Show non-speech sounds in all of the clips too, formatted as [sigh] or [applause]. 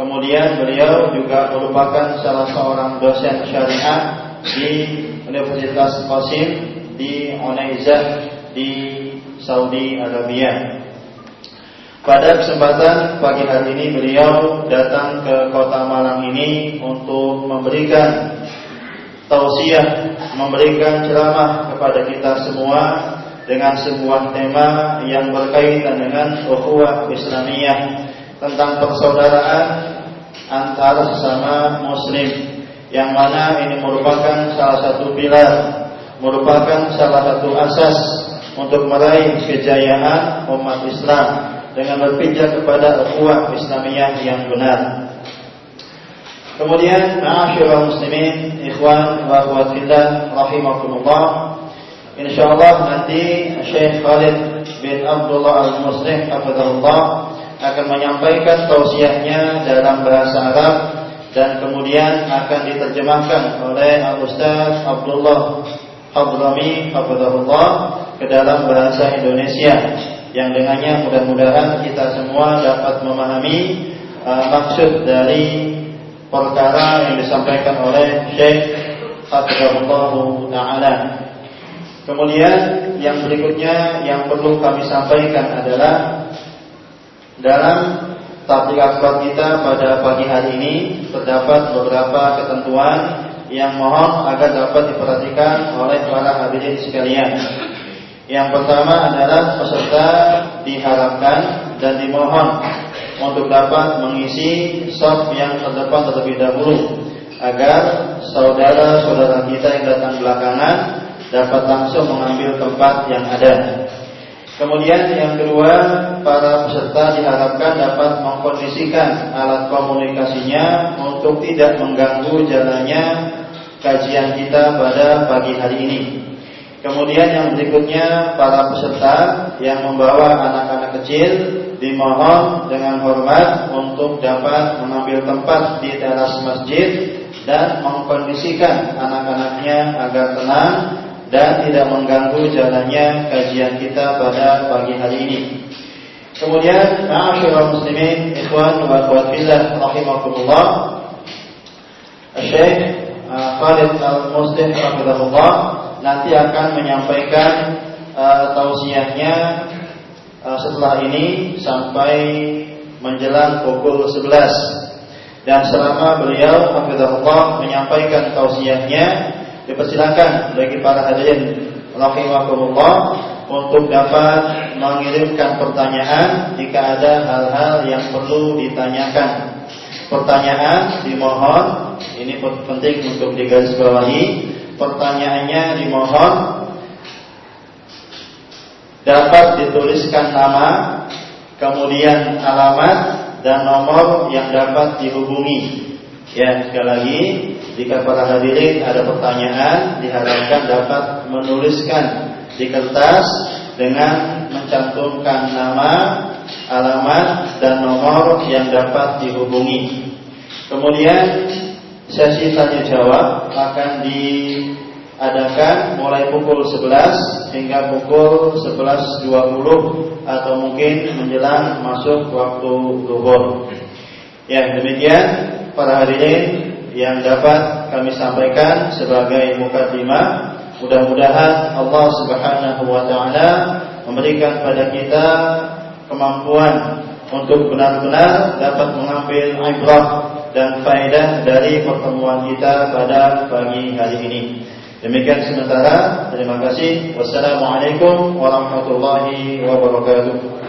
Kemudian beliau juga merupakan salah seorang dosen syariah di Universitas Qasim di Unaiza di Saudi Arabia. Pada kesempatan pagi hari ini beliau datang ke kota Malang ini untuk memberikan tausiah, memberikan ceramah kepada kita semua dengan sebuah tema yang berkaitan dengan ukhuwah Islamiyah tentang persaudaraan antara sesama muslim yang mana ini merupakan salah satu pilar, merupakan salah satu asas untuk meraih kejayaan umat Islam dengan berpijak kepada ukhuwah Islamiyah yang benar. Kemudian, ma'asyiral muslimin, ikhwan wa akhwat rahimakumullah. Insyaallah nanti Syekh Khalid bin Abdullah Al-Muslim hafizahullah akan menyampaikan tausiahnya dalam bahasa Arab dan kemudian akan diterjemahkan oleh Al-Ustaz Abdullah Hadrami hafizahullah ke dalam bahasa Indonesia yang dengannya mudah-mudahan kita semua dapat memahami uh, maksud dari perkara yang disampaikan oleh Syekh Hafizahullah Ta'ala. Kemudian yang berikutnya yang perlu kami sampaikan adalah dalam tablik akbar kita pada pagi hari ini terdapat beberapa ketentuan yang mohon agar dapat diperhatikan oleh para hadirin sekalian. Yang pertama adalah peserta diharapkan dan dimohon untuk dapat mengisi soft yang terdepan terlebih dahulu agar saudara-saudara kita yang datang belakangan dapat langsung mengambil tempat yang ada. Kemudian yang kedua, para peserta diharapkan dapat mengkondisikan alat komunikasinya untuk tidak mengganggu jalannya kajian kita pada pagi hari ini. Kemudian yang berikutnya para peserta yang membawa anak-anak kecil dimohon dengan hormat untuk dapat mengambil tempat di teras masjid dan mengkondisikan anak-anaknya agar tenang dan tidak mengganggu jalannya kajian kita pada pagi hari ini. Kemudian, ma'asyiral muslimin, ikhwan wa akhwat fillah. Syekh uh, Khalid Al-Muslim rahimahullah nanti akan menyampaikan uh, tausiahnya uh, setelah ini sampai menjelang pukul 11 dan selama beliau hafizahullah menyampaikan tausiahnya dipersilakan bagi para hadirin rahimakumullah untuk dapat mengirimkan pertanyaan jika ada hal-hal yang perlu ditanyakan. Pertanyaan dimohon ini penting untuk digarisbawahi pertanyaannya dimohon dapat dituliskan nama, kemudian alamat dan nomor yang dapat dihubungi. Ya, sekali lagi, jika para hadirin ada pertanyaan, diharapkan dapat menuliskan di kertas dengan mencantumkan nama, alamat, dan nomor yang dapat dihubungi. Kemudian Sesi tanya jawab akan diadakan mulai pukul 11 hingga pukul 11.20 atau mungkin menjelang masuk waktu zuhur. Ya, demikian para hadirin yang dapat kami sampaikan sebagai mukadimah. Mudah-mudahan Allah Subhanahu wa taala memberikan pada kita kemampuan untuk benar-benar dapat mengambil ibrah dan faedah dari pertemuan kita pada pagi hari ini. Demikian sementara. Terima kasih. Wassalamualaikum warahmatullahi wabarakatuh.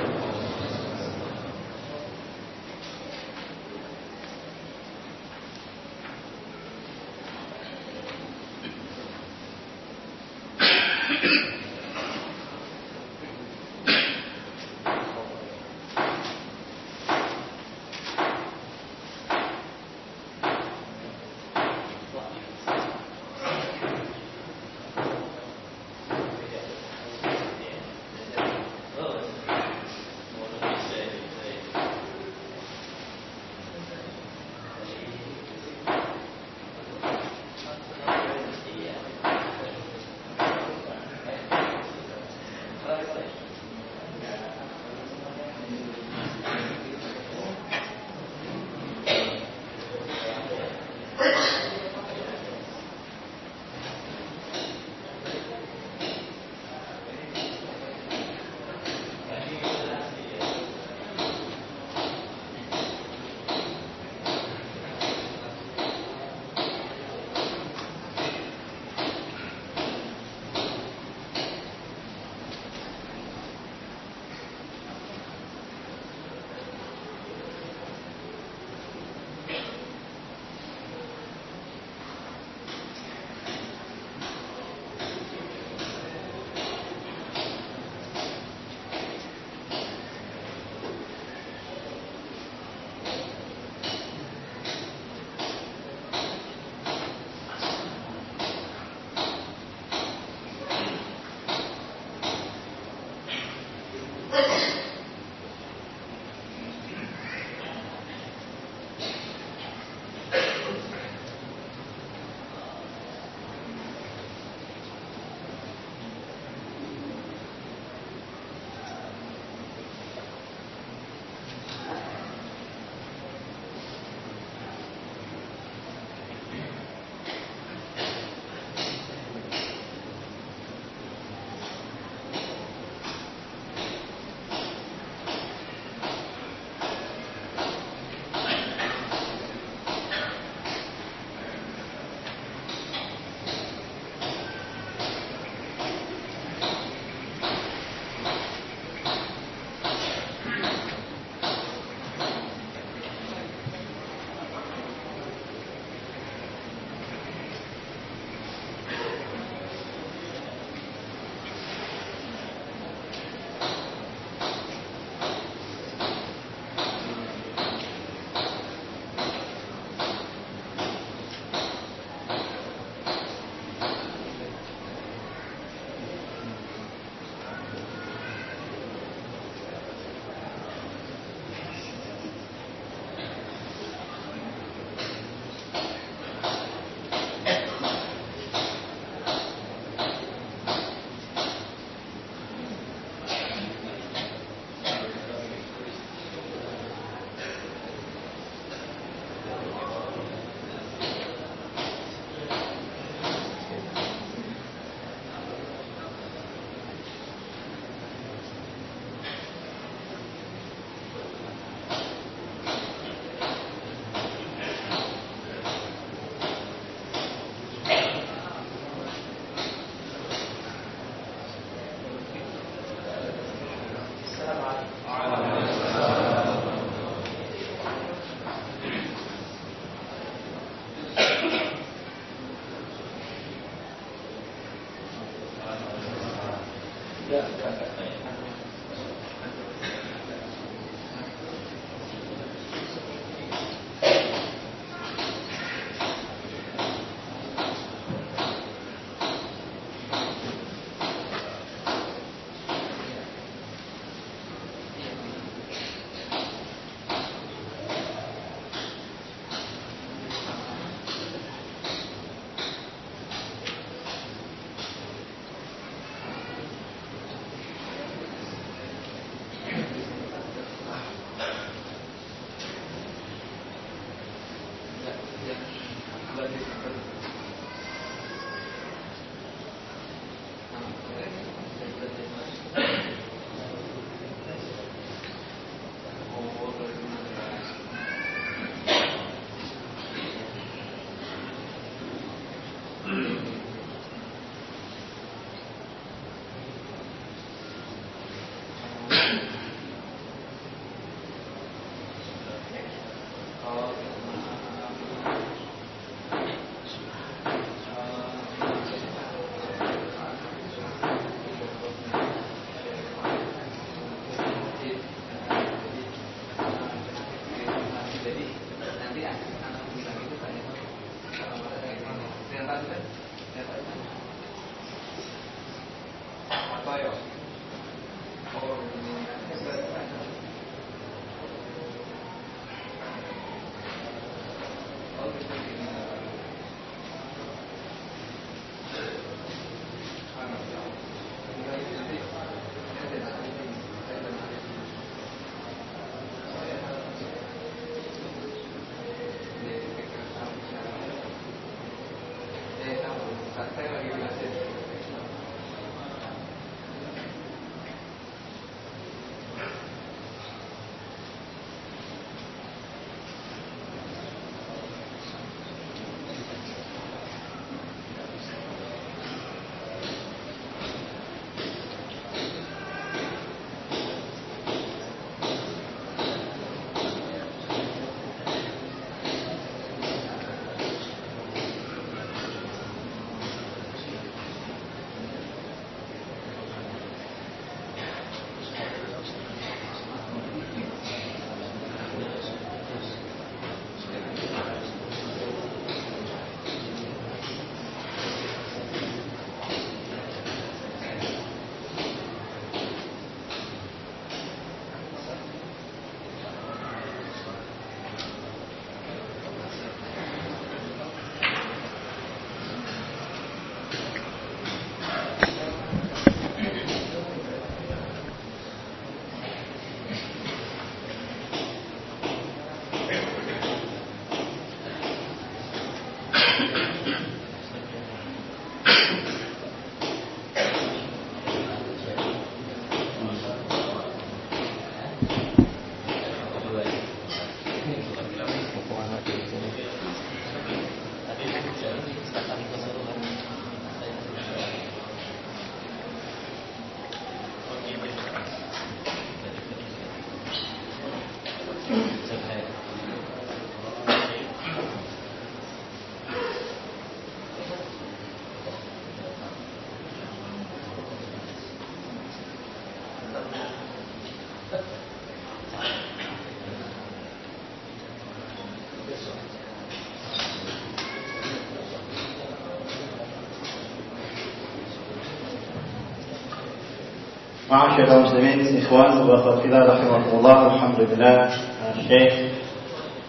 Ma'asyiral muslimin, ikhwan wa akhwat fillah rahimakumullah. Alhamdulillah. Syekh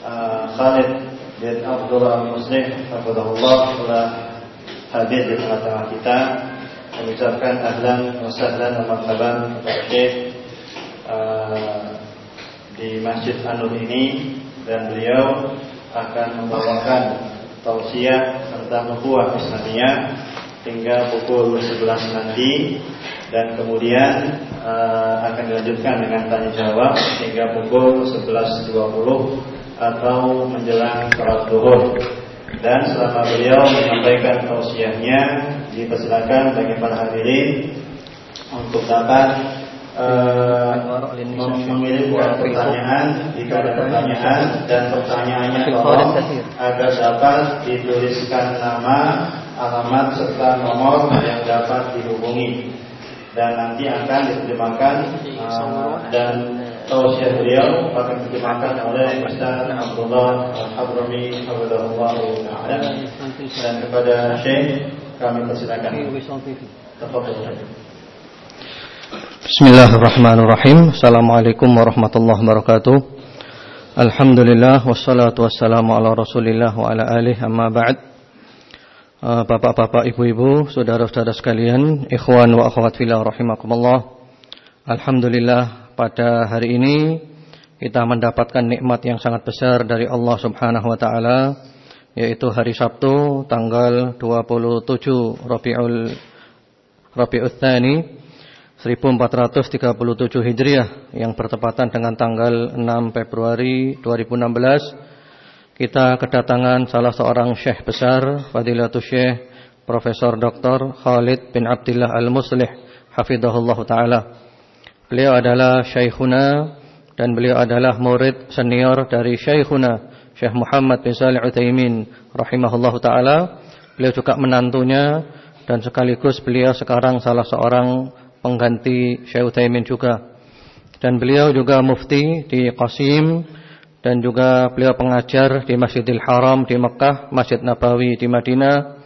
uh, Khalid bin Abdullah Al-Muslim hafizahullah telah hadir di tengah-tengah kita. Mengucapkan ahlan wa sahlan wa marhaban uh, di Masjid Anur ini. Dan beliau akan membawakan tausiah tentang ukhuwah Islamiyah hingga pukul 11 nanti dan kemudian uh, akan dilanjutkan dengan tanya jawab hingga pukul 11.20 atau menjelang sholat zuhur. Dan selama beliau menyampaikan tausiahnya, dipersilakan bagi para hadirin untuk dapat uh, memilih pertanyaan jika ada pertanyaan dan pertanyaannya tolong agar dapat dituliskan nama, alamat serta nomor yang dapat dihubungi. Dan nanti akan diterjemahkan uh, dan tausiah beliau akan diterjemahkan oleh Ustaz Abdullah Al-Habrami Hafizahullah Ta'ala dan kepada Syekh kami persilakan. Bismillahirrahmanirrahim. Assalamualaikum warahmatullahi wabarakatuh. Alhamdulillah Wassalatu wassalamu ala rasulillah Wa ala alih amma ba'd bapak-bapak, ibu-ibu, saudara-saudara sekalian, ikhwan wa akhwat fillah rahimakumullah. Alhamdulillah pada hari ini kita mendapatkan nikmat yang sangat besar dari Allah Subhanahu wa taala yaitu hari Sabtu tanggal 27 Rabiul Rabiul Tsani 1437 Hijriah yang bertepatan dengan tanggal 6 Februari 2016 kita kedatangan salah seorang syekh besar Fadilatul Syekh Profesor Dr. Khalid bin Abdullah Al-Muslih Hafidhahullah Ta'ala Beliau adalah syekhuna Dan beliau adalah murid senior dari syekhuna Syekh Muhammad bin Salih Uthaymin Rahimahullah Ta'ala Beliau juga menantunya Dan sekaligus beliau sekarang salah seorang pengganti Syekh Uthaymin juga Dan beliau juga mufti di Qasim dan juga beliau pengajar di Masjidil Haram di Mekah, Masjid Nabawi di Madinah.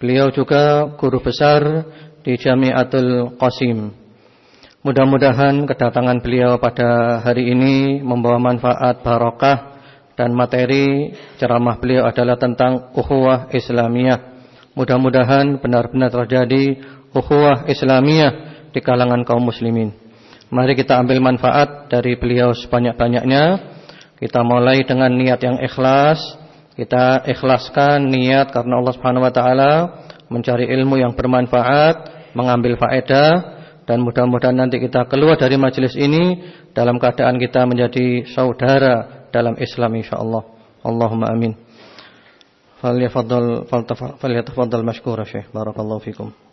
Beliau juga guru besar di Jami'atul Qasim. Mudah-mudahan kedatangan beliau pada hari ini membawa manfaat barokah dan materi ceramah beliau adalah tentang ukhuwah Islamiyah. Mudah-mudahan benar-benar terjadi ukhuwah Islamiyah di kalangan kaum muslimin. Mari kita ambil manfaat dari beliau sebanyak-banyaknya. Kita mulai dengan niat yang ikhlas. Kita ikhlaskan niat karena Allah Subhanahu wa taala mencari ilmu yang bermanfaat, mengambil faedah dan mudah-mudahan nanti kita keluar dari majelis ini dalam keadaan kita menjadi saudara dalam Islam insyaallah. Allahumma amin. Falyatafaddal falyatafaddal mashkura Syekh. Barakallahu fikum.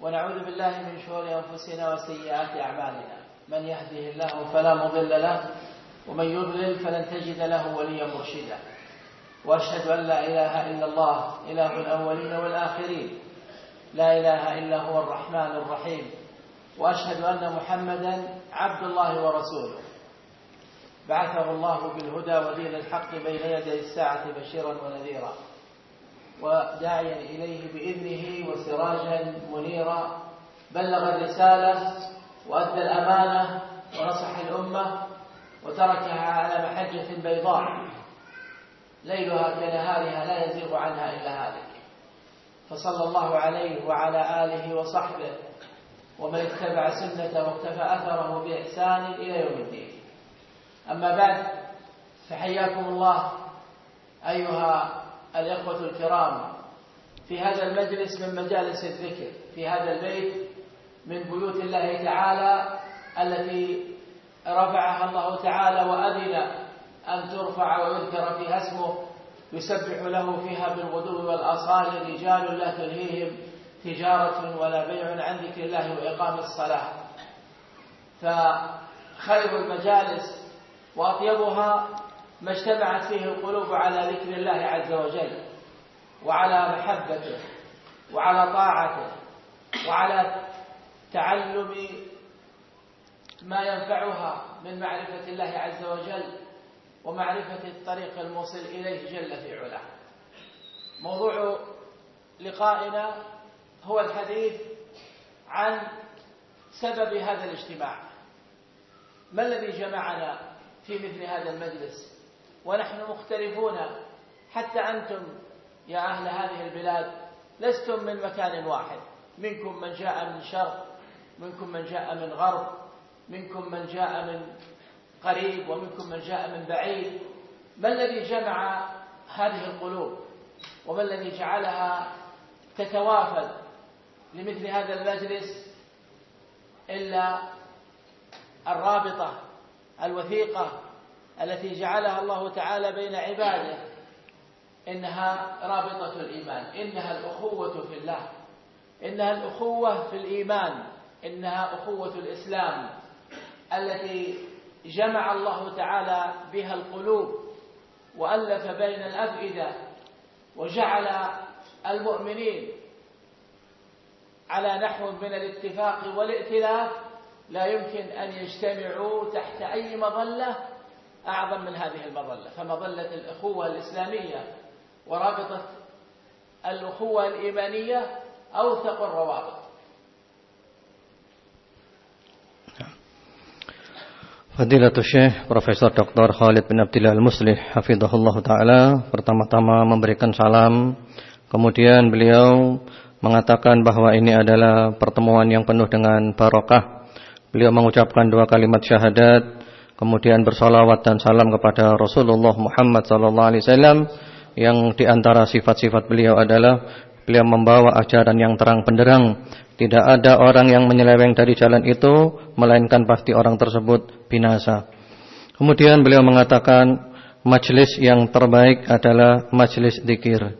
ونعوذ بالله من شرور أنفسنا وسيئات أعمالنا. من يهده الله فلا مضل له ومن يضلل فلن تجد له وليا مرشدا. وأشهد أن لا إله إلا الله إله الأولين والآخرين. لا إله إلا هو الرحمن الرحيم. وأشهد أن محمدا عبد الله ورسوله. بعثه الله بالهدى ودين الحق بين يدي الساعة بشيرا ونذيرا. وداعيا إليه بإذنه وسراجا منيرا بلغ الرسالة وأدى الأمانة ونصح الأمة وتركها على محجة بيضاء. ليلها كنهارها لا يزيغ عنها إلا هالك. فصلى الله عليه وعلى آله وصحبه ومن اتبع سنته واقتفى أثره بإحسان إلى يوم الدين. أما بعد فحياكم الله أيها الإخوة الكرام في هذا المجلس من مجالس الذكر في هذا البيت من بيوت الله تعالى التي رفعها الله تعالى وأذن أن ترفع ويذكر فيها اسمه يسبح له فيها بالغدو والآصال رجال لا تلهيهم تجارة ولا بيع عن ذكر الله وإقام الصلاة. فخير المجالس وأطيبها ما اجتمعت فيه القلوب على ذكر الله عز وجل وعلى محبته وعلى طاعته وعلى تعلم ما ينفعها من معرفة الله عز وجل ومعرفة الطريق الموصل إليه جل في علاه. موضوع لقائنا هو الحديث عن سبب هذا الاجتماع. ما الذي جمعنا في مثل هذا المجلس؟ ونحن مختلفون. حتى أنتم يا أهل هذه البلاد لستم من مكان واحد. منكم من جاء من شرق منكم من جاء من غرب منكم من جاء من قريب ومنكم من جاء من بعيد. ما الذي جمع هذه القلوب؟ وما الذي جعلها تتوافد لمثل هذا المجلس؟ إلا الرابطة الوثيقة التي جعلها الله تعالى بين عباده إنها رابطة الإيمان إنها الأخوة في الله إنها الأخوة في الإيمان إنها أخوة الإسلام التي جمع الله تعالى بها القلوب وألف بين الأفئدة وجعل المؤمنين على نحو من الاتفاق والائتلاف لا يمكن أن يجتمعوا تحت أي مظلة أعظم من هذه المظلة فمظلة الأخوة الإسلامية ورابطة الأخوة الإيمانية أوثق الروابط Fadilatul Syekh Profesor Dr. Khalid bin Abdillah Al-Muslih Hafizahullah Ta'ala Pertama-tama memberikan salam Kemudian beliau mengatakan bahwa ini adalah pertemuan yang penuh dengan barokah Beliau mengucapkan dua kalimat syahadat Kemudian bersalawat dan salam kepada Rasulullah Muhammad SAW Yang di antara sifat-sifat beliau adalah Beliau membawa ajaran yang terang benderang tidak ada orang yang menyeleweng dari jalan itu melainkan pasti orang tersebut binasa. Kemudian beliau mengatakan majelis yang terbaik adalah majelis zikir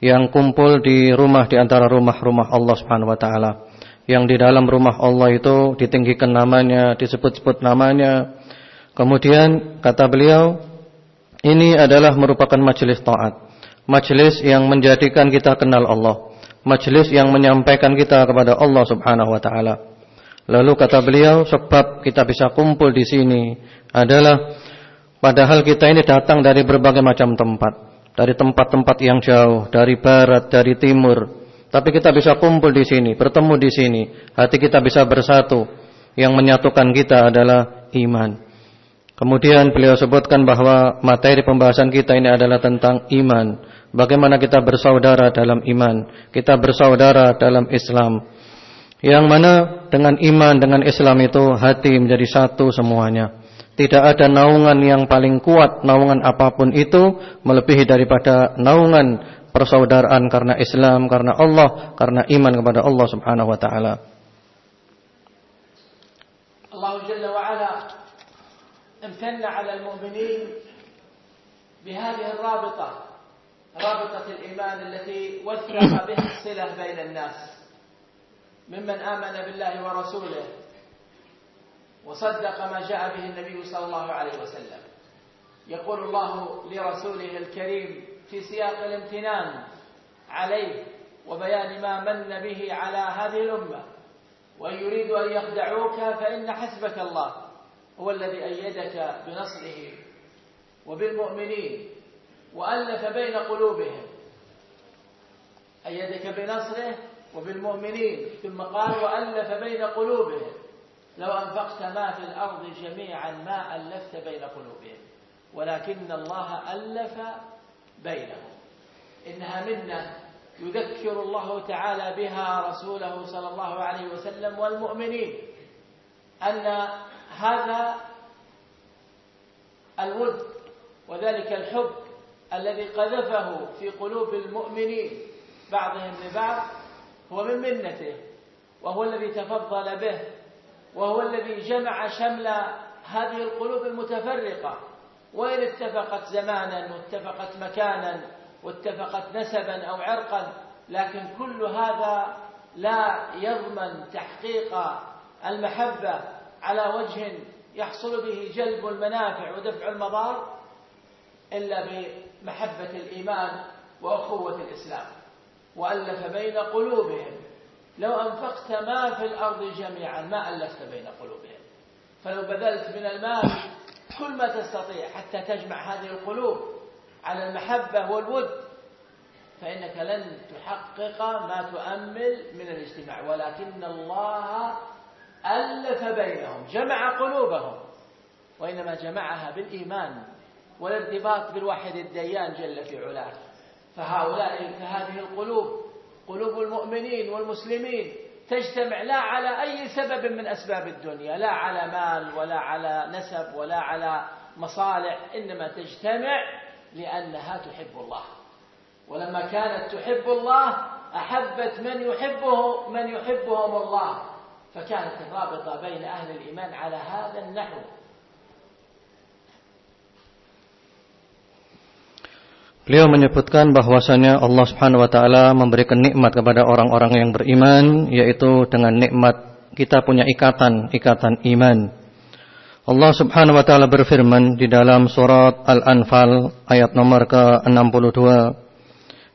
yang kumpul di rumah di antara rumah-rumah Allah Subhanahu wa taala. Yang di dalam rumah Allah itu ditinggikan namanya, disebut-sebut namanya. Kemudian kata beliau, ini adalah merupakan majelis taat. Majelis yang menjadikan kita kenal Allah majelis yang menyampaikan kita kepada Allah Subhanahu wa taala. Lalu kata beliau, sebab kita bisa kumpul di sini adalah padahal kita ini datang dari berbagai macam tempat, dari tempat-tempat yang jauh, dari barat, dari timur. Tapi kita bisa kumpul di sini, bertemu di sini, hati kita bisa bersatu. Yang menyatukan kita adalah iman. Kemudian beliau sebutkan bahwa materi pembahasan kita ini adalah tentang iman. Bagaimana kita bersaudara dalam iman, kita bersaudara dalam Islam. Yang mana dengan iman, dengan Islam itu hati menjadi satu semuanya. Tidak ada naungan yang paling kuat, naungan apa pun itu melebihi daripada naungan persaudaraan karena Islam, karena Allah, karena iman kepada Allah Subhanahu wa taala. امتن على المؤمنين بهذه الرابطة رابطة الإيمان التي وثق بها الصلة بين الناس. ممن آمن بالله ورسوله وصدق ما جاء به النبي صلى الله عليه وسلم. يقول الله لرسوله الكريم في سياق الامتنان عليه وبيان ما من به على هذه الأمة وأن يريدوا أن يخدعوك فإن حسبك الله. هو الذي أيدك بنصره وبالمؤمنين وألف بين قلوبهم. أيدك بنصره وبالمؤمنين ثم قال وألف بين قلوبهم. لو أنفقت ما في الأرض جميعا ما ألفت بين قلوبهم. ولكن الله ألف بينهم. إنها منة يذكر الله تعالى بها رسوله صلى الله عليه وسلم والمؤمنين. أن هذا الود وذلك الحب الذي قذفه في قلوب المؤمنين بعضهم لبعض هو من منته وهو الذي تفضل به وهو الذي جمع شمل هذه القلوب المتفرقة. وإن اتفقت زمانا واتفقت مكانا واتفقت نسبا أو عرقا لكن كل هذا لا يضمن تحقيق المحبة على وجه يحصل به جلب المنافع ودفع المضار إلا محبة الإيمان وأخوة الإسلام وألف بين قلوبهم. لو أنفقت ما في الأرض جميعا ما ألفت بين قلوبهم. فلو بذلت من المال كل ما تستطيع حتى تجمع هذه القلوب على المحبة والود فإنك لن تحقق ما تؤمل من الاجتماع. ولكن الله ألف بينهم جمع قلوبهم وإنما جمعها بالإيمان والارتباط بالواحد الديان جل في علاه. فهؤلاء فهذه القلوب قلوب المؤمنين والمسلمين تجتمع لا على أي سبب من أسباب الدنيا لا على مال ولا على نسب ولا على مصالح إنما تجتمع لأنها تحب الله. ولما كانت تحب الله أحبت من يحبه من يحبهم الله. فكانت الرابطة بين أهل الإيمان على هذا النحو Beliau menyebutkan bahwasanya Allah Subhanahu wa taala memberikan nikmat kepada orang-orang yang beriman yaitu dengan nikmat kita punya ikatan, ikatan iman. Allah Subhanahu wa taala berfirman di dalam surat Al-Anfal ayat nomor ke-62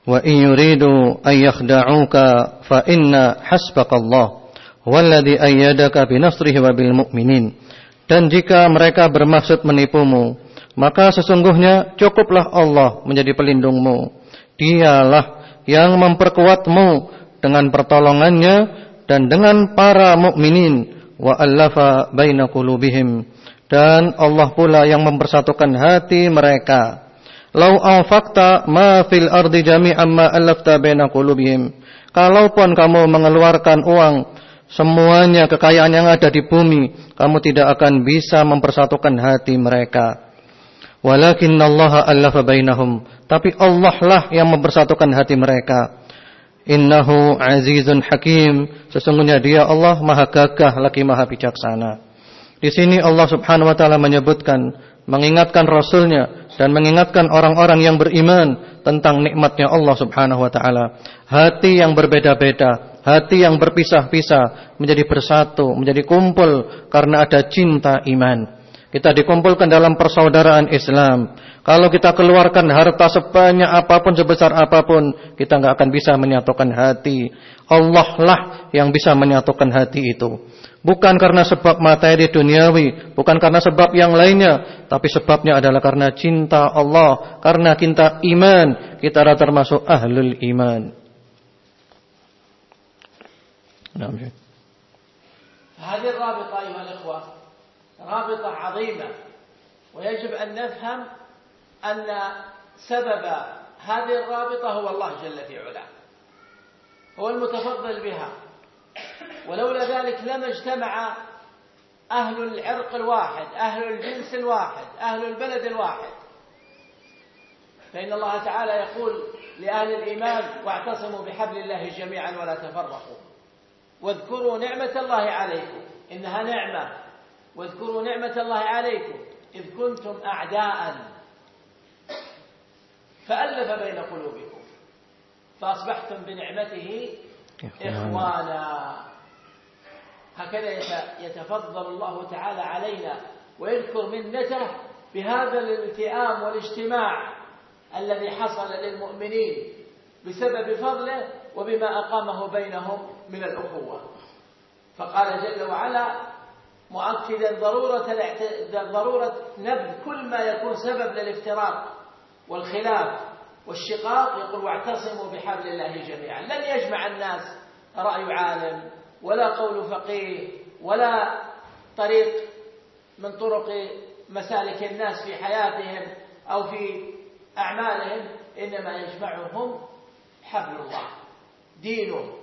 Wa in yuridu an yakhda'uka fa inna hasbakallah walladhi ayyadaka binasrihi wa bil mu'minin dan jika mereka bermaksud menipumu maka sesungguhnya cukuplah Allah menjadi pelindungmu. Dialah yang memperkuatmu dengan pertolongannya dan dengan para mukminin wa allafa baina qulubihim dan Allah pula yang mempersatukan hati mereka. Lau anfaqta ma fil ardi jami'an ma allafta baina qulubihim. Kalaupun kamu mengeluarkan uang semuanya kekayaan yang ada di bumi, kamu tidak akan bisa mempersatukan hati mereka. Walakin Allah allafa bainahum. Tapi Allah lah yang mempersatukan hati mereka. Innahu azizun hakim. Sesungguhnya dia Allah maha gagah lagi maha bijaksana. Di sini Allah subhanahu wa ta'ala menyebutkan. Mengingatkan Rasulnya. Dan mengingatkan orang-orang yang beriman. Tentang nikmatnya Allah subhanahu wa ta'ala. Hati yang berbeda-beda. Hati yang berpisah-pisah. Menjadi bersatu. Menjadi kumpul. Karena ada cinta iman. Kita dikumpulkan dalam persaudaraan Islam. Kalau kita keluarkan harta sebanyak apa pun, sebesar apa pun, kita nggak akan bisa menyatukan hati. Allah lah yang bisa menyatukan hati itu. Bukan karena sebab materi duniawi, bukan karena sebab yang lainnya, tapi sebabnya adalah karena cinta Allah, karena cinta iman. Kita adalah termasuk ahlul iman. هذه الرابطة أيها الإخوة رابطة عظيمة ويجب أن نفهم أن سبب هذه الرابطة هو الله جل في علاه هو المتفضل بها ولولا ذلك لما اجتمع أهل العرق الواحد أهل الجنس الواحد أهل البلد الواحد. فإن الله تعالى يقول لأهل الإيمان واعتصموا بحبل الله جميعا ولا تفرقوا. واذكروا نعمة الله عليكم. إنها نعمة. واذكروا نعمة الله عليكم. إذ كنتم أعداء. فألف بين قلوبكم. فأصبحتم بنعمته إخوانا. هكذا يتفضل الله تعالى علينا. ويذكر منته بهذا الالتئام والاجتماع الذي حصل للمؤمنين بسبب فضله وبما أقامه بينهم من الأخوة. فقال جل وعلا مؤكدا ضرورة ضرورة نبذ كل ما يكون سبب للافتراق والخلاف والشقاق. يقول واعتصموا بحبل الله جميعا. لن يجمع الناس رأي عالم ولا قول فقيه ولا طريق من طرق مسالك الناس في حياتهم أو في أعمالهم إنما يجمعهم حبل الله. دينه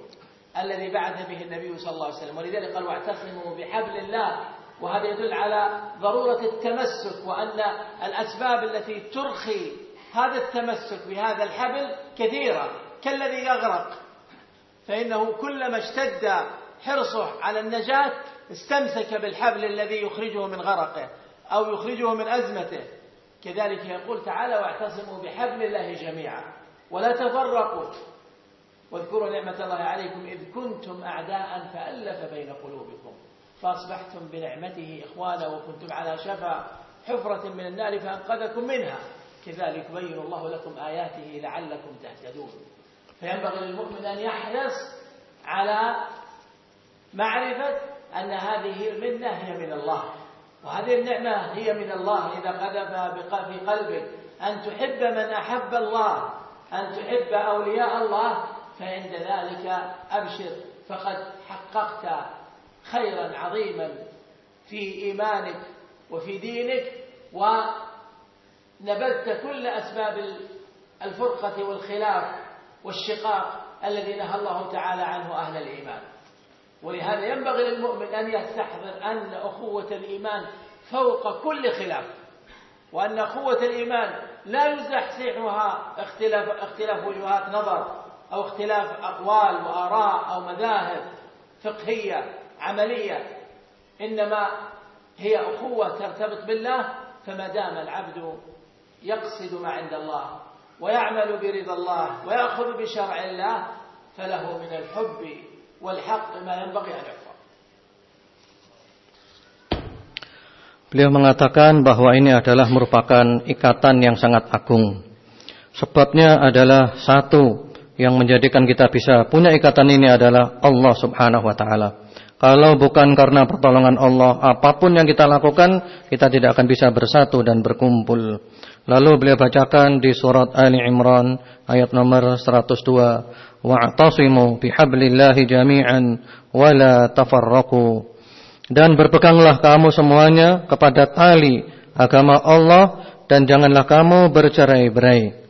الذي بعث به النبي صلى الله عليه وسلم. ولذلك قال واعتصموا بحبل الله وهذا يدل على ضرورة التمسك وأن الأسباب التي ترخي هذا التمسك بهذا الحبل كثيرة. كالذي يغرق فإنه كلما اشتد حرصه على النجاة استمسك بالحبل الذي يخرجه من غرقه أو يخرجه من أزمته. كذلك يقول تعالى واعتصموا بحبل الله جميعا. ولا تفرقوا. واذكروا نعمة الله عليكم إذ كنتم أعداء فألف بين قلوبكم. فأصبحتم بنعمته إخوانا وكنتم على شفا حفرة من النار فأنقذكم منها. كذلك يبين الله لكم آياته لعلكم تهتدون. فينبغي للمؤمن أن يحرص على معرفة أن هذه المنة هي من الله. وهذه النعمة هي من الله. إذا قذف في قلبك أن تحب من أحب الله أن تحب أولياء الله فعند ذلك أبشر فقد حققت خيرا عظيما في إيمانك وفي دينك ونبذت كل أسباب الفرقة والخلاف والشقاق الذي نهى الله تعالى عنه أهل الإيمان. ولهذا ينبغي للمؤمن أن يستحضر أن أخوة الإيمان فوق كل خلاف وأن أخوة الإيمان لا يزحزحها اختلاف, اختلاف وجهات نظر. أو اختلاف أقوال وآراء أو مذاهب فقهية عملية إنما هي أخوة ترتبط بالله فما دام العبد يقصد ما عند الله ويعمل برضا الله ويأخذ بشرع الله فله من الحب والحق ما ينبغي أن يحفظ Beliau mengatakan bahwa ini adalah merupakan ikatan yang sangat agung. Sebabnya adalah satu yang menjadikan kita bisa punya ikatan ini adalah Allah Subhanahu wa taala. Kalau bukan karena pertolongan Allah, apa pun yang kita lakukan, kita tidak akan bisa bersatu dan berkumpul. Lalu beliau bacakan di surat Ali Imran ayat nomor 102, "Wa'tasimu bihablillahi jami'an wa la tafarraqu." Dan berpeganglah kamu semuanya kepada tali agama Allah dan janganlah kamu bercerai-berai.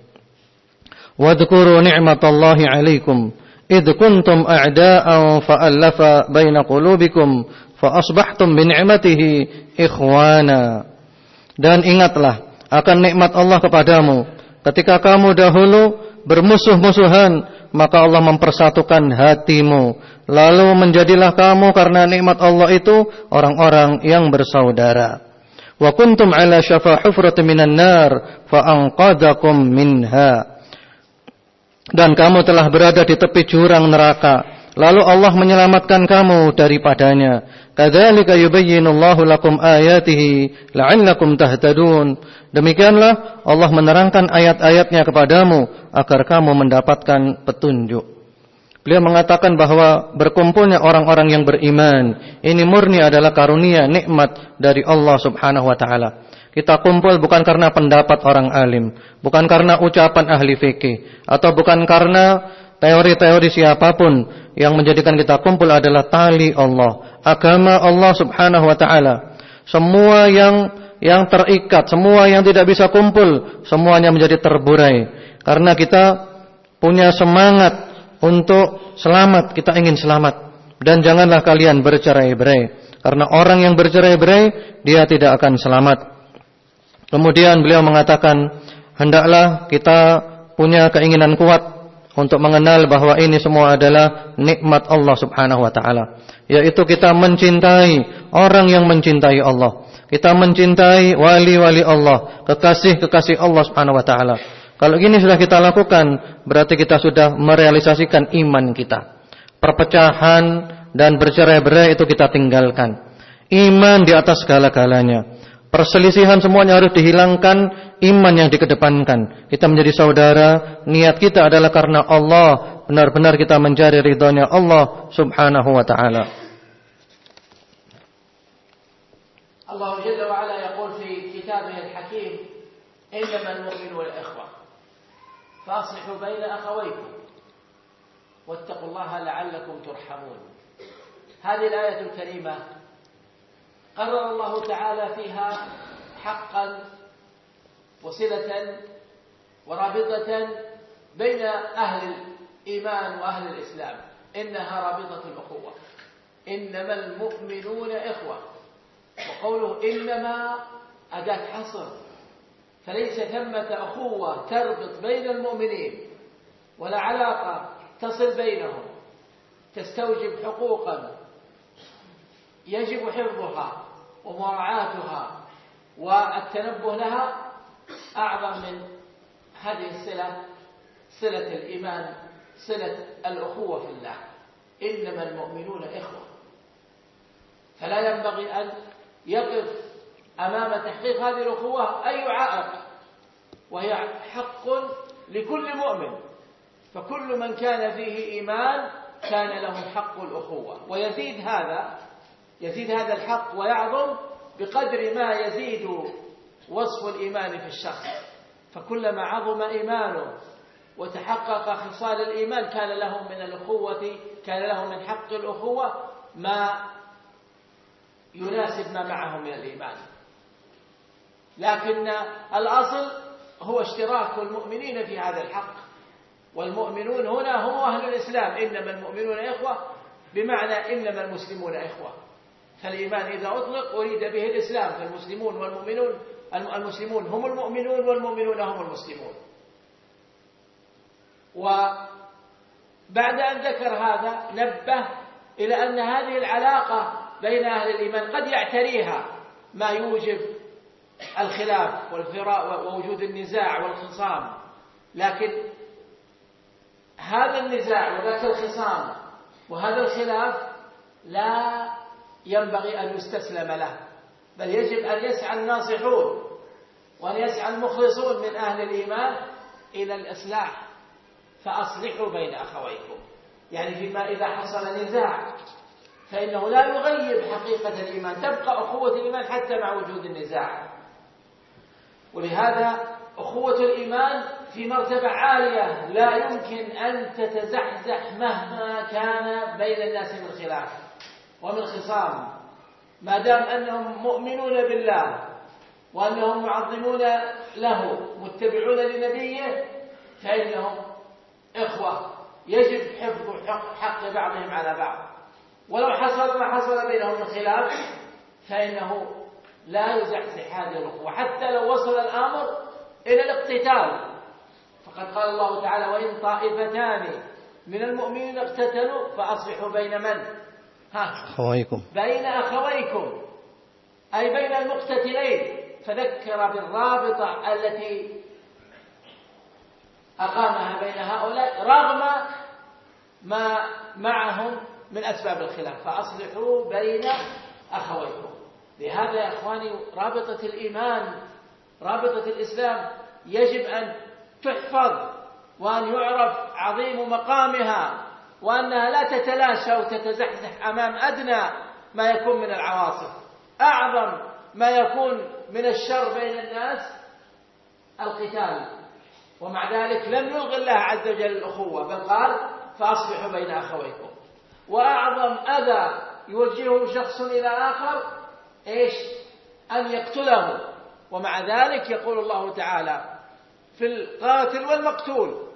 Ni'matallahi 'alaikum id kuntum a'da'an fa'alafa baina qulubikum fa asbahtum bi ni'matihi ikhwana. Dan ingatlah akan nikmat Allah kepadamu ketika kamu dahulu bermusuh-musuhan maka Allah mempersatukan hatimu. Lalu menjadilah kamu karena nikmat Allah itu orang-orang yang bersaudara. Wa kuntum ala syafa hufratin minan nar fa anqadhakum minha. Dan kamu telah berada di tepi jurang neraka. Lalu Allah menyelamatkan kamu daripadanya. Kadzalika yubayyinullahu lakum ayatihi la'allakum tahtadun. Demikianlah Allah menerangkan ayat-ayatnya kepadamu agar kamu mendapatkan petunjuk. Beliau mengatakan bahwa berkumpulnya orang-orang yang beriman ini murni adalah karunia nikmat dari Allah Subhanahu wa taala. Kita kumpul bukan karena pendapat orang alim, bukan karena ucapan ahli fikih atau bukan karena teori-teori siapa pun yang menjadikan kita kumpul adalah tali Allah, agama Allah Subhanahu wa taala. Semua yang yang terikat, semua yang tidak bisa kumpul, semuanya menjadi terburai. Karena kita punya semangat untuk selamat, kita ingin selamat. Dan janganlah kalian bercerai-berai. Karena orang yang bercerai-berai, dia tidak akan selamat. Kemudian beliau mengatakan, hendaklah kita punya keinginan kuat untuk mengenal bahwa ini semua adalah nikmat Allah Subhanahu wa taala, yaitu kita mencintai orang yang mencintai Allah. Kita mencintai wali-wali Allah, kekasih-kekasih Allah Subhanahu wa taala. Kalau gini sudah kita lakukan, berarti kita sudah merealisasikan iman kita. Perpecahan dan bercerai-berai itu kita tinggalkan. Iman di atas segala-galanya. Perselisihan semuanya harus dihilangkan Iman yang dikedepankan. Kita menjadi saudara Niat kita adalah karena Allah. Benar-benar kita mencari ridhonya Allah Subhanahu wa ta'ala. Allah Jalla wa ala Yaqul fi kitabih al-hakim Inna man mu'min wal-ikhwa Fasihu bayna akhawaykum Wattaqu la'allakum turhamun. Hadi al-ayatul karimah قرر الله تعالى فيها حقا وصلة ورابطة بين أهل الإيمان وأهل الإسلام. إنها رابطة الأخوة. إنما المؤمنون إخوة. وقوله إنما أداة حصر. فليس ثمة أخوة تربط بين المؤمنين ولا علاقة تصل بينهم. تستوجب حقوقا. يجب حفظها. ومراعاتها والتنبه لها أعظم من هذه الصلة صلة الإيمان صلة الأخوة في الله. إنما المؤمنون إخوة. فلا ينبغي أن يقف أمام تحقيق هذه الأخوة أي عائق وهي حق لكل مؤمن. فكل من كان فيه إيمان كان له حق الأخوة. ويزيد هذا يزيد هذا الحق ويعظم بقدر ما يزيد وصف الإيمان في الشخص. فكلما عظم إيمانه وتحقق خصال الإيمان كان له من الأخوة كان له من حق الأخوة ما يناسب ما معه من الإيمان. لكن الأصل هو اشتراك المؤمنين في هذا الحق. والمؤمنون هنا هم أهل الإسلام. إنما المؤمنون إخوة بمعنى إنما المسلمون إخوة. فالإيمان إذا أطلق أريد به الإسلام. فالمسلمون والمؤمنون المسلمون هم المؤمنون والمؤمنون هم المسلمون. بعد أن ذكر هذا نبه إلى أن هذه العلاقة بين أهل الإيمان قد يعتريها ما يوجب الخلاف والفراء ووجود النزاع والخصام. لكن هذا النزاع وذاك الخصام وهذا الخلاف لا ينبغي أن يستسلم له بل يجب أن يسعى الناصحون وأن يسعى المخلصون من أهل الإيمان إلى الإصلاح. فأصلحوا بين أخويكم. يعني فيما إذا حصل نزاع فإنه لا يغيب حقيقة الإيمان تبقى أخوة الإيمان حتى مع وجود النزاع. ولهذا أخوة الإيمان في مرتبة عالية لا يمكن أن تتزحزح مهما كان بين الناس من خلاف. ومن خصام. ما دام أنهم مؤمنون بالله وأنهم معظمون له متبعون لنبيه فإنهم إخوة. يجب حفظ حق بعضهم على بعض. ولو حصل ما حصل بينهم من خلاف فإنه لا يزحزح هذه الأخوة. حتى لو وصل الأمر إلى الاقتتال. فقد قال الله تعالى وإن طائفتان من المؤمنين اقتتلوا فأصلحوا بين من؟ ها. أخويكم بين أخويكم أي بين المقتتلين فذكر بالرابطة التي أقامها بين هؤلاء رغم ما معهم من أسباب الخلاف. فأصلحوا بين أخويكم. لهذا يا أخواني رابطة الإيمان رابطة الإسلام يجب أن تحفظ وأن يعرف عظيم مقامها. وأنها لا تتلاشى وتتزحزح أمام أدنى ما يكون من العواصف. أعظم ما يكون من الشر بين الناس القتال. ومع ذلك لم يلغي الله عز وجل الأخوة بل قال فأصلحوا بين أخويكم. وأعظم أذى يوجهه شخص إلى آخر إيش؟ أن يقتله. ومع ذلك يقول الله تعالى في القاتل والمقتول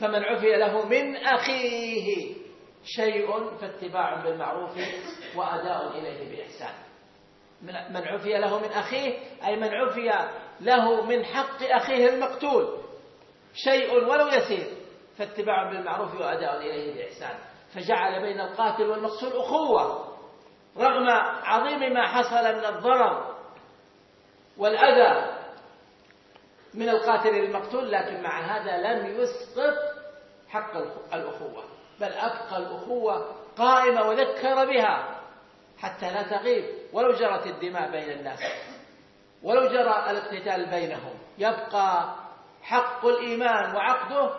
فمن عفي له من أخيه. شيء فاتباع بالمعروف وأداء إليه بإحسان. من عفي له من أخيه أي من عفي له من حق أخيه المقتول. شيء ولو يسير فاتباع بالمعروف وأداء إليه بإحسان. فجعل بين القاتل والمقتول أخوة رغم عظيم ما حصل من الضرر والأذى. من القاتل للمقتول لكن مع هذا لم يسقط حق الأخوة بل أبقى الأخوة قائمة وذكر بها حتى لا تغيب. ولو جرت الدماء بين الناس ولو جرى الاقتتال بينهم يبقى حق الإيمان وعقده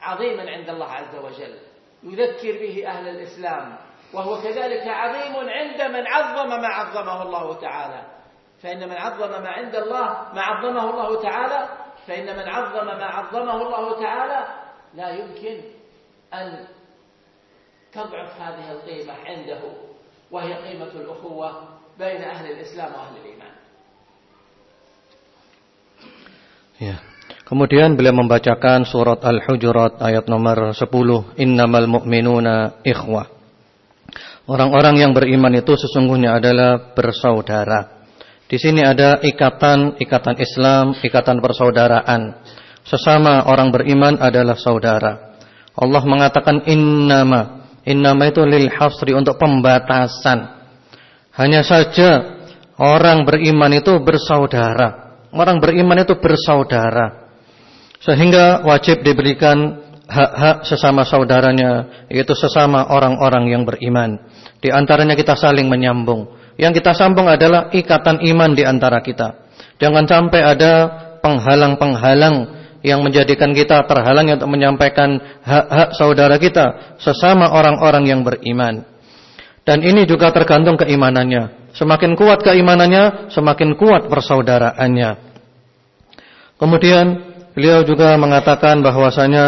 عظيما عند الله عز وجل. يذكر به أهل الإسلام وهو كذلك عظيم عند من عظم ما عظمه الله تعالى. فإن من عظم ما عند الله ما عظمه الله تعالى فإن من عظم ما عظمه الله تعالى لا يمكن أن تضعف هذه القيمة عنده وهي قيمة الأخوة بين أهل الإسلام وأهل الإيمان Ya. Kemudian beliau membacakan surat Al-Hujurat ayat nomor 10, Innamal mu'minuna ikhwah. Orang-orang yang beriman itu sesungguhnya adalah bersaudara. Di sini ada ikatan, ikatan Islam, ikatan persaudaraan. Sesama orang beriman adalah saudara. Allah mengatakan innama. Innama itu lil hasri untuk pembatasan. Hanya saja orang beriman itu bersaudara. Orang beriman itu bersaudara. Sehingga wajib diberikan hak-hak sesama saudaranya, yaitu sesama orang-orang yang beriman. Di antaranya kita saling menyambung. Yang kita sambung adalah ikatan iman di antara kita. Jangan sampai ada penghalang-penghalang yang menjadikan kita terhalang untuk menyampaikan hak-hak saudara kita sesama orang-orang yang beriman. Dan ini juga tergantung keimanannya. Semakin kuat keimanannya, semakin kuat persaudaraannya. Kemudian beliau juga mengatakan bahwasanya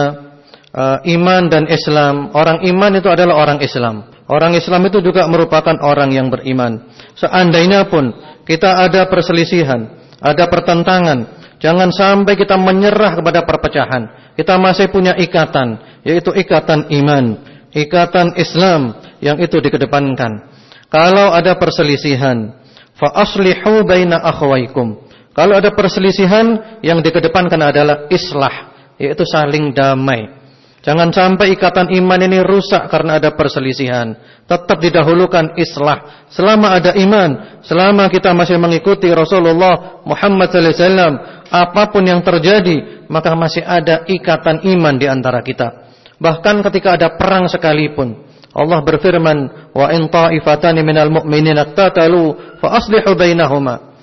uh, iman dan Islam, orang iman itu adalah orang Islam. Orang Islam itu juga merupakan orang yang beriman. Seandainya pun kita ada perselisihan, ada pertentangan, jangan sampai kita menyerah kepada perpecahan. Kita masih punya ikatan, yaitu ikatan iman, ikatan Islam yang itu dikedepankan. Kalau ada perselisihan, fa aslihu baina akhwaikum. Kalau ada perselisihan yang dikedepankan adalah islah, yaitu saling damai. Jangan sampai ikatan iman ini rusak karena ada perselisihan. Tetap didahulukan islah. Selama ada iman, selama kita masih mengikuti Rasulullah Muhammad sallallahu alaihi wasallam, apa pun yang terjadi, maka masih ada ikatan iman di antara kita. Bahkan ketika ada perang sekalipun, Allah berfirman, "Wa in ta'ifatani minal mu'minina iqtatalu fa aslihu bainahuma."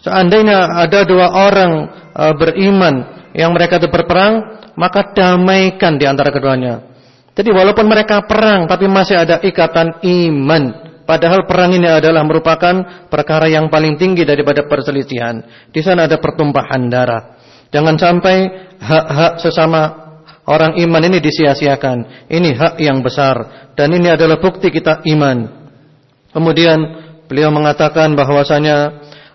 Seandainya ada dua orang uh, beriman yang mereka itu berperang, maka damaikan di antara keduanya. Jadi walaupun mereka perang tapi masih ada ikatan iman. Padahal perang ini adalah merupakan perkara yang paling tinggi daripada perselisihan. Di sana ada pertumpahan darah. Jangan sampai hak-hak sesama orang iman ini disia-siakan. Ini hak yang besar dan ini adalah bukti kita iman. Kemudian beliau mengatakan bahwasanya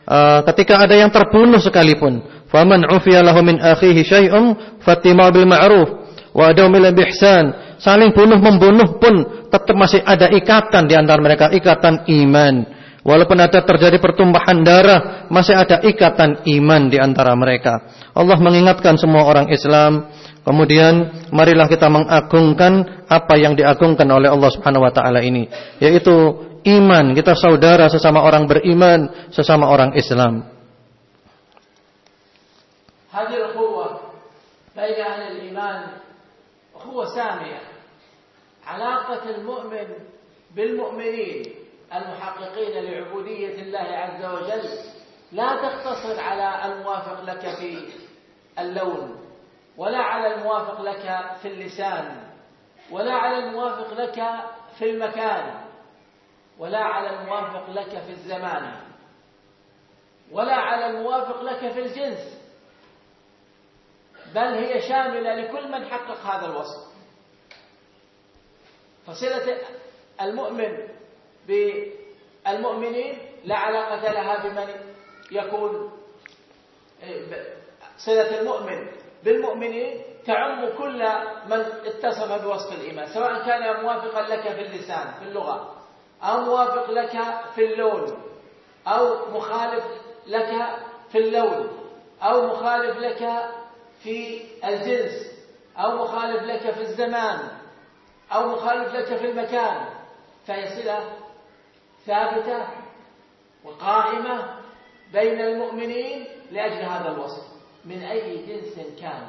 uh, ketika ada yang terbunuh sekalipun Faman ufiya lahu min akhihi syai'un fatima bil ma'ruf wa adamil bihsan. Saling bunuh membunuh pun tetap masih ada ikatan di antara mereka, ikatan iman. Walaupun ada terjadi pertumpahan darah, masih ada ikatan iman di antara mereka. Allah mengingatkan semua orang Islam. Kemudian marilah kita mengagungkan apa yang diagungkan oleh Allah Subhanahu wa taala ini, yaitu iman. Kita saudara sesama orang beriman, sesama orang Islam. هذه الأخوة بين أهل الإيمان أخوة سامية. علاقة المؤمن بالمؤمنين المحققين لعبودية الله عز وجل لا تقتصر على الموافق لك في اللون ولا على الموافق لك في اللسان ولا على الموافق لك في المكان ولا على الموافق لك في الزمان ولا على الموافق لك في الجنس. بل هي شاملة لكل من حقق هذا الوصف. فصلة المؤمن بالمؤمنين لا علاقة لها بمن يكون صلة المؤمن بالمؤمنين تعم كل من اتصف بوصف الإيمان سواء كان موافقا لك في اللسان في اللغة أو موافق لك في اللون أو مخالف لك في اللون أو مخالف لك في الجنس أو مخالف لك في الزمان أو مخالف لك في المكان فهي صلة ثابتة وقائمة بين المؤمنين لأجل هذا الوصف. من أي جنس كان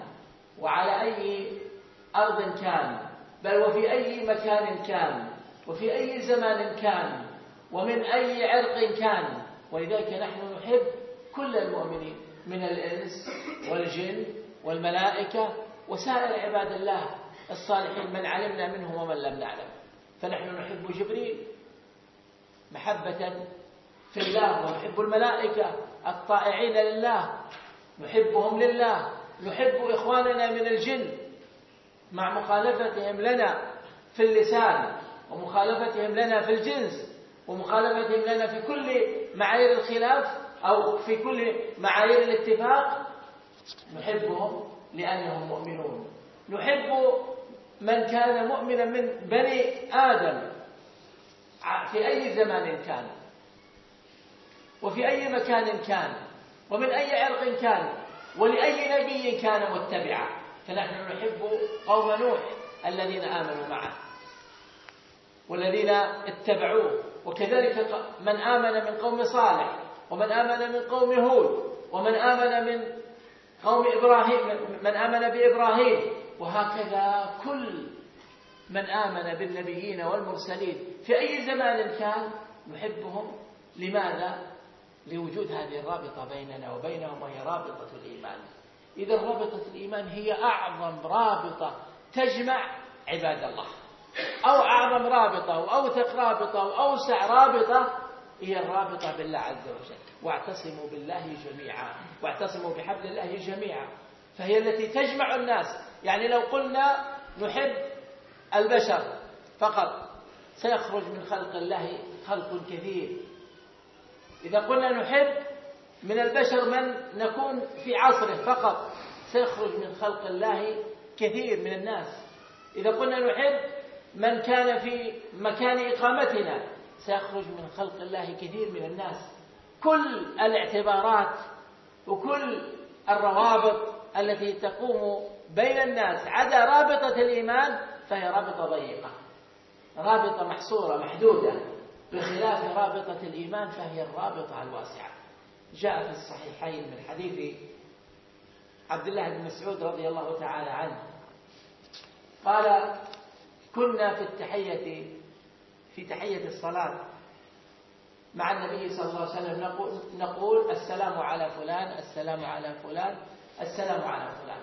وعلى أي أرض كان بل وفي أي مكان كان وفي أي زمان كان ومن أي عرق كان. ولذلك نحن نحب كل المؤمنين من الإنس والجن والملائكة وسائر عباد الله الصالحين من علمنا منهم ومن لم نعلم. فنحن نحب جبريل محبة في الله ونحب الملائكة الطائعين لله نحبهم لله نحب إخواننا من الجن مع مخالفتهم لنا في اللسان ومخالفتهم لنا في الجنس ومخالفتهم لنا في كل معايير الخلاف أو في كل معايير الاتفاق. نحبهم لأنهم مؤمنون. نحب من كان مؤمنا من بني آدم. في أي زمان كان. وفي أي مكان كان. ومن أي عرق كان. ولأي نبي كان متبعا. فنحن نحب قوم نوح الذين آمنوا معه. والذين اتبعوه. وكذلك من آمن من قوم صالح. ومن آمن من قوم هود. ومن آمن من قوم إبراهيم من آمن بإبراهيم. وهكذا كل من آمن بالنبيين والمرسلين. في أي زمان كان نحبهم؟ لماذا؟ لوجود هذه الرابطة بيننا وبينهم وهي رابطة الإيمان. إذا رابطة الإيمان هي أعظم رابطة تجمع عباد الله. أو أعظم رابطة وأوثق رابطة وأوسع رابطة هي الرابطة بالله عز وجل. واعتصموا بالله جميعا. واعتصموا بحبل الله جميعا. فهي التي تجمع الناس. يعني لو قلنا نحب البشر فقط سيخرج من خلق الله خلق كثير. إذا قلنا نحب من البشر من نكون في عصره فقط سيخرج من خلق الله كثير من الناس. إذا قلنا نحب من كان في مكان إقامتنا سيخرج من خلق الله كثير من الناس. كل الاعتبارات وكل الروابط التي تقوم بين الناس عدا رابطة الإيمان فهي رابطة ضيقة. رابطة محصورة محدودة. بخلاف رابطة الإيمان فهي الرابطة الواسعة. جاء في الصحيحين من حديث عبد الله بن مسعود رضي الله تعالى عنه. قال كنا في التحية في تحية الصلاة مع النبي صلى الله عليه وسلم. نقول, نقول السلام على فلان السلام على فلان السلام على فلان.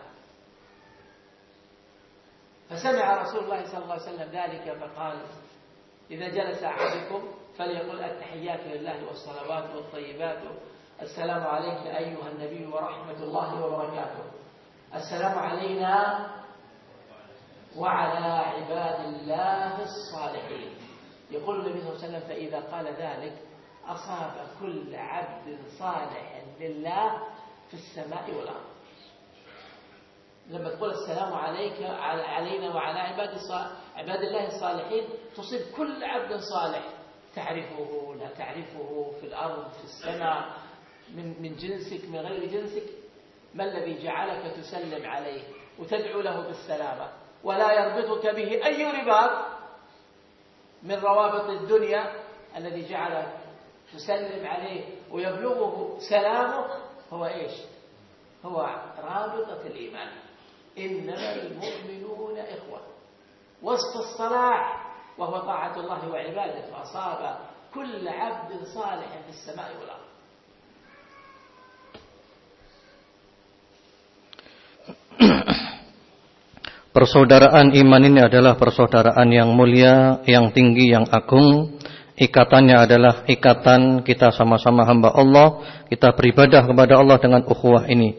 فسمع رسول الله صلى الله عليه وسلم ذلك فقال إذا جلس أحدكم فليقل التحيات لله والصلوات والطيبات. السلام عليك أيها النبي ورحمة الله وبركاته. السلام علينا وعلى عباد الله الصالحين. يقول النبي صلى الله عليه وسلم فإذا قال ذلك أصاب كل عبد صالح لله في السماء والأرض. لما تقول السلام عليك علينا وعلى عباد عباد الله الصالحين تصيب كل عبد صالح. تعرفه لا تعرفه في الأرض في السماء من من جنسك من غير جنسك. ما الذي جعلك تسلم عليه وتدعو له بالسلامة؟ ولا يربطك به أي رباط. من روابط الدنيا الذي جعلك تسلم عليه ويبلغه سلامه هو إيش؟ هو رابطة الإيمان. إنما المؤمنون إخوة. وسط الصلاح وهو طاعة الله وعباده فأصاب كل عبد صالح في السماء والأرض. [coughs] Persaudaraan iman ini adalah persaudaraan yang mulia, yang tinggi, yang agung. Ikatannya adalah ikatan kita sama-sama hamba Allah. Kita beribadah kepada Allah dengan ukhuwah ini.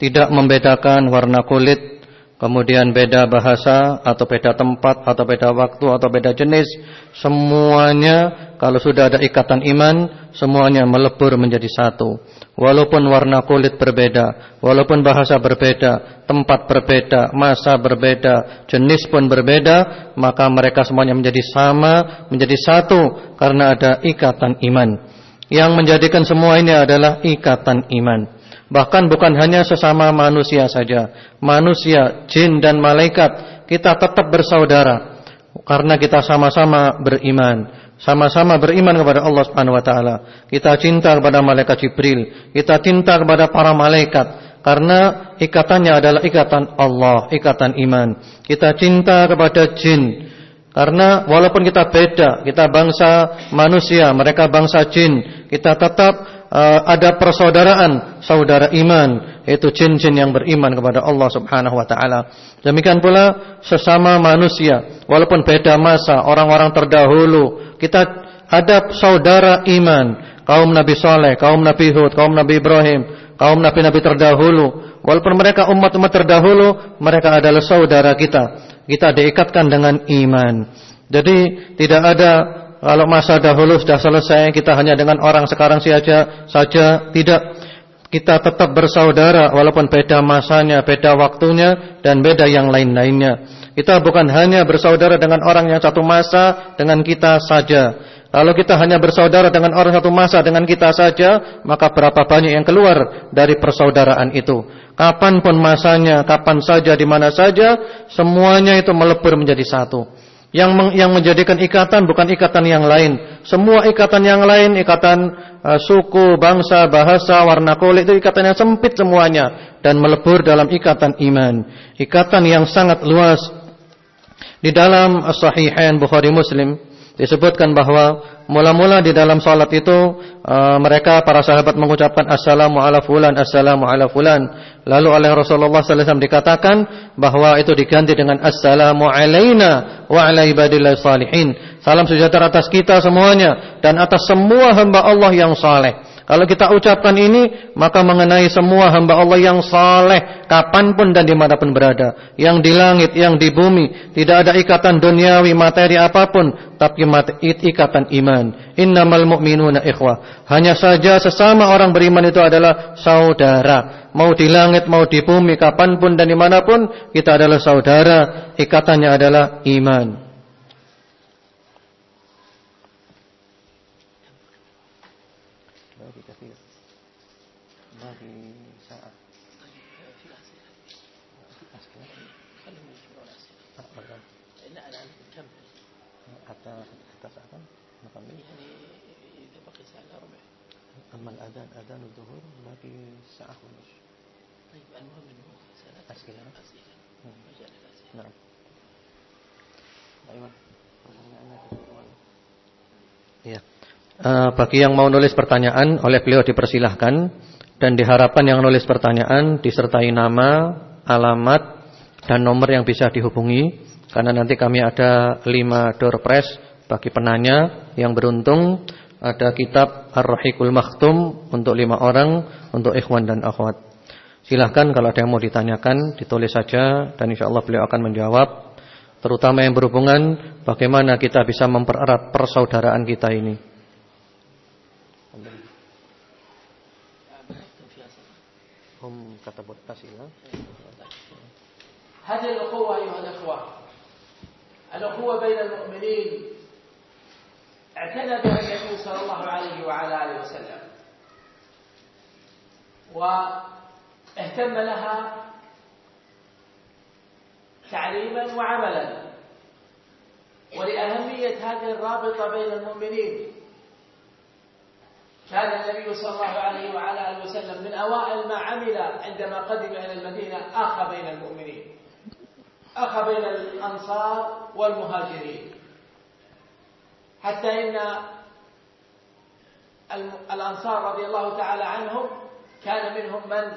Tidak membedakan warna kulit, kemudian beda bahasa atau beda tempat atau beda waktu atau beda jenis semuanya kalau sudah ada ikatan iman semuanya melebur menjadi satu walaupun warna kulit berbeda walaupun bahasa berbeda tempat berbeda masa berbeda jenis pun berbeda maka mereka semuanya menjadi sama menjadi satu karena ada ikatan iman yang menjadikan semua ini adalah ikatan iman Bahkan bukan hanya sesama manusia saja. Manusia, jin dan malaikat. Kita tetap bersaudara. Karena kita sama-sama beriman. Sama-sama beriman kepada Allah subhanahu wa ta'ala. Kita cinta kepada malaikat Jibril. Kita cinta kepada para malaikat. Karena ikatannya adalah ikatan Allah. Ikatan iman. Kita cinta kepada jin. Karena walaupun kita beda, kita bangsa manusia, mereka bangsa jin, kita tetap uh, ada persaudaraan saudara iman yaitu jin-jin yang beriman kepada Allah Subhanahu wa taala. Demikian pula sesama manusia walaupun beda masa, orang-orang terdahulu, kita ada saudara iman, kaum Nabi Saleh, kaum Nabi Hud, kaum Nabi Ibrahim, kaum nabi-nabi terdahulu. Walaupun mereka umat-umat terdahulu, mereka adalah saudara kita. Kita diikatkan dengan iman. Jadi tidak ada kalau masa dahulu sudah selesai, kita hanya dengan orang sekarang saja saja tidak kita tetap bersaudara walaupun beda masanya, beda waktunya dan beda yang lain-lainnya. Kita bukan hanya bersaudara dengan orang yang satu masa dengan kita saja. Kalau kita hanya bersaudara dengan orang satu masa dengan kita saja, maka berapa banyak yang keluar dari persaudaraan itu. Kapan pun masanya, kapan saja, di mana saja, semuanya itu melebur menjadi satu. Yang yang menjadikan ikatan bukan ikatan yang lain. Semua ikatan yang lain, ikatan uh, suku, bangsa, bahasa, warna kulit itu ikatan yang sempit semuanya dan melebur dalam ikatan iman. Ikatan yang sangat luas. Di dalam Sahihain Bukhari Muslim disebutkan bahwa Mula-mula di dalam salat itu uh, mereka para sahabat mengucapkan assalamu ala fulan assalamu ala fulan. Lalu oleh Rasulullah sallallahu alaihi wasallam dikatakan bahwa itu diganti dengan assalamu alaina wa ala ibadillah salihin. Salam sejahtera atas kita semuanya dan atas semua hamba Allah yang saleh. Kalau kita ucapkan ini, maka mengenai semua hamba Allah yang saleh, kapan pun dan di mana pun berada. Yang di langit, yang di bumi. Tidak ada ikatan duniawi, materi apa pun. Tapi ikatan iman. Innamal mu'minuna ikhwah. Hanya saja sesama orang beriman itu adalah saudara. Mau di langit, mau di bumi, kapan pun dan di mana pun. Kita adalah saudara. Ikatannya adalah iman. Uh, bagi yang mau nulis pertanyaan oleh beliau dipersilahkan dan diharapkan yang nulis pertanyaan disertai nama, alamat dan nomor yang bisa dihubungi karena nanti kami ada 5 door press bagi penanya yang beruntung ada kitab Ar-Rahiqul Maktum untuk lima orang untuk ikhwan dan akhwat. Silahkan kalau ada yang mau ditanyakan ditulis saja dan insya Allah beliau akan menjawab terutama yang berhubungan bagaimana kita bisa mempererat persaudaraan kita ini. المؤمنين اعتنى بها النبي صلى الله عليه وعلى آله وسلم. واهتم لها تعليما وعملا. ولأهمية هذه الرابطة بين المؤمنين. كان النبي صلى الله عليه وعلى آله وسلم من أوائل ما عمل عندما قدم إلى المدينة أخ بين المؤمنين. أخ بين الأنصار والمهاجرين. حتى إن الأنصار رضي الله تعالى عنهم كان منهم من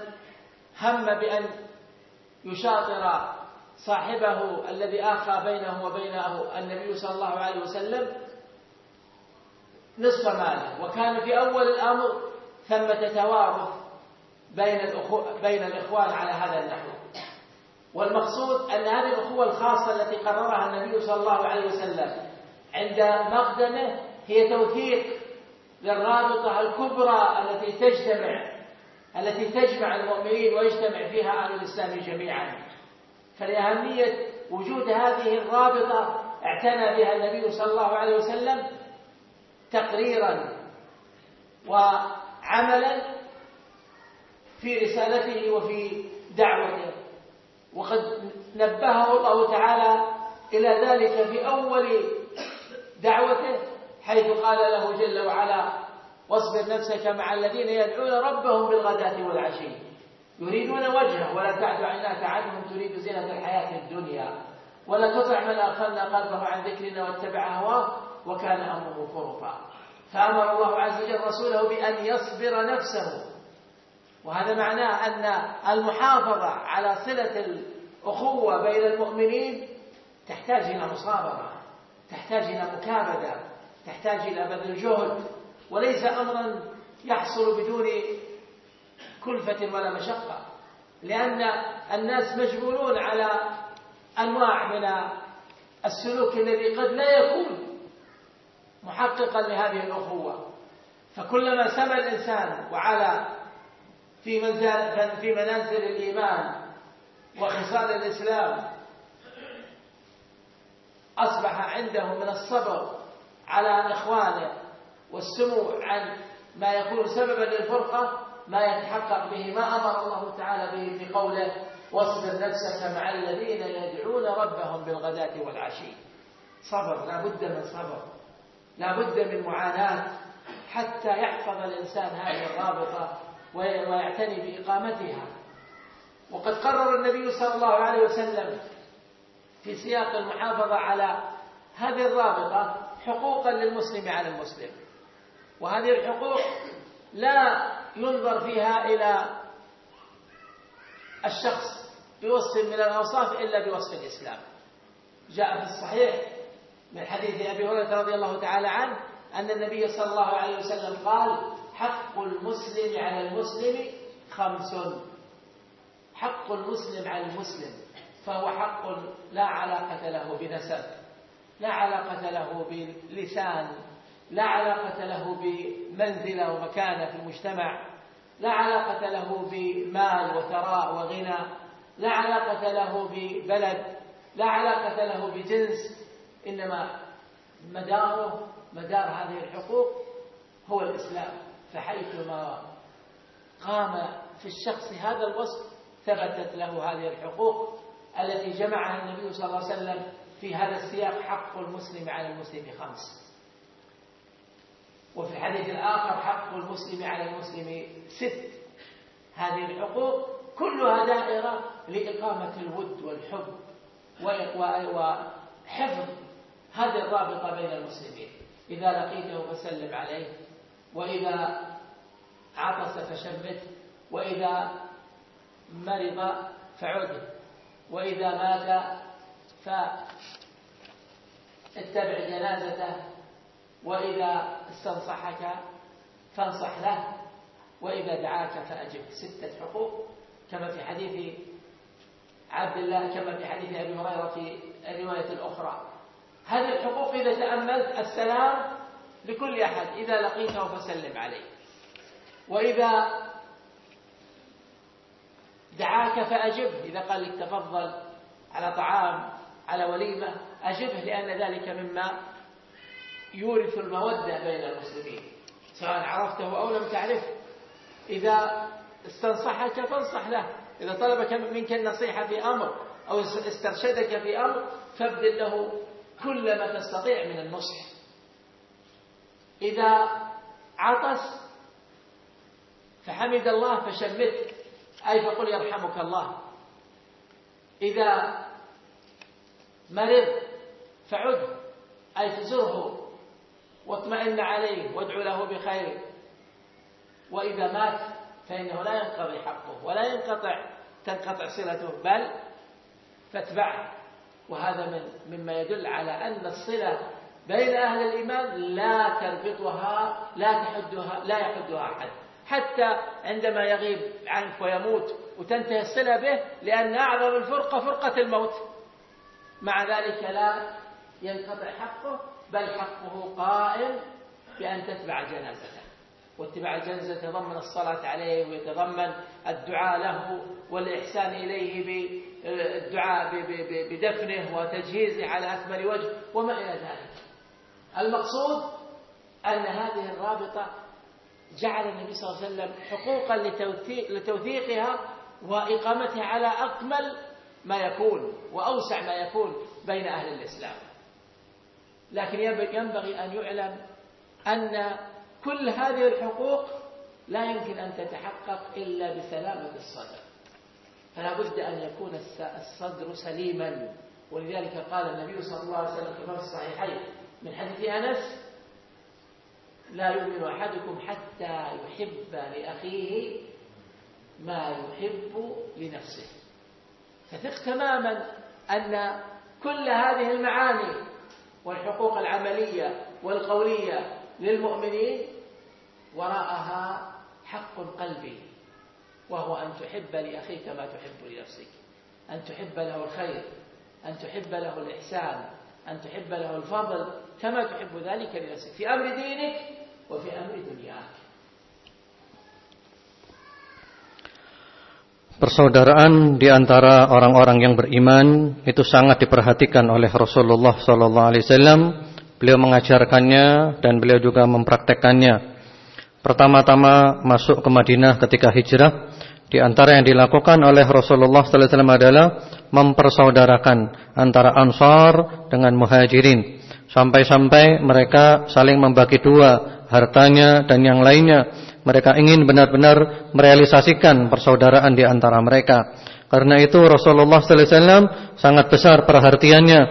هم بأن يشاطر صاحبه الذي آخى بينه وبينه النبي صلى الله عليه وسلم نصف ماله. وكان في أول الأمر ثمة توارث بين بين الإخوان على هذا النحو. والمقصود أن هذه الأخوة الخاصة التي قررها النبي صلى الله عليه وسلم عند مقدمه هي توثيق للرابطة الكبرى التي تجتمع التي تجمع المؤمنين ويجتمع فيها أهل الإسلام جميعا. فلأهمية وجود هذه الرابطة اعتنى بها النبي صلى الله عليه وسلم تقريرا وعملا في رسالته وفي دعوته. وقد نبهه الله تعالى إلى ذلك في أول دعوته حيث قال له جل وعلا واصبر نفسك مع الذين يدعون ربهم بالغداة والعشي. يريدون وجهه ولا تعد عيناك عنهم تريد زينة الحياة الدنيا. ولا تطع من أغفلنا قلبه عن ذكرنا واتبع هواه وكان أمره فرطا. فأمر الله عز وجل رسوله بأن يصبر نفسه. وهذا معناه أن المحافظة على صلة الأخوة بين المؤمنين تحتاج إلى مصابرة. تحتاج إلى مكابدة تحتاج إلى بذل جهد وليس أمرا يحصل بدون كلفة ولا مشقة لأن الناس مجبولون على أنواع من السلوك الذي قد لا يكون محققا لهذه الأخوة. فكلما سمى الإنسان وعلى في منزل في منازل الإيمان وخصال الإسلام أصبح عنده من الصبر على إخوانه والسمو عن ما يكون سببا للفرقة ما يتحقق به ما أمر الله تعالى به في قوله واصبر نفسك مع الذين يدعون ربهم بالغداة والعشي صبر لا بد من صبر لا بد من معاناة حتى يحفظ الإنسان هذه الرابطة ويعتني بإقامتها. وقد قرر النبي صلى الله عليه وسلم في سياق المحافظة على هذه الرابطة حقوقا للمسلم على المسلم. وهذه الحقوق لا ينظر فيها إلى الشخص بوصف من الأوصاف إلا بوصف الإسلام. جاء في الصحيح من حديث أبي هريرة رضي الله تعالى عنه أن النبي صلى الله عليه وسلم قال حق المسلم على المسلم خمس. حق المسلم على المسلم فهو حق لا علاقة له بنسب لا علاقة له بلسان لا علاقة له بمنزلة ومكانة في المجتمع لا علاقة له بمال وثراء وغنى لا علاقة له ببلد لا علاقة له بجنس إنما مداره مدار هذه الحقوق هو الإسلام. فحيثما قام في الشخص هذا الوصف ثبتت له هذه الحقوق. التي جمعها النبي صلى الله عليه وسلم في هذا السياق حق المسلم على المسلم خمس. وفي الحديث الآخر حق المسلم على المسلم ست. هذه الحقوق كلها دائرة لإقامة الود والحب وحفظ هذه الرابطة بين المسلمين. إذا لقيته فسلم عليه وإذا عطس فشمته وإذا مرض فعده. وإذا مات فاتبع جنازته وإذا استنصحك فانصح له وإذا دعاك فأجب. ستة حقوق كما في حديث عبد الله كما في حديث أبي هريرة في الرواية الأخرى. هذه الحقوق إذا تأملت السلام لكل أحد. إذا لقيته فسلم عليه. وإذا دعاك فأجبه. إذا قال لك تفضل على طعام على وليمة أجبه لأن ذلك مما يورث المودة بين المسلمين سواء عرفته أو لم تعرفه. إذا استنصحك فانصح له. إذا طلبك منك النصيحة في أمر أو استرشدك في أمر فابذل له كل ما تستطيع من النصح. إذا عطس فحمد الله فشمته. أي فقل يرحمك الله. إذا مرض فعد أي فزره واطمئن عليه وادعو له بخير. وإذا مات فإنه لا ينقضي حقه ولا ينقطع تنقطع صلته بل فاتبعه. وهذا من مما يدل على أن الصلة بين أهل الإيمان لا تربطها لا تحدها لا يحدها أحد. حتى عندما يغيب عنك ويموت وتنتهي الصلة به لأن أعظم الفرقة فرقة الموت. مع ذلك لا ينقطع حقه بل حقه قائم بأن تتبع جنازته. واتباع الجنازة يتضمن الصلاة عليه ويتضمن الدعاء له والإحسان إليه بالدعاء بدفنه وتجهيزه على أكمل وجه وما إلى ذلك. المقصود أن هذه الرابطة جعل النبي صلى الله عليه وسلم حقوقا لتوثيقها وإقامتها على أكمل ما يكون وأوسع ما يكون بين أهل الإسلام. لكن ينبغي أن يعلم أن كل هذه الحقوق لا يمكن أن تتحقق إلا بسلامة الصدر. فلا بد أن يكون الصدر سليما. ولذلك قال النبي صلى الله عليه وسلم في الصحيحين من حديث أنس لا يؤمن أحدكم حتى يحب لأخيه ما يحب لنفسه. فثق تماما أن كل هذه المعاني والحقوق العملية والقولية للمؤمنين وراءها حق قلبي وهو أن تحب لأخيك ما تحب لنفسك. أن تحب له الخير أن تحب له الإحسان أن تحب له الفضل كما تحب ذلك لنفسك. في أمر دينك وفي أمر دنياك Persaudaraan di antara orang-orang yang beriman itu sangat diperhatikan oleh Rasulullah sallallahu alaihi wasallam. Beliau mengajarkannya dan beliau juga mempraktekkannya. Pertama-tama masuk ke Madinah ketika hijrah, di antara yang dilakukan oleh Rasulullah sallallahu alaihi wasallam adalah mempersaudarakan antara Ansar dengan Muhajirin. Sampai-sampai mereka saling membagi dua hartanya dan yang lainnya mereka ingin benar-benar merealisasikan persaudaraan di antara mereka. Karena itu Rasulullah sallallahu alaihi wasallam sangat besar perhatiannya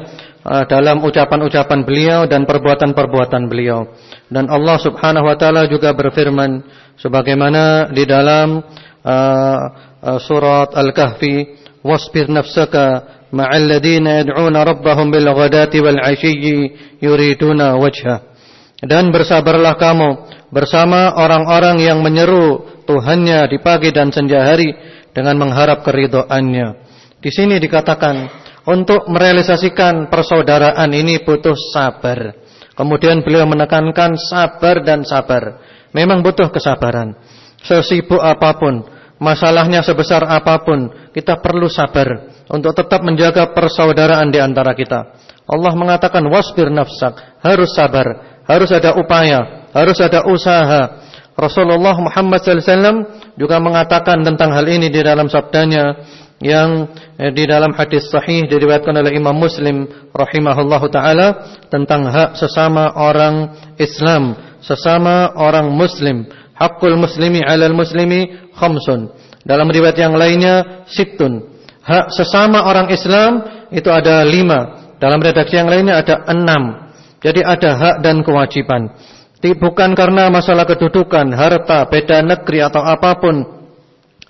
uh, dalam ucapan-ucapan beliau dan perbuatan-perbuatan beliau. Dan Allah Subhanahu wa taala juga berfirman sebagaimana di dalam uh, uh, surat Al-Kahfi, "Wasbir nafsaka ma'al ladzina yad'una rabbahum bil ghadati wal 'ashiyyi yuriduna wajha." Dan bersabarlah kamu bersama orang-orang yang menyeru Tuhannya di pagi dan senja hari dengan mengharap keridoannya. Di sini dikatakan untuk merealisasikan persaudaraan ini butuh sabar. Kemudian beliau menekankan sabar dan sabar. Memang butuh kesabaran. Sesibuk apa pun, masalahnya sebesar apa pun, kita perlu sabar untuk tetap menjaga persaudaraan di antara kita. Allah mengatakan wasbir nafsak, harus sabar, harus ada upaya, harus ada usaha. Rasulullah Muhammad SAW juga mengatakan tentang hal ini di dalam sabdanya, yang eh, di dalam hadis sahih diriwayatkan oleh Imam Muslim rahimahullahu taala tentang hak sesama orang Islam, sesama orang muslim. Hakul muslimi 'alal muslimi khamsun. Dalam riwayat yang lainnya sittun. Hak sesama orang Islam itu ada lima. Dalam redaksi yang lainnya ada enam. Jadi ada hak dan kewajiban. Bukan karena masalah kedudukan, harta, beda negeri atau apa pun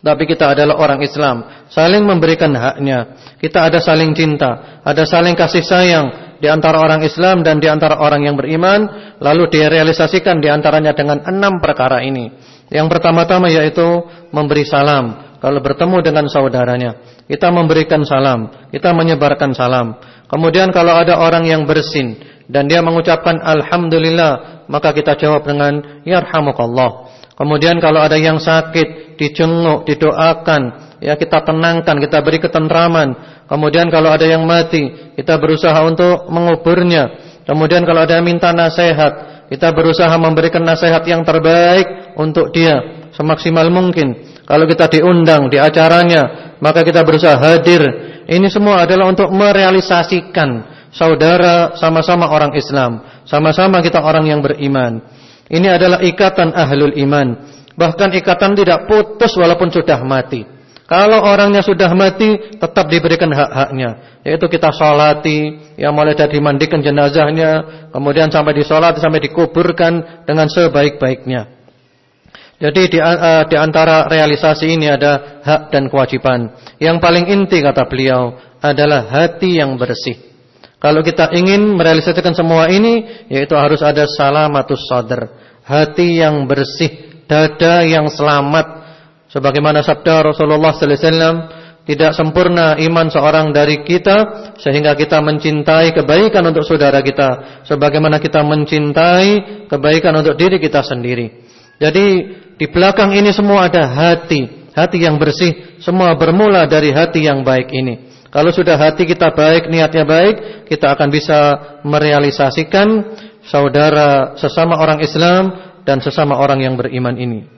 tapi kita adalah orang Islam, saling memberikan haknya. Kita ada saling cinta, ada saling kasih sayang di antara orang Islam dan di antara orang yang beriman, lalu direalisasikan di antaranya dengan enam perkara ini. Yang pertama-tama yaitu memberi salam. Kalau bertemu dengan saudaranya, kita memberikan salam, kita menyebarkan salam. Kemudian kalau ada orang yang bersin dan dia mengucapkan alhamdulillah, maka kita jawab dengan yarhamukallah. Kemudian kalau ada yang sakit, dijenguk, didoakan, ya kita tenangkan, kita beri ketentraman. Kemudian kalau ada yang mati, kita berusaha untuk menguburnya. Kemudian kalau ada yang minta nasihat, kita berusaha memberikan nasihat yang terbaik untuk dia semaksimal mungkin. Kalau kita diundang di acaranya, maka kita berusaha hadir. Ini semua adalah untuk merealisasikan saudara sama-sama orang Islam, sama-sama kita orang yang beriman. Ini adalah ikatan ahlul iman. Bahkan ikatan tidak putus walaupun sudah mati. Kalau orangnya sudah mati, tetap diberikan hak-haknya. Yaitu kita sholati, yang mulai dari mandikan jenazahnya, kemudian sampai disolati, sampai dikuburkan dengan sebaik-baiknya. Jadi di, uh, di antara realisasi ini ada hak dan kewajiban. Yang paling inti kata beliau adalah hati yang bersih. Kalau kita ingin merealisasikan semua ini, yaitu harus ada salamatus sadr, hati yang bersih, dada yang selamat. Sebagaimana sabda Rasulullah wasallam, tidak sempurna iman seorang dari kita sehingga kita mencintai kebaikan untuk saudara kita sebagaimana kita mencintai kebaikan untuk diri kita sendiri. Jadi di belakang ini semua ada hati, hati yang bersih, semua bermula dari hati yang baik ini. Kalau sudah hati kita baik, niatnya baik, kita akan bisa merealisasikan saudara sesama orang Islam dan sesama orang yang beriman ini.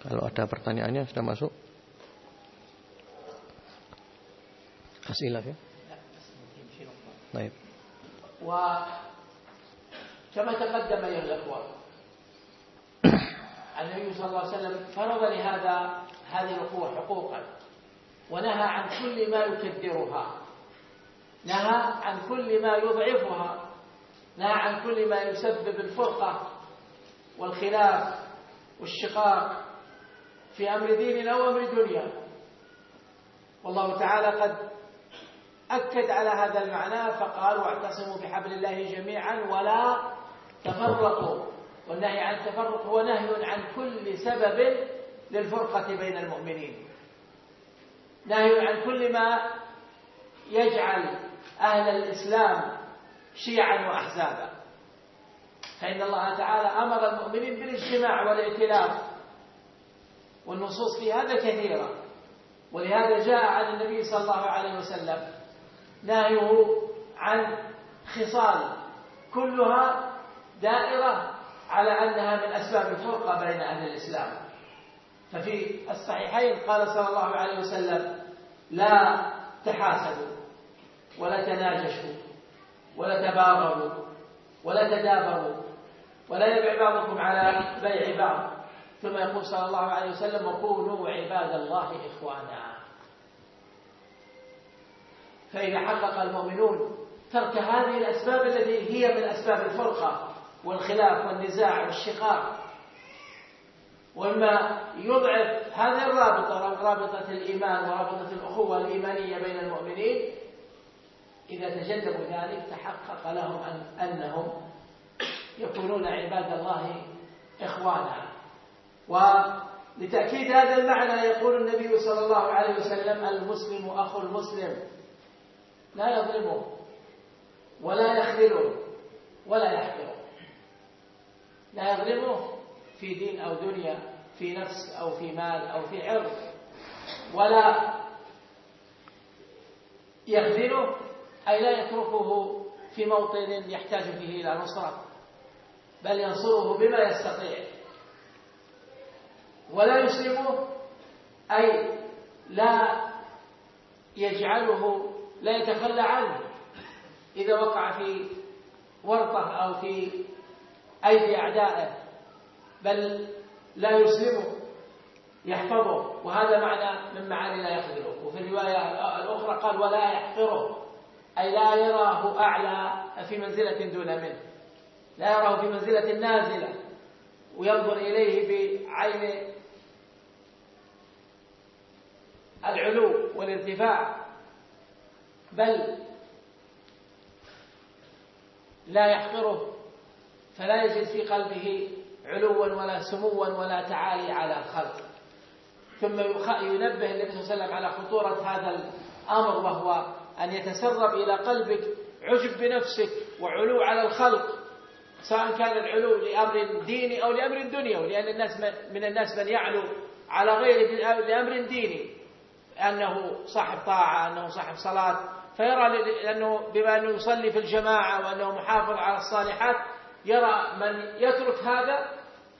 Kalau ada pertanyaannya sudah masuk. As'ilah ya. Baik. وكما تقدم يا الأخوة. النبي صلى الله عليه وسلم فرض لهذا هذه الأخوة حقوقا ونهى عن كل ما يكدرها نهى عن كل ما يضعفها نهى عن كل ما يسبب الفرقة والخلاف والشقاق في أمر دين أو أمر دنيا. والله تعالى قد أكد على هذا المعنى فقال واعتصموا بحبل الله جميعا ولا تفرقوا والنهي عن التفرق هو نهي عن كل سبب للفرقة بين المؤمنين. نهي عن كل ما يجعل أهل الإسلام شيعا وأحزابا. فإن الله تعالى أمر المؤمنين بالاجتماع والائتلاف والنصوص في هذا كثيرة ولهذا جاء عن النبي صلى الله عليه وسلم نهيه عن خصال كلها دائرة على أنها من أسباب الفرقة بين أهل الإسلام. ففي الصحيحين قال صلى الله عليه وسلم لا تحاسدوا ولا تناجشوا ولا تباغضوا ولا تدابروا ولا يبع بعضكم على بيع بعض. ثم يقول صلى الله عليه وسلم وكونوا عباد الله إخوانا. فإذا حقق المؤمنون ترك هذه الأسباب التي هي من أسباب الفرقة والخلاف والنزاع والشقاق. وما يضعف هذه الرابطة رابطة الإيمان ورابطة الأخوة الإيمانية بين المؤمنين إذا تجنبوا ذلك تحقق لهم أن أنهم يكونون عباد الله إخوانا. ولتأكيد هذا المعنى يقول النبي صلى الله عليه وسلم المسلم أخو المسلم. لا يظلمه ولا يخذله ولا يحقره لا يظلمه في دين أو دنيا في نفس أو في مال أو في عرض. ولا يخذله أي لا يتركه في موطن يحتاج فيه إلى نصرة بل ينصره بما يستطيع. ولا يسلمه أي لا يجعله لا يتخلى عنه إذا وقع في ورطة أو في أيدي أعدائه بل لا يسلمه يحفظه. وهذا معنى من معاني لا يخذله وفي الرواية الأخرى قال ولا يحقره. أي لا يراه أعلى في منزلة دون منه. لا يراه في منزلة نازلة وينظر إليه بعين العلو والارتفاع. بل لا يحقره فلا يجد في قلبه علوا ولا سموا ولا تعالي على الخلق. ثم ينبه النبي صلى الله عليه وسلم على خطورة هذا الأمر وهو أن يتسرب إلى قلبك عجب بنفسك وعلو على الخلق سواء كان العلو لأمر ديني أو لأمر دنيوي لأن الناس من الناس من يعلو على غيره لأمر ديني. أنه صاحب طاعة أنه صاحب صلاة فيرى لأنه بما أنه يصلي في الجماعة وأنه محافظ على الصالحات يرى من يترك هذا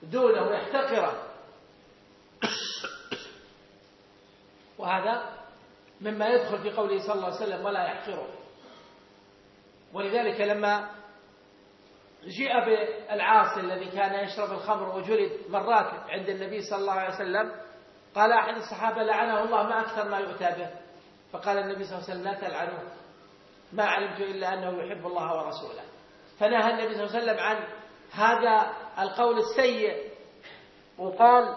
دونه يحتقره. وهذا مما يدخل في قوله صلى الله عليه وسلم ولا يحقره. ولذلك لما جيء بالعاصي الذي كان يشرب الخمر وجلد مرات عند النبي صلى الله عليه وسلم قال أحد الصحابة لعنه الله ما أكثر ما يؤتى به. فقال النبي صلى الله عليه وسلم لا تلعنوه ما علمت إلا أنه يحب الله ورسوله. فنهى النبي صلى الله عليه وسلم عن هذا القول السيء وقال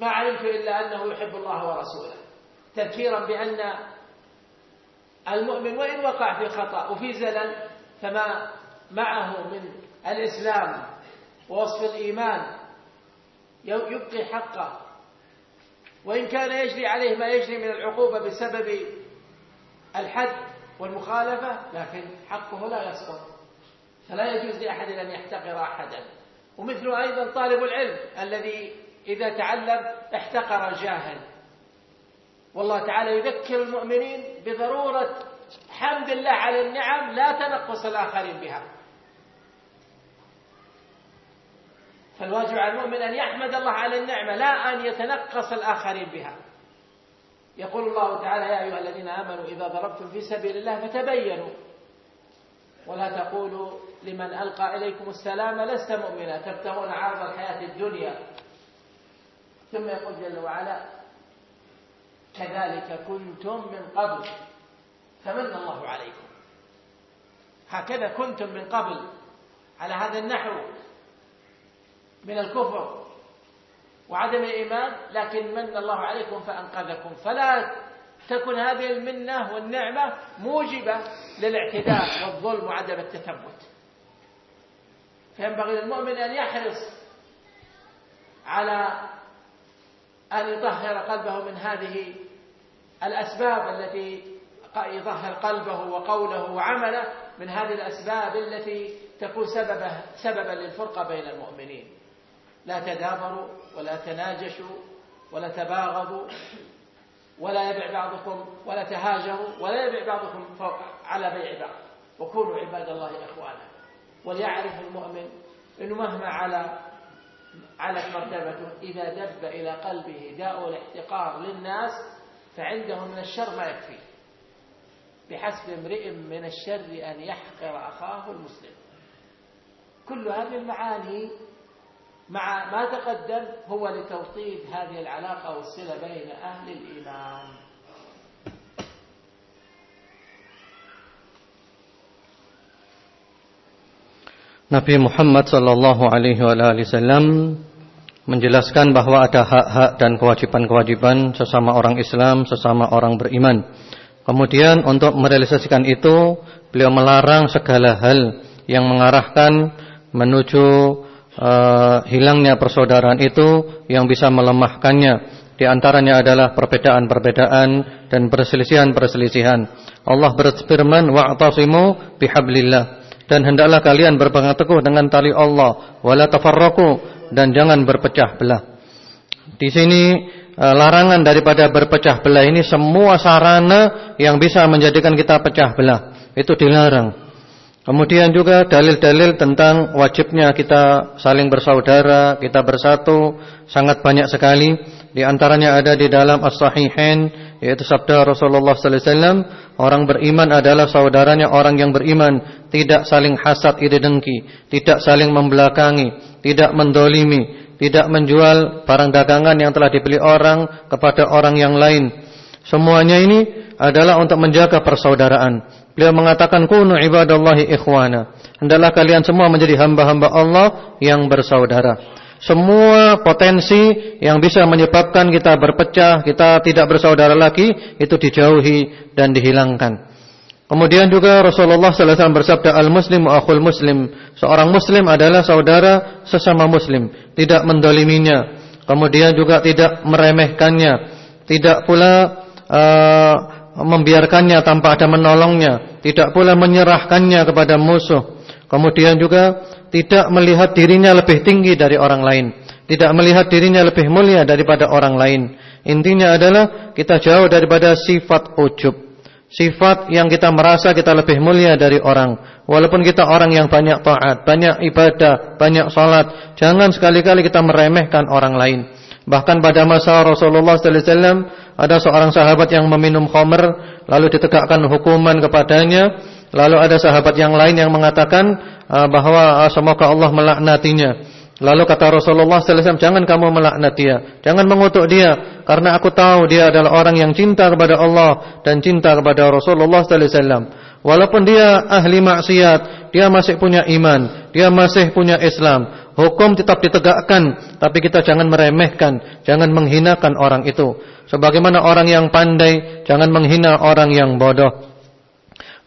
ما علمت إلا أنه يحب الله ورسوله. تذكيرا بأن المؤمن وإن وقع في خطأ وفي زلل فما معه من الإسلام ووصف الإيمان يبقي حقه. وإن كان يجري عليه ما يجري من العقوبة بسبب الحد والمخالفة لكن حقه لا يسقط فلا يجوز لأحد أن يحتقر أحدا. ومثل أيضا طالب العلم الذي إذا تعلم احتقر الجاهل والله تعالى يذكر المؤمنين بضرورة حمد الله على النعم لا تنقص الآخرين بها. فالواجب على المؤمن أن يحمد الله على النعمة لا أن يتنقص الآخرين بها. يقول الله تعالى يا أيها الذين آمنوا إذا ضربتم في سبيل الله فتبينوا. ولا تقولوا لمن ألقى إليكم السلام لست مؤمنا تبتغون عرض الحياة الدنيا. ثم يقول جل وعلا كذلك كنتم من قبل فمن الله عليكم. هكذا كنتم من قبل على هذا النحو من الكفر وعدم الإيمان لكن من الله عليكم فأنقذكم. فلا تكن هذه المنة والنعمة موجبة للاعتداء والظلم وعدم التثبت. فينبغي للمؤمن أن يحرص على أن يطهر قلبه من هذه الأسباب التي يطهر قلبه وقوله وعمله من هذه الأسباب التي تكون سببه سببا للفرقة بين المؤمنين. لا تدابروا ولا تناجشوا ولا تباغضوا ولا يبع بعضكم ولا تهاجروا ولا يبع بعضكم فوق على بيع بعض. وكونوا عباد الله إخوانا. وليعرف المؤمن إنه مهما على علت مرتبته إذا دب إلى قلبه داء الاحتقار للناس فعنده من الشر ما يكفي. بحسب امرئ من الشر أن يحقر أخاه المسلم. كل هذه المعاني مع ما تقدم هو لتوطيد هذه العلاقة والصلة بين أهل الإيمان Nabi Muhammad Sallallahu Alaihi Wasallam menjelaskan bahwa ada hak-hak dan kewajiban-kewajiban sesama orang Islam, sesama orang beriman. Kemudian untuk merealisasikan itu, beliau melarang segala hal yang mengarahkan menuju uh, hilangnya persaudaraan itu yang bisa melemahkannya. Di antaranya adalah perbedaan-perbedaan dan perselisihan-perselisihan. Allah berfirman, "Wa'tasimu bihablillah." Dan hendaklah kalian berpegang teguh dengan tali Allah, wala tafarraqu dan jangan berpecah belah. Di sini uh, larangan daripada berpecah belah ini semua sarana yang bisa menjadikan kita pecah belah itu dilarang. Kemudian juga dalil-dalil tentang wajibnya kita saling bersaudara, kita bersatu sangat banyak sekali. Di antaranya ada di dalam As-Sahihain yaitu sabda Rasulullah sallallahu alaihi wasallam, orang beriman adalah saudaranya orang yang beriman, tidak saling hasad iri dengki, tidak saling membelakangi, tidak mendolimi, tidak menjual barang dagangan yang telah dibeli orang kepada orang yang lain. Semuanya ini adalah untuk menjaga persaudaraan. Beliau mengatakan kunu ibadallahi ikhwana. Hendaklah kalian semua menjadi hamba-hamba Allah yang bersaudara. Semua potensi yang bisa menyebabkan kita berpecah, kita tidak bersaudara lagi, itu dijauhi dan dihilangkan. Kemudian juga Rasulullah sallallahu alaihi wasallam bersabda al-muslimu akhul muslim. Seorang muslim adalah saudara sesama muslim, tidak mendoliminya. Kemudian juga tidak meremehkannya, tidak pula uh, membiarkannya tanpa ada menolongnya, tidak pula menyerahkannya kepada musuh. Kemudian juga tidak melihat dirinya lebih tinggi dari orang lain, tidak melihat dirinya lebih mulia daripada orang lain. Intinya adalah kita jauh daripada sifat ujub. Sifat yang kita merasa kita lebih mulia dari orang Walaupun kita orang yang banyak taat Banyak ibadah, banyak salat Jangan sekali-kali kita meremehkan orang lain Bahkan pada masa Rasulullah SAW Ada seorang sahabat yang meminum khamr Lalu ditegakkan hukuman kepadanya Lalu ada sahabat yang lain yang mengatakan Ah, bahwa ah, semoga Allah melaknatinya. Lalu kata Rasulullah SAW, jangan kamu melaknat dia, jangan mengutuk dia, karena aku tahu dia adalah orang yang cinta kepada Allah dan cinta kepada Rasulullah SAW. Walaupun dia ahli maksiat, dia masih punya iman, dia masih punya Islam. Hukum tetap ditegakkan, tapi kita jangan meremehkan, jangan menghinakan orang itu. Sebagaimana orang yang pandai, jangan menghina orang yang bodoh.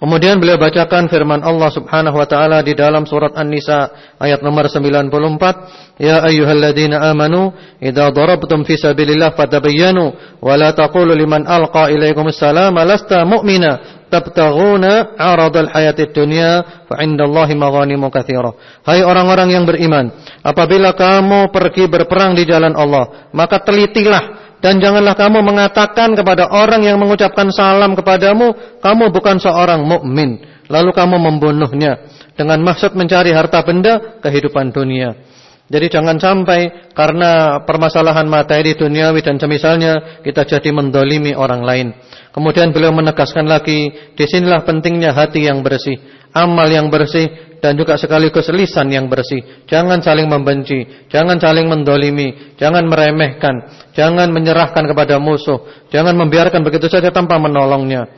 Kemudian beliau bacakan firman Allah Subhanahu wa taala di dalam surat An-Nisa ayat nomor 94, "Ya ayyuhalladzina amanu idza darabtum fi sabilillah fatabayyanu wa la taqulu liman alqa ilaikumus salama lasta mu'mina tabtaghuna 'aradal hayatid dunya fa 'indallahi maghanimu katsira." Hai orang-orang yang beriman, apabila kamu pergi berperang di jalan Allah, maka telitilah dan janganlah kamu mengatakan kepada orang yang mengucapkan salam kepadamu, kamu bukan seorang mukmin. Lalu kamu membunuhnya dengan maksud mencari harta benda kehidupan dunia. Jadi jangan sampai karena permasalahan materi duniawi dan semisalnya kita jadi mendolimi orang lain. Kemudian beliau menegaskan lagi, di sinilah pentingnya hati yang bersih, amal yang bersih, dan juga sekaligus lisan yang bersih. Jangan saling membenci, jangan saling mendolimi, jangan meremehkan, jangan menyerahkan kepada musuh, jangan membiarkan begitu saja tanpa menolongnya.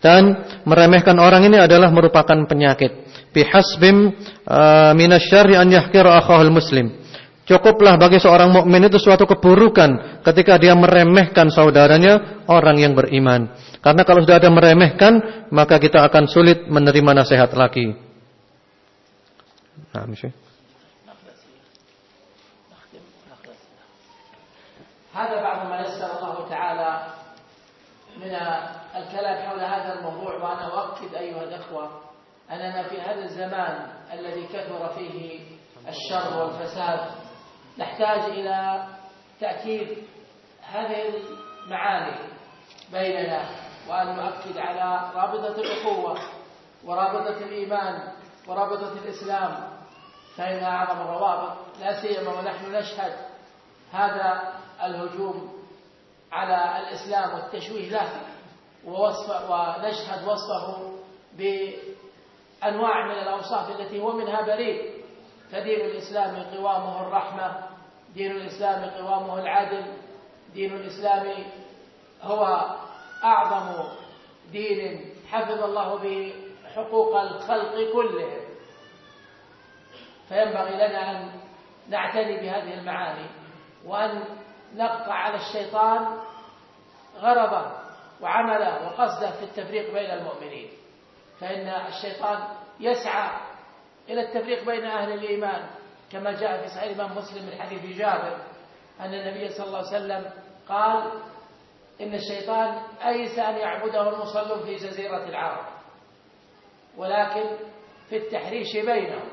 Dan meremehkan orang ini adalah merupakan penyakit Bihasbim uh, minasyarri an yahkira akhahul muslim. Cukuplah bagi seorang mukmin itu suatu keburukan ketika dia meremehkan saudaranya orang yang beriman. Karena kalau sudah ada meremehkan, maka kita akan sulit menerima nasihat lagi. نعم شيء هذا بعض ما يسر الله تعالى من الكلام حول هذا الموضوع وأنا أؤكد أيها الأخوة أننا في هذا الزمان الذي كثر فيه الشر والفساد نحتاج إلى تأكيد هذه المعاني بيننا وأن نؤكد على رابطة الأخوة ورابطة الإيمان ورابطة الإسلام. فإن أعظم الروابط لا سيما ونحن نشهد هذا الهجوم على الإسلام والتشويه له ووصف ونشهد وصفه بأنواع من الأوصاف التي هو منها بريء. فدين الإسلام قوامه الرحمة دين الإسلام قوامه العدل دين الإسلام هو أعظم دين حفظ الله به حقوق الخلق كلهم فينبغي لنا أن نعتني بهذه المعاني وأن نقطع على الشيطان غرضه وعمله وقصده في التفريق بين المؤمنين. فإن الشيطان يسعى إلى التفريق بين أهل الإيمان كما جاء في صحيح الإمام مسلم من حديث جابر أن النبي صلى الله عليه وسلم قال إن الشيطان أيس أن يعبده المصلون في جزيرة العرب ولكن في التحريش بينهم.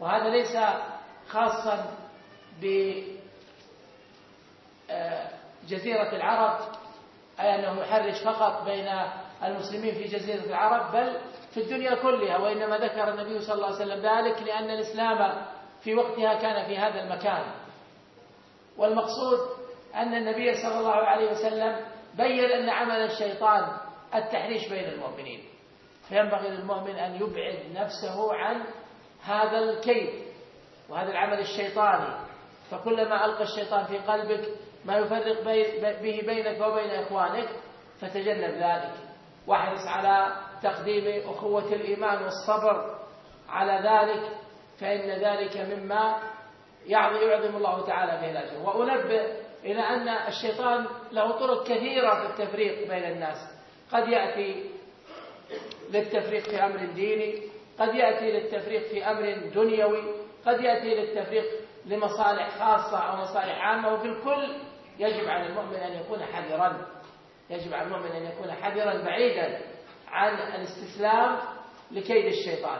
وهذا ليس خاصا بجزيرة آه، العرب أي أنه يحرج فقط بين المسلمين في جزيرة العرب بل في الدنيا كلها وإنما ذكر النبي صلى الله عليه وسلم ذلك لأن الإسلام في وقتها كان في هذا المكان. والمقصود أن النبي صلى الله عليه وسلم بين أن عمل الشيطان التحريش بين المؤمنين. فينبغي للمؤمن أن يبعد نفسه عن هذا الكيد وهذا العمل الشيطاني. فكلما ألقى الشيطان في قلبك ما يفرق به بينك وبين إخوانك فتجنب ذلك. واحرص على تقديم أخوة الإيمان والصبر على ذلك فإن ذلك مما يعظم الله تعالى به الأجر. وأنبه إلى أن الشيطان له طرق كثيرة في التفريق بين الناس. قد يأتي للتفريق في أمر ديني قد يأتي للتفريق في أمر دنيوي قد يأتي للتفريق لمصالح خاصة أو مصالح عامة وفي الكل يجب على المؤمن أن يكون حذرا. يجب على المؤمن أن يكون حذرا بعيدا عن الاستسلام لكيد الشيطان.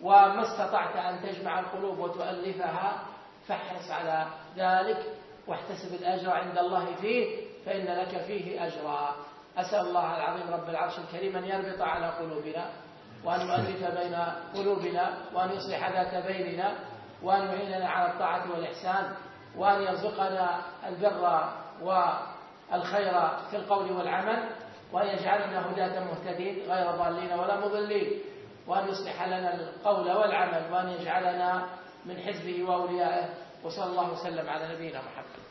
وما استطعت أن تجمع القلوب وتؤلفها فاحرص على ذلك واحتسب الأجر عند الله فيه فإن لك فيه أجرا. أسأل الله العظيم رب العرش الكريم أن يربط على قلوبنا وأن يؤلف بين قلوبنا وأن يصلح ذات بيننا وأن يعيننا على الطاعة والإحسان وأن يرزقنا البر والخير في القول والعمل وأن يجعلنا هداة مهتدين غير ضالين ولا مضلين وأن يصلح لنا القول والعمل وأن يجعلنا من حزبه وأوليائه وصلى الله وسلم على نبينا محمد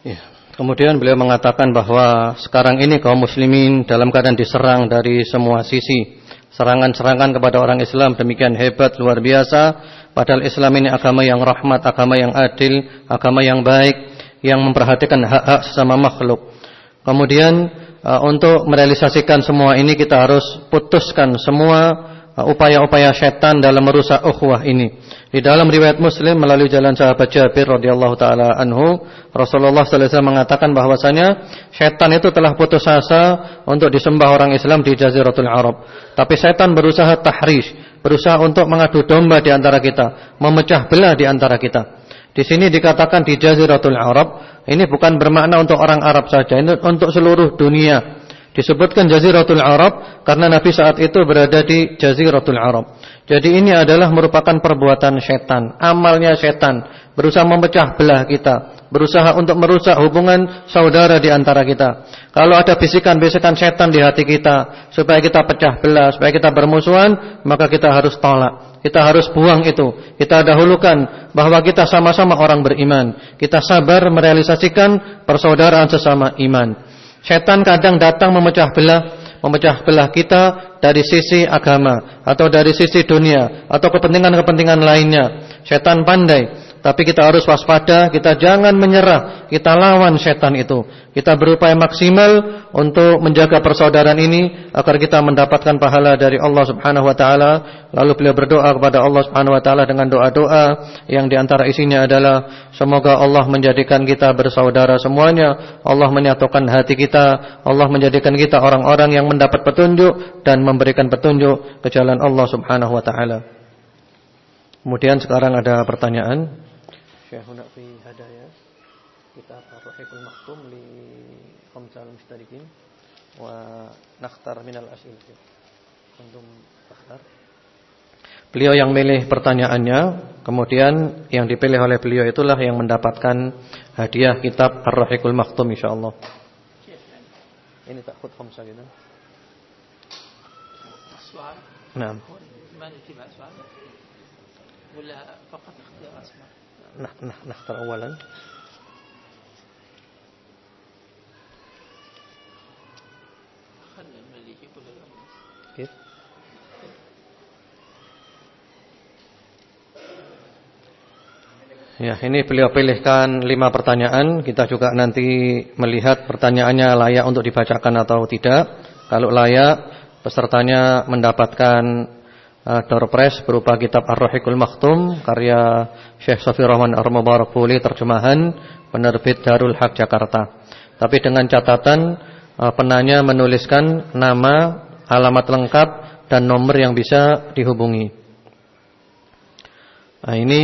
Ya. Kemudian beliau mengatakan bahwa sekarang ini kaum muslimin dalam keadaan diserang dari semua sisi. Serangan-serangan kepada orang Islam demikian hebat, luar biasa. Padahal Islam ini agama yang rahmat, agama yang adil, agama yang baik, yang memperhatikan hak-hak sesama makhluk. Kemudian uh, untuk merealisasikan semua ini kita harus putuskan semua uh, upaya-upaya setan dalam merusak ukhuwah ini. Di dalam riwayat Muslim melalui jalan sahabat Jabir radhiyallahu taala anhu, Rasulullah sallallahu alaihi wasallam mengatakan bahwasanya setan itu telah putus asa untuk disembah orang Islam di Jaziratul Arab. Tapi setan berusaha tahrish, berusaha untuk mengadu domba di antara kita, memecah belah di antara kita. Di sini dikatakan di Jaziratul Arab, ini bukan bermakna untuk orang Arab saja, ini untuk seluruh dunia. Disebutkan Jaziratul Arab karena Nabi saat itu berada di Jaziratul Arab. Jadi ini adalah merupakan perbuatan setan, amalnya setan, berusaha memecah belah kita, berusaha untuk merusak hubungan saudara di antara kita. Kalau ada bisikan-bisikan setan di hati kita supaya kita pecah belah, supaya kita bermusuhan, maka kita harus tolak. Kita harus buang itu. Kita dahulukan bahwa kita sama-sama orang beriman. Kita sabar merealisasikan persaudaraan sesama iman. Setan kadang datang memecah belah, memecah belah kita dari sisi agama atau dari sisi dunia atau kepentingan-kepentingan lainnya. Setan pandai tapi kita harus waspada, kita jangan menyerah, kita lawan setan itu. Kita berupaya maksimal untuk menjaga persaudaraan ini agar kita mendapatkan pahala dari Allah Subhanahu wa taala. Lalu beliau berdoa kepada Allah Subhanahu wa taala dengan doa-doa yang di antara isinya adalah semoga Allah menjadikan kita bersaudara semuanya, Allah menyatukan hati kita, Allah menjadikan kita orang-orang yang mendapat petunjuk dan memberikan petunjuk ke jalan Allah Subhanahu wa taala. Kemudian sekarang ada pertanyaan. Syekh هنا في هدايا كتاب الرحيق المختوم لخمسة المشتركين ونختار من الأسئلة أنتم تختار Beliau yang milih pertanyaannya, kemudian yang dipilih oleh beliau itulah yang mendapatkan hadiah kitab Ar-Rahiqul Maktum insyaallah. Ini takut khamsa gitu. Soal. Nah. asma. نختار أولا كيف Ya, ini beliau pilihkan lima pertanyaan. Kita juga nanti melihat pertanyaannya layak untuk dibacakan atau tidak. Kalau layak, pesertanya mendapatkan door prize berupa kitab Ar-Rahiqul Maktum karya Syekh Safi Rahman Ar-Mubarak terjemahan penerbit Darul Haq Jakarta. Tapi dengan catatan uh, penanya menuliskan nama, alamat lengkap dan nomor yang bisa dihubungi. Nah, ini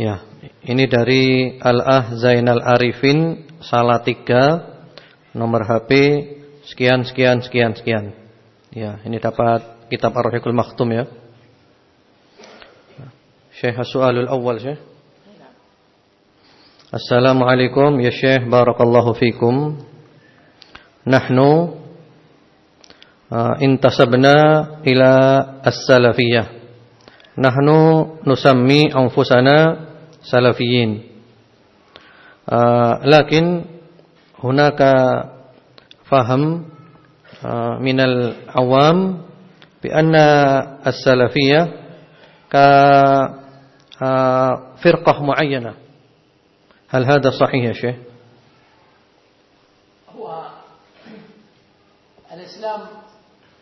Ya, ini dari Al-Ah Zainal Arifin Salatiga nomor HP sekian sekian sekian sekian. Ya, ini dapat kitab Ar-Rahiqul Maktum ya. Syekh As-Su'alul Awwal Syekh. Assalamualaikum ya Syekh barakallahu fikum. Nahnu uh, intasabna ila as-salafiyah. Nahnu nusammi anfusana salafiyin. Uh, lakin hunaka faham uh, minal awam bi anna as-salafiyah ka uh, firqah muayyanah هل هذا صحيح يا شيخ؟ هو الإسلام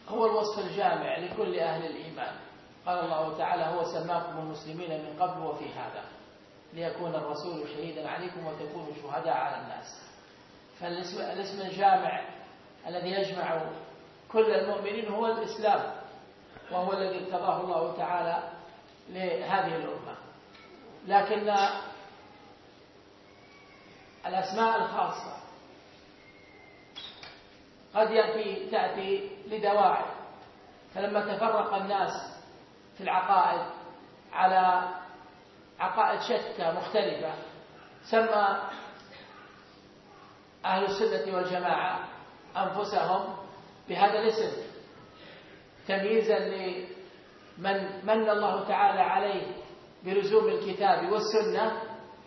هو الوصف الجامع لكل أهل الإيمان. قال الله تعالى هو سماكم المسلمين من قبل وفي هذا. ليكون الرسول شهيدا عليكم وتكونوا شهداء على الناس. فالاسم الجامع الذي يجمع كل المؤمنين هو الإسلام وهو الذي ارتضاه الله تعالى لهذه الأمة. لكن الأسماء الخاصة قد يأتي تأتي لدواعي. فلما تفرق الناس في العقائد على عقائد شتى مختلفة سمى أهل السنة والجماعة أنفسهم بهذا الاسم تمييزا لمن من الله تعالى عليه بلزوم الكتاب والسنة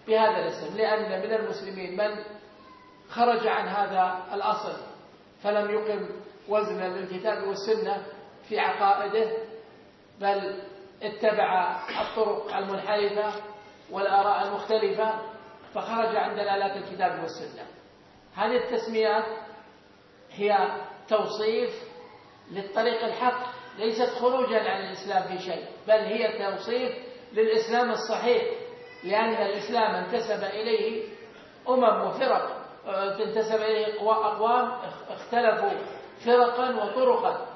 بهذا الاسم لأن من المسلمين من خرج عن هذا الأصل فلم يقم وزنا للكتاب والسنة في عقائده بل اتبع الطرق المنحرفة والآراء المختلفة فخرج عن دلالات الكتاب والسنة. هذه التسميات هي توصيف للطريق الحق ليست خروجا عن الإسلام في شيء بل هي توصيف للإسلام الصحيح لأن الإسلام انتسب إليه أمم وفرق انتسب إليه أقوام اختلفوا فرقا وطرقا.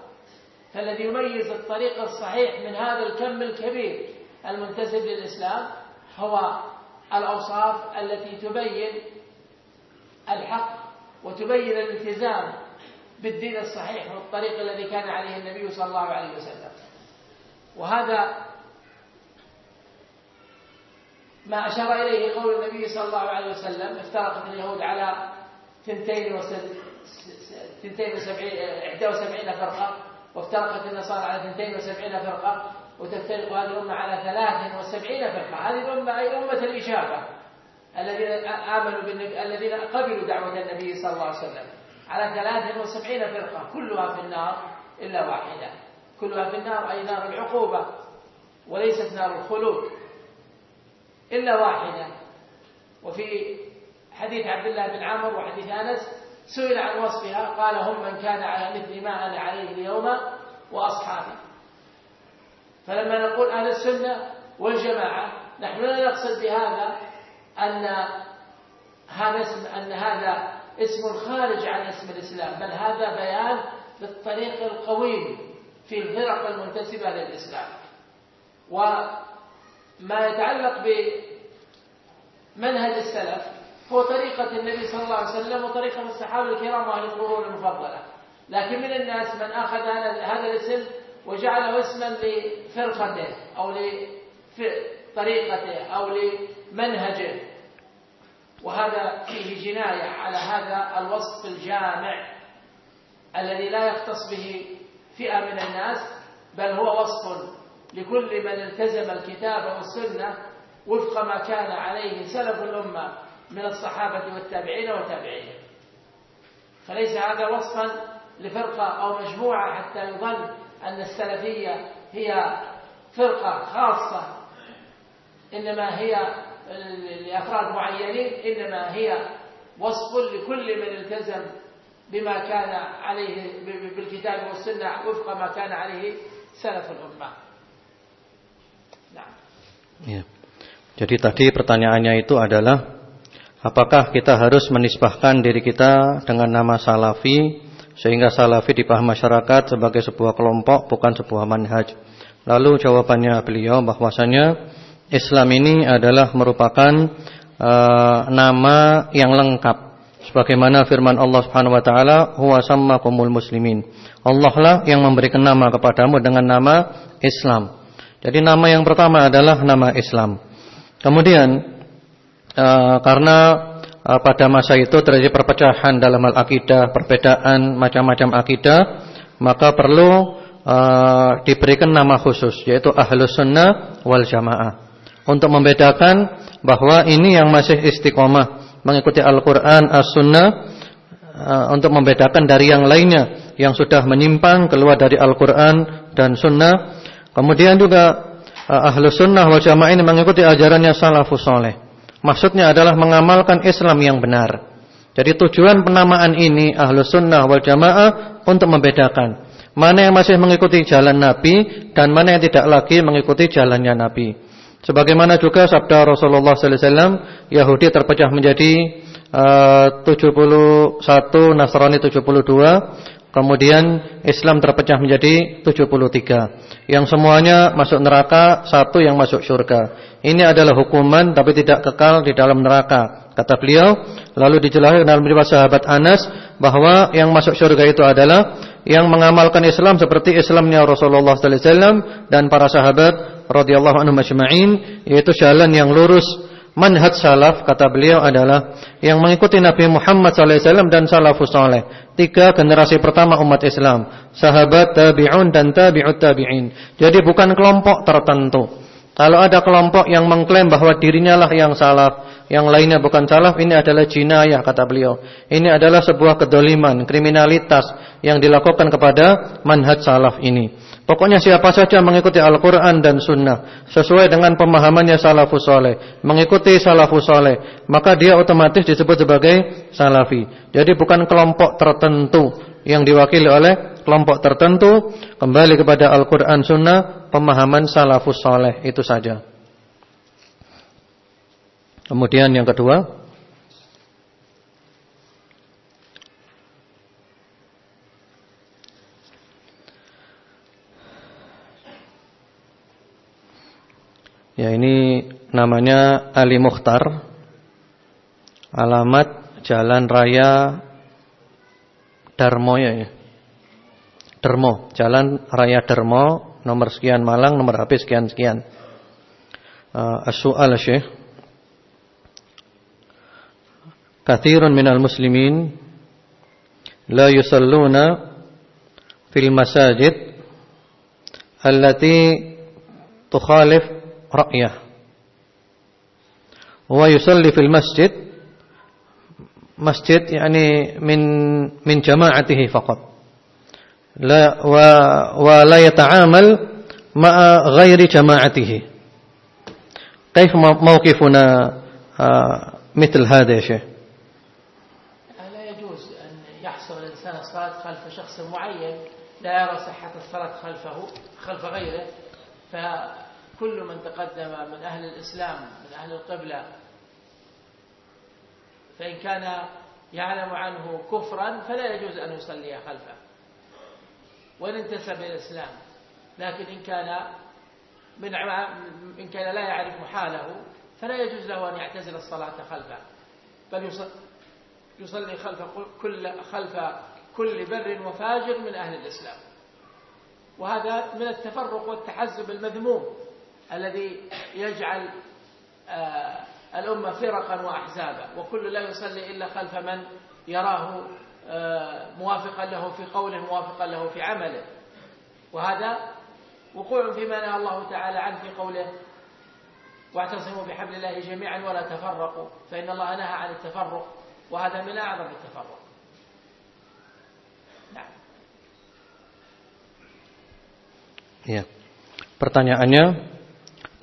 فالذي يميز الطريق الصحيح من هذا الكم الكبير المنتسب للإسلام هو الأوصاف التي تبين الحق وتبين الالتزام بالدين الصحيح والطريق الذي كان عليه النبي صلى الله عليه وسلم. وهذا ما أشار إليه قول النبي صلى الله عليه وسلم افترقت اليهود على ثنتين ثنتين وسبعين إحدى وسبعين فرقة. وافترقت النصارى على ثنتين وسبعين فرقة وتفترق هذه الأمة على ثلاث وسبعين فرقة. هذه الأمة أي أمة الإجابة. الذين آمنوا بالنبي الذين قبلوا دعوة النبي صلى الله عليه وسلم على ثلاث وسبعين فرقة. كلها في النار إلا واحدة. كلها في النار أي نار العقوبة وليست نار الخلود. إلا واحدة. وفي حديث عبد الله بن عمرو وحديث أنس سئل عن وصفها قال هم من كان على مثل ما أنا عليه اليوم وأصحابي. فلما نقول أهل السنة والجماعة نحن لا نقصد بهذا أن هذا اسم أن هذا اسم خارج عن اسم الإسلام بل هذا بيان للطريق القويم في الفرق المنتسبة للإسلام. وما يتعلق بمنهج السلف هو طريقة النبي صلى الله عليه وسلم وطريقة الصحابة الكرام وأهل القرون المفضلة. لكن من الناس من أخذ هذا الاسم وجعله اسما لفرقته أو لطريقته أو لمنهجه. وهذا فيه جناية على هذا الوصف الجامع الذي لا يختص به فئة من الناس بل هو وصف لكل من التزم الكتاب والسنة وفق ما كان عليه سلف الأمة. من الصحابة والتابعين وتابعيهم فليس هذا وصفا لفرقة أو مجموعة حتى يظن أن السلفية هي فرقة خاصة إنما هي لأفراد معينين إنما هي وصف لكل من التزم بما كان عليه بالكتاب والسنة وفق ما كان عليه سلف الأمة. نعم. Ya. Jadi tadi pertanyaannya itu adalah Apakah kita harus menisbahkan diri kita dengan nama salafi Sehingga salafi dipahami masyarakat sebagai sebuah kelompok bukan sebuah manhaj Lalu jawabannya beliau bahwasanya Islam ini adalah merupakan uh, nama yang lengkap Sebagaimana firman Allah Subhanahu wa taala, "Huwa sammakumul muslimin." Allah lah yang memberikan nama kepadamu dengan nama Islam. Jadi nama yang pertama adalah nama Islam. Kemudian uh, karena uh, pada masa itu terjadi perpecahan dalam hal akidah, perbedaan macam-macam akidah, maka perlu uh, diberikan nama khusus yaitu Ahlus Sunnah wal Jamaah untuk membedakan bahwa ini yang masih istiqomah mengikuti Al-Qur'an, As-Sunnah uh, untuk membedakan dari yang lainnya yang sudah menyimpang keluar dari Al-Qur'an dan Sunnah. Kemudian juga uh, Ahlus Sunnah wal Jamaah ini mengikuti ajarannya salafus saleh. Maksudnya adalah mengamalkan Islam yang benar. Jadi tujuan penamaan ini Ahlus Sunnah wal Jamaah untuk membedakan mana yang masih mengikuti jalan Nabi dan mana yang tidak lagi mengikuti jalannya Nabi. Sebagaimana juga sabda Rasulullah sallallahu alaihi wasallam, Yahudi terpecah menjadi uh, 71, Nasrani 72, kemudian Islam terpecah menjadi 73. Yang semuanya masuk neraka, satu yang masuk surga. Ini adalah hukuman tapi tidak kekal di dalam neraka. Kata beliau, lalu dijelaskan dalam riwayat sahabat Anas bahwa yang masuk surga itu adalah yang mengamalkan Islam seperti Islamnya Rasulullah wasallam dan para sahabat radhiyallahu anhum ajma'in, yaitu jalan yang lurus. Manhaj salaf kata beliau adalah yang mengikuti Nabi Muhammad sallallahu alaihi wasallam dan salafus saleh. Tiga generasi pertama umat Islam, sahabat, tabi'un dan tabi'ut tabi'in. Jadi bukan kelompok tertentu. Kalau ada kelompok yang mengklaim bahwa dirinya lah yang salaf, yang lainnya bukan salaf, ini adalah jinayah kata beliau. Ini adalah sebuah kedoliman, kriminalitas yang dilakukan kepada manhaj salaf ini. Pokoknya siapa saja mengikuti Al-Quran dan Sunnah sesuai dengan pemahamannya salafus soleh, mengikuti salafus soleh, maka dia otomatis disebut sebagai salafi. Jadi bukan kelompok tertentu yang diwakili oleh kelompok tertentu, kembali kepada Al-Quran Sunnah pemahaman salafus soleh itu saja. Kemudian yang kedua, Ya ini namanya Ali Mukhtar Alamat Jalan Raya Darmo ya, ya. Darmo, Jalan Raya Darmo nomor sekian Malang, nomor HP sekian sekian. Uh, As-su'al Syekh. Kathirun minal muslimin la yusalluna fil masajid allati tukhalif Wa yusalli fil masjid masjid yani min min jama'atihi faqat. لا ولا يتعامل مع غير جماعته. كيف موقفنا مثل هذا يا شيخ؟ لا يجوز أن يحصل الإنسان الصلاة خلف شخص معين لا يرى صحة الصلاة خلفه خلف غيره. فكل من تقدم من أهل الإسلام من أهل القبلة فإن كان يعلم عنه كفرا فلا يجوز أن يصلي خلفه وإن انتسب إلى الإسلام لكن إن كان من إن كان لا يعرف حاله فلا يجوز له أن يعتزل الصلاة خلفه بل يصلي خلف كل خلف كل بر وفاجر من أهل الإسلام وهذا من التفرق والتحزب المذموم. الذي يجعل آه، الأمة فرقا وأحزابا وكل لا يصلي إلا خلف من يراه آه، موافقا له في قوله موافقا له في عمله. وهذا وقوع فيما نهى الله تعالى عنه في قوله واعتصموا بحبل الله جميعا ولا تفرقوا فإن الله نهى عن التفرق وهذا من أعظم التفرق. نعم. Ya. Pertanyaannya,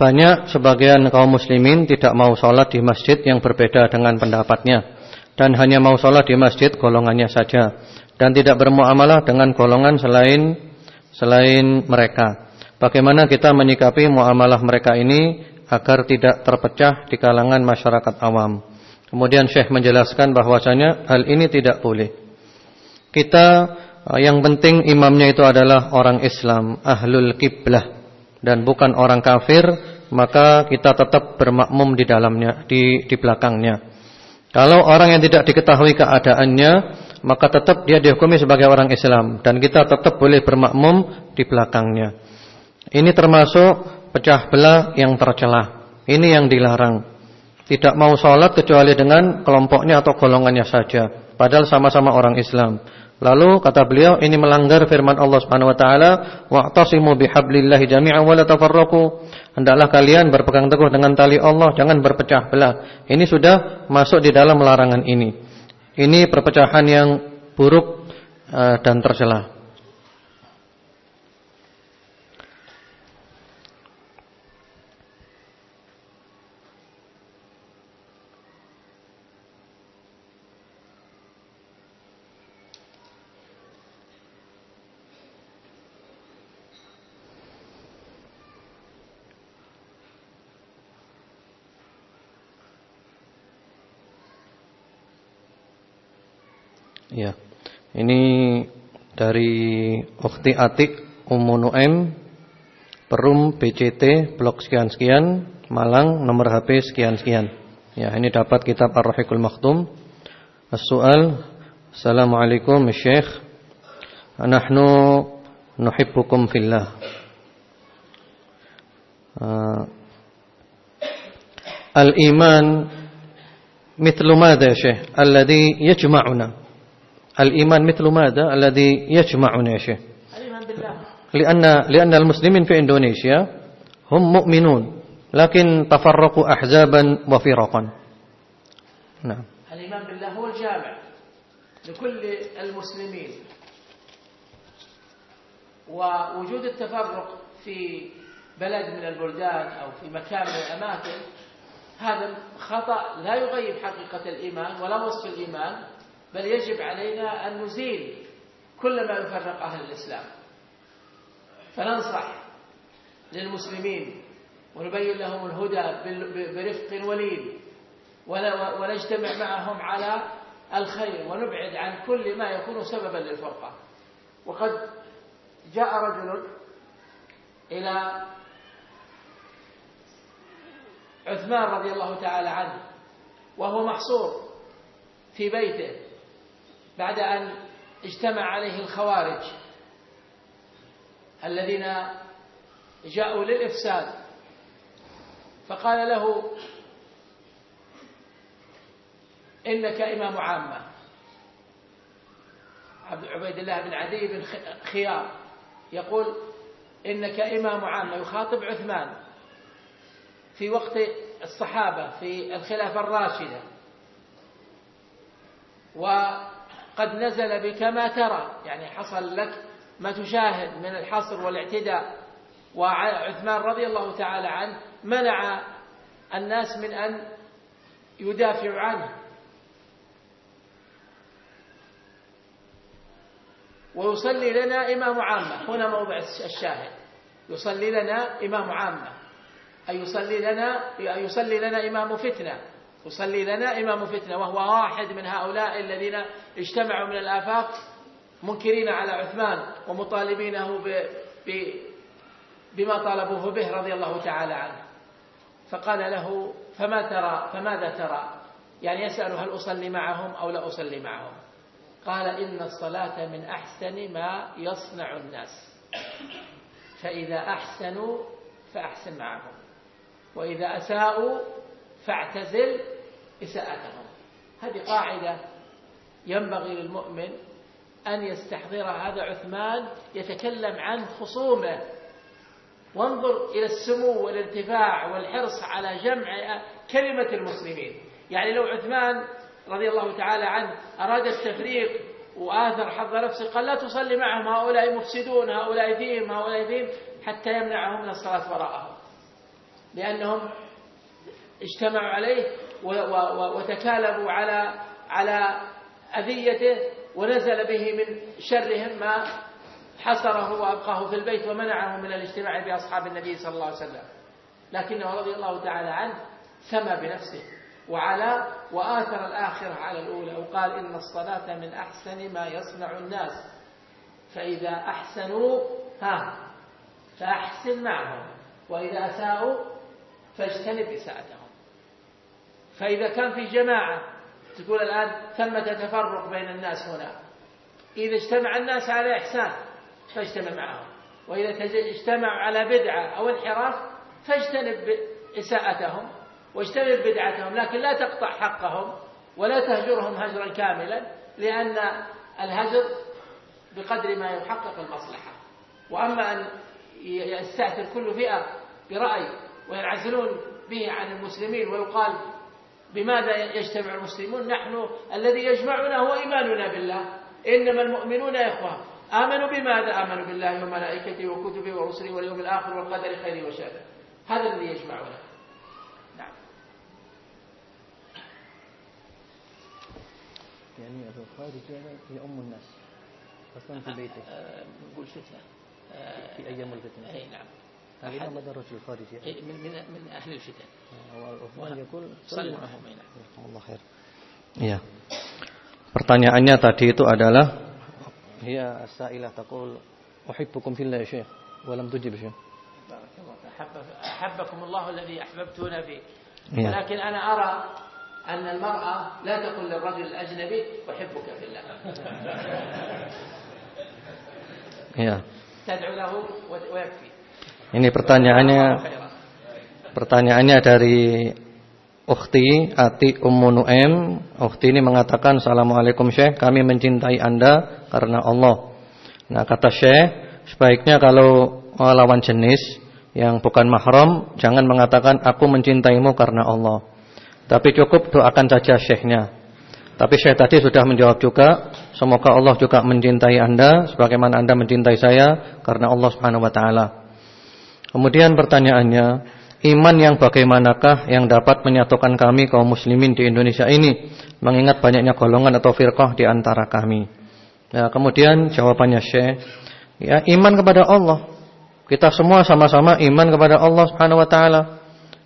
banyak sebagian kaum muslimin tidak mau sholat di masjid yang berbeda dengan pendapatnya dan hanya mau sholat di masjid golongannya saja dan tidak bermuamalah dengan golongan selain selain mereka. Bagaimana kita menyikapi muamalah mereka ini agar tidak terpecah di kalangan masyarakat awam? Kemudian Syekh menjelaskan bahwasanya hal ini tidak boleh. Kita eh, yang penting imamnya itu adalah orang Islam, ahlul kiblah dan bukan orang kafir, maka kita tetap bermakmum di dalamnya, di di belakangnya. Kalau orang yang tidak diketahui keadaannya, maka tetap dia dihukumi sebagai orang Islam dan kita tetap boleh bermakmum di belakangnya. Ini termasuk pecah belah yang tercela. Ini yang dilarang. Tidak mau sholat kecuali dengan kelompoknya atau golongannya saja. Padahal sama-sama orang Islam. Lalu kata beliau ini melanggar firman Allah Subhanahu wa taala, "Wa'tasimu bihablillahi jami'an wa la tafarraqu." Hendaklah kalian berpegang teguh dengan tali Allah, jangan berpecah belah. Ini sudah masuk di dalam larangan ini. Ini perpecahan yang buruk uh, dan tercela. Ya. Ini dari Ukti Atik Ummu Nuaim Perum BCT blok sekian-sekian Malang nomor HP sekian-sekian. Ya, ini dapat kitab Ar-Rahiqul Maktum. As-soal Assalamualaikum Syekh. Nahnu nuhibbukum fillah. Uh, Al-iman ya Syekh alladhi yajma'una الإيمان مثل ماذا الذي يجمعنا يا شيخ؟ لأن لأن المسلمين في إندونيسيا هم مؤمنون لكن تفرقوا أحزابا وفرقا. نعم. الإيمان بالله هو الجامع لكل المسلمين. ووجود التفرق في بلد من البلدان أو في مكان من الأماكن هذا خطأ لا يغيب حقيقة الإيمان ولا وصف الإيمان. بل يجب علينا أن نزيل كل ما يفرق أهل الإسلام. فننصح للمسلمين ونبين لهم الهدى برفق ولين ونجتمع معهم على الخير ونبعد عن كل ما يكون سببا للفرقة. وقد جاء رجل إلى عثمان رضي الله تعالى عنه وهو محصور في بيته. بعد أن اجتمع عليه الخوارج الذين جاءوا للإفساد. فقال له إنك إمام عامة. عبيد الله بن عدي بن خيار يقول إنك إمام عامة يخاطب عثمان في وقت الصحابة في الخلافة الراشدة. و قد نزل بك ما ترى. يعني حصل لك ما تشاهد من الحصر والاعتداء. وعثمان رضي الله تعالى عنه منع الناس من أن يدافعوا عنه. ويصلي لنا إمام عامة. هنا موضع الشاهد. يصلي لنا إمام عامة. أي يصلي لنا يصلي لنا إمام فتنة. يصلي لنا إمام فتنة وهو واحد من هؤلاء الذين اجتمعوا من الآفاق منكرين على عثمان ومطالبينه ب... ب... بما طالبوه به رضي الله تعالى عنه. فقال له فما ترى فماذا ترى؟ يعني يسأل هل أصلي معهم أو لا أصلي معهم. قال إن الصلاة من أحسن ما يصنع الناس فإذا أحسنوا فأحسن معهم وإذا أساءوا فاعتزل إساءتهم. هذه قاعدة ينبغي للمؤمن أن يستحضر هذا عثمان يتكلم عن خصومه. وانظر إلى السمو والارتفاع والحرص على جمع كلمة المسلمين. يعني لو عثمان رضي الله تعالى عنه أراد التفريق وآثر حظ نفسه قال لا تصلي معهم هؤلاء مفسدون هؤلاء فيهم هؤلاء فيهم حتى يمنعهم من الصلاة وراءهم. لأنهم اجتمعوا عليه وتكالبوا على على أذيته ونزل به من شرهم ما حصره وأبقاه في البيت ومنعه من الاجتماع بأصحاب النبي صلى الله عليه وسلم. لكنه رضي الله تعالى عنه سمى بنفسه وعلى وآثر الآخرة على الأولى وقال إن الصلاة من أحسن ما يصنع الناس. فإذا أحسنوا ها فأحسن معهم. وإذا أساءوا فاجتنب إساءتهم. فإذا كان في جماعة تقول الآن ثمة تفرق بين الناس هنا. إذا اجتمع الناس على إحسان فاجتمع معهم. وإذا اجتمعوا على بدعة أو انحراف فاجتنب إساءتهم واجتنب بدعتهم لكن لا تقطع حقهم ولا تهجرهم هجرا كاملا لأن الهجر بقدر ما يحقق المصلحة. وأما أن يستأثر كل فئة برأي وينعزلون به عن المسلمين ويقال بماذا يجتمع المسلمون؟ نحن الذي يجمعنا هو إيماننا بالله إنما المؤمنون إخوة آمنوا بماذا؟ آمنوا بالله وملائكته وكتبه ورسله واليوم الآخر والقدر خيره وشره هذا الذي يجمعنا. نعم. يعني الخارج يؤم الناس أصلا في بيته. نقول فتنة في أيام الفتنة. أي نعم. هذه ما درج الخارج أي من من من أهل الفتن وعثمان يقول صلوا نعم Allah khair. Iya. Pertanyaannya tadi itu adalah Hiya as-sa'ilah taqul uhibbukum fillah ya Syekh wa lam tujib Syekh. الله أحبكم الله الذي أحببتنا فيه. ولكن أنا أرى أن المرأة لا تقول للرجل الأجنبي أحبك في الله. تدعو له ويكفي Ini pertanyaannya pertanyaannya dari Ukhti Ati Ummu Nu'em Ukhti ini mengatakan Assalamualaikum Syekh. Kami mencintai anda karena Allah. Nah kata Syekh Sebaiknya kalau lawan jenis Yang bukan mahram Jangan mengatakan aku mencintaimu karena Allah Tapi cukup doakan saja Syekhnya. Tapi Syekh tadi sudah menjawab juga Semoga Allah juga mencintai anda Sebagaimana anda mencintai saya Karena Allah Subhanahu Wa Taala. Kemudian pertanyaannya, iman yang bagaimanakah yang dapat menyatukan kami kaum muslimin di Indonesia ini mengingat banyaknya golongan atau firqah di antara kami. Nah, kemudian jawabannya Syekh, ya iman kepada Allah. Kita semua sama-sama iman kepada Allah Subhanahu wa taala.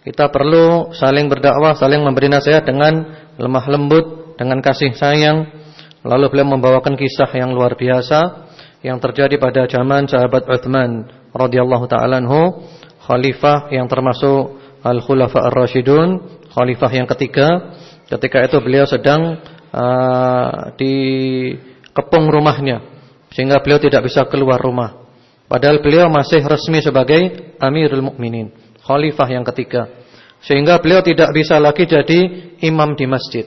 Kita perlu saling berdakwah, saling memberi nasihat dengan lemah lembut, dengan kasih sayang. Lalu beliau membawakan kisah yang luar biasa yang terjadi pada zaman sahabat Uthman radhiyallahu taala anhu, khalifah yang termasuk al-khulafa ar-rasyidun, khalifah yang ketiga. Ketika itu beliau sedang uh, di kepung rumahnya sehingga beliau tidak bisa keluar rumah. Padahal beliau masih resmi sebagai Amirul Mukminin, khalifah yang ketiga. Sehingga beliau tidak bisa lagi jadi imam di masjid.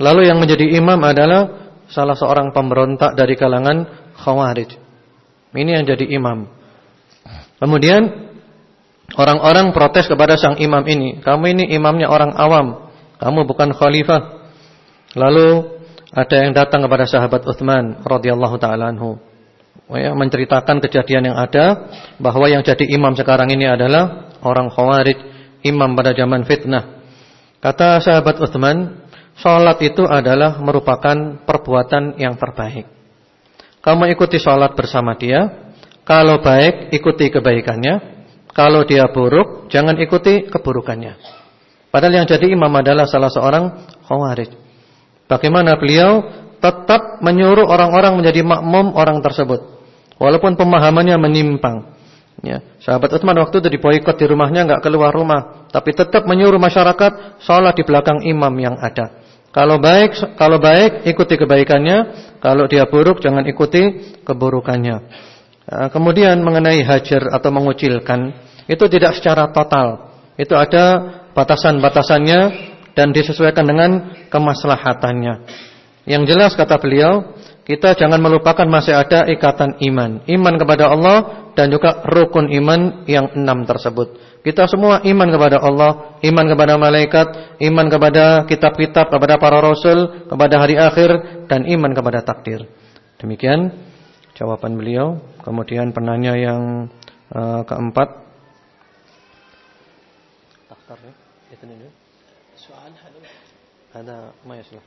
Lalu yang menjadi imam adalah salah seorang pemberontak dari kalangan Khawarij. Ini yang jadi imam. Kemudian orang-orang protes kepada sang imam ini, "Kamu ini imamnya orang awam, kamu bukan khalifah." Lalu ada yang datang kepada sahabat Uthman radhiyallahu taala anhu. Ya, menceritakan kejadian yang ada bahwa yang jadi imam sekarang ini adalah orang Khawarij, imam pada zaman fitnah. Kata sahabat Uthman, salat itu adalah merupakan perbuatan yang terbaik. Kamu ikuti salat bersama dia, kalau baik ikuti kebaikannya, kalau dia buruk jangan ikuti keburukannya. Padahal yang jadi imam adalah salah seorang Khawarij. Bagaimana beliau tetap menyuruh orang-orang menjadi makmum orang tersebut. Walaupun pemahamannya menyimpang. Ya, sahabat Utsman waktu itu diboikot di rumahnya enggak keluar rumah, tapi tetap menyuruh masyarakat salat di belakang imam yang ada. Kalau baik kalau baik ikuti kebaikannya, kalau dia buruk jangan ikuti keburukannya. Nah, kemudian mengenai hajar atau mengucilkan, itu tidak secara total. Itu ada batasan-batasannya dan disesuaikan dengan kemaslahatannya. Yang jelas kata beliau, kita jangan melupakan masih ada ikatan iman. Iman kepada Allah dan juga rukun iman yang enam tersebut. Kita semua iman kepada Allah, iman kepada malaikat, iman kepada kitab-kitab, kepada para rasul, kepada hari akhir dan iman kepada takdir. Demikian jawaban beliau. Kemudian penanya yang uh, keempat. Taktar ya. Itu ini. سؤال هذا Ada ma yaslah.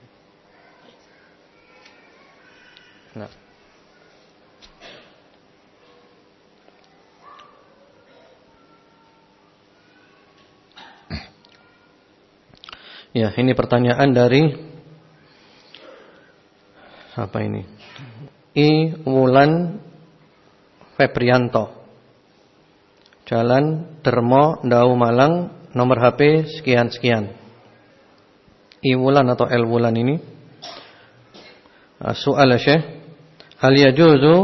Nah. Ya, ini pertanyaan dari apa ini? I Wulan Febrianto. Jalan Dermo Dau Malang nomor HP sekian-sekian. Iwulan atau Elwulan ini. Ah, soal ya, Syekh, hal yajuzu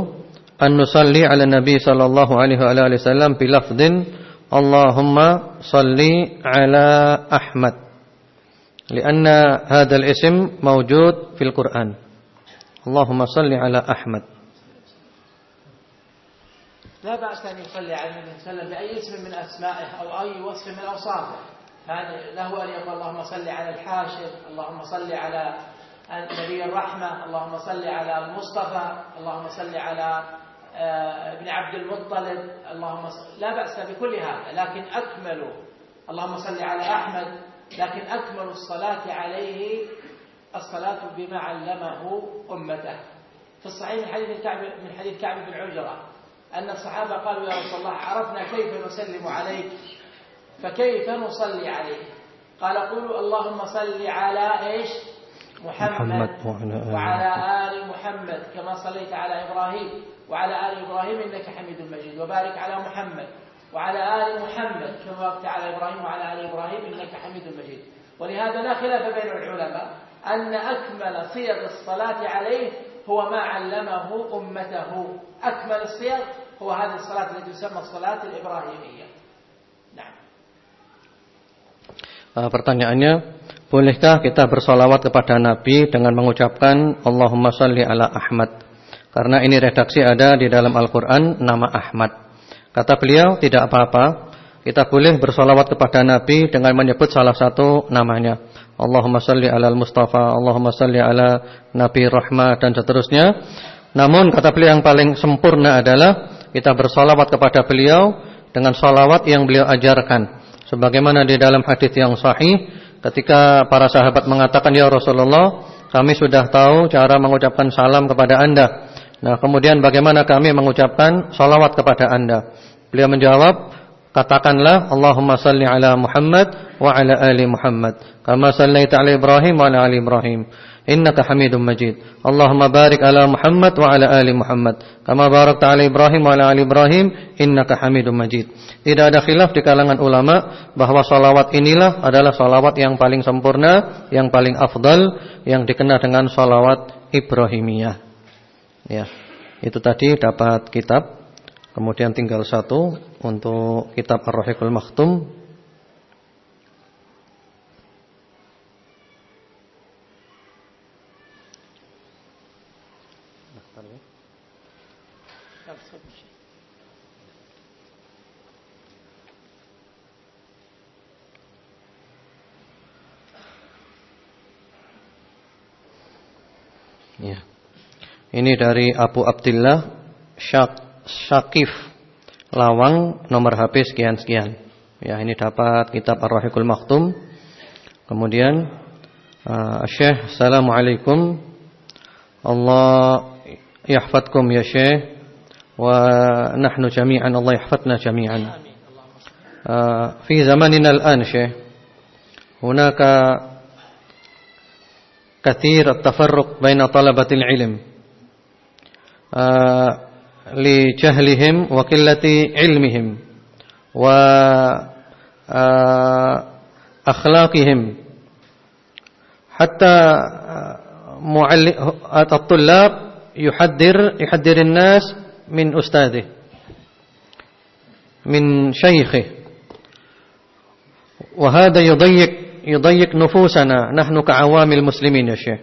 an nusalli ala Nabi sallallahu alaihi wa alihi wasallam bi Allahumma salli ala Ahmad. Karena hadal isim mawjud fil Quran. Allahumma salli ala Ahmad. لا بأس أن يصلي على النبي صلى الله عليه وسلم بأي اسم من أسمائه أو أي وصف من أوصافه. هذا له أن يقول اللهم صل على الحاشر اللهم صل على نبي الرحمة اللهم صل على المصطفى اللهم صل على آه، ابن عبد المطلب. اللهم صل لا بأس بكل هذا لكن أكمل اللهم صل على أحمد. لكن أكمل الصلاة عليه الصلاة بما علمه أمته. في الصحيح من حديث كعب من حديث كعب بن عجرة أن الصحابة قالوا يا رسول الله عرفنا كيف نسلم عليك. فكيف نصلي عليه قال قولوا اللهم صل على محمد, محمد وعلى آل محمد كما صليت على إبراهيم. وعلى آل إبراهيم إنك حميد مجيد. وبارك على محمد. وعلى آل محمد كما باركت على إبراهيم وعلى آل إبراهيم إنك حميد مجيد. ولهذا لا خلاف بين العلماء أن أكمل صيغ الصلاة عليه هو ما علمه أمته أكمل الصيغ هو هذه الصلاة التي تسمى الصلاة الإبراهيمية نعم Pertanyaannya, bolehkah kita bersolawat kepada Nabi dengan mengucapkan Allahumma salli ala Ahmad? Karena ini redaksi ada di dalam Al-Quran nama Ahmad. Kata beliau tidak apa-apa. Kita boleh bersolawat kepada Nabi dengan menyebut salah satu namanya. Allahumma salli ala al-Mustafa, Allahumma salli ala Nabi Rahmah dan seterusnya. Namun kata beliau yang paling sempurna adalah kita bersolawat kepada beliau dengan solawat yang beliau ajarkan. Sebagaimana di dalam hadis yang sahih ketika para sahabat mengatakan ya Rasulullah kami sudah tahu cara mengucapkan salam kepada anda Nah kemudian bagaimana kami mengucapkan salawat kepada anda Beliau menjawab Katakanlah Allahumma salli ala Muhammad Wa ala ali Muhammad. Kama sallaita ala Ibrahim wa ala ali Ibrahim. Innaka hamidun majid. Allahumma barik ala Muhammad wa ala ali Muhammad. Kama barakta ala Ibrahim wa ala ali Ibrahim Innaka hamidun majid. Tidak ada khilaf di kalangan ulama Bahwa salawat inilah adalah salawat yang paling sempurna Yang paling afdal Yang dikenal dengan salawat Ibrahimiyah. Ya, itu tadi dapat kitab. Kemudian tinggal satu untuk kitab Ar-Rahiqul Maktum. Ya. Ini dari Abu Abdullah Syak, Syakif Lawang nomor HP sekian-sekian. Ya, ini dapat kitab Ar-Rahiqul Maktum. Kemudian uh, Syekh, Assalamualaikum. Allah yahfadkum ya Syekh wa nahnu jami'an Allah yahfadna jami'an. Uh, fi zamanina al-an Syekh, hunaka kathir at-tafarruq baina talabatil ilm. لجهلهم وقلة علمهم وأخلاقهم حتى الطلاب يحذر يحذر الناس من أستاذه من شيخه. وهذا يضيق يضيق نفوسنا. نحن كعوام المسلمين يا شيخ.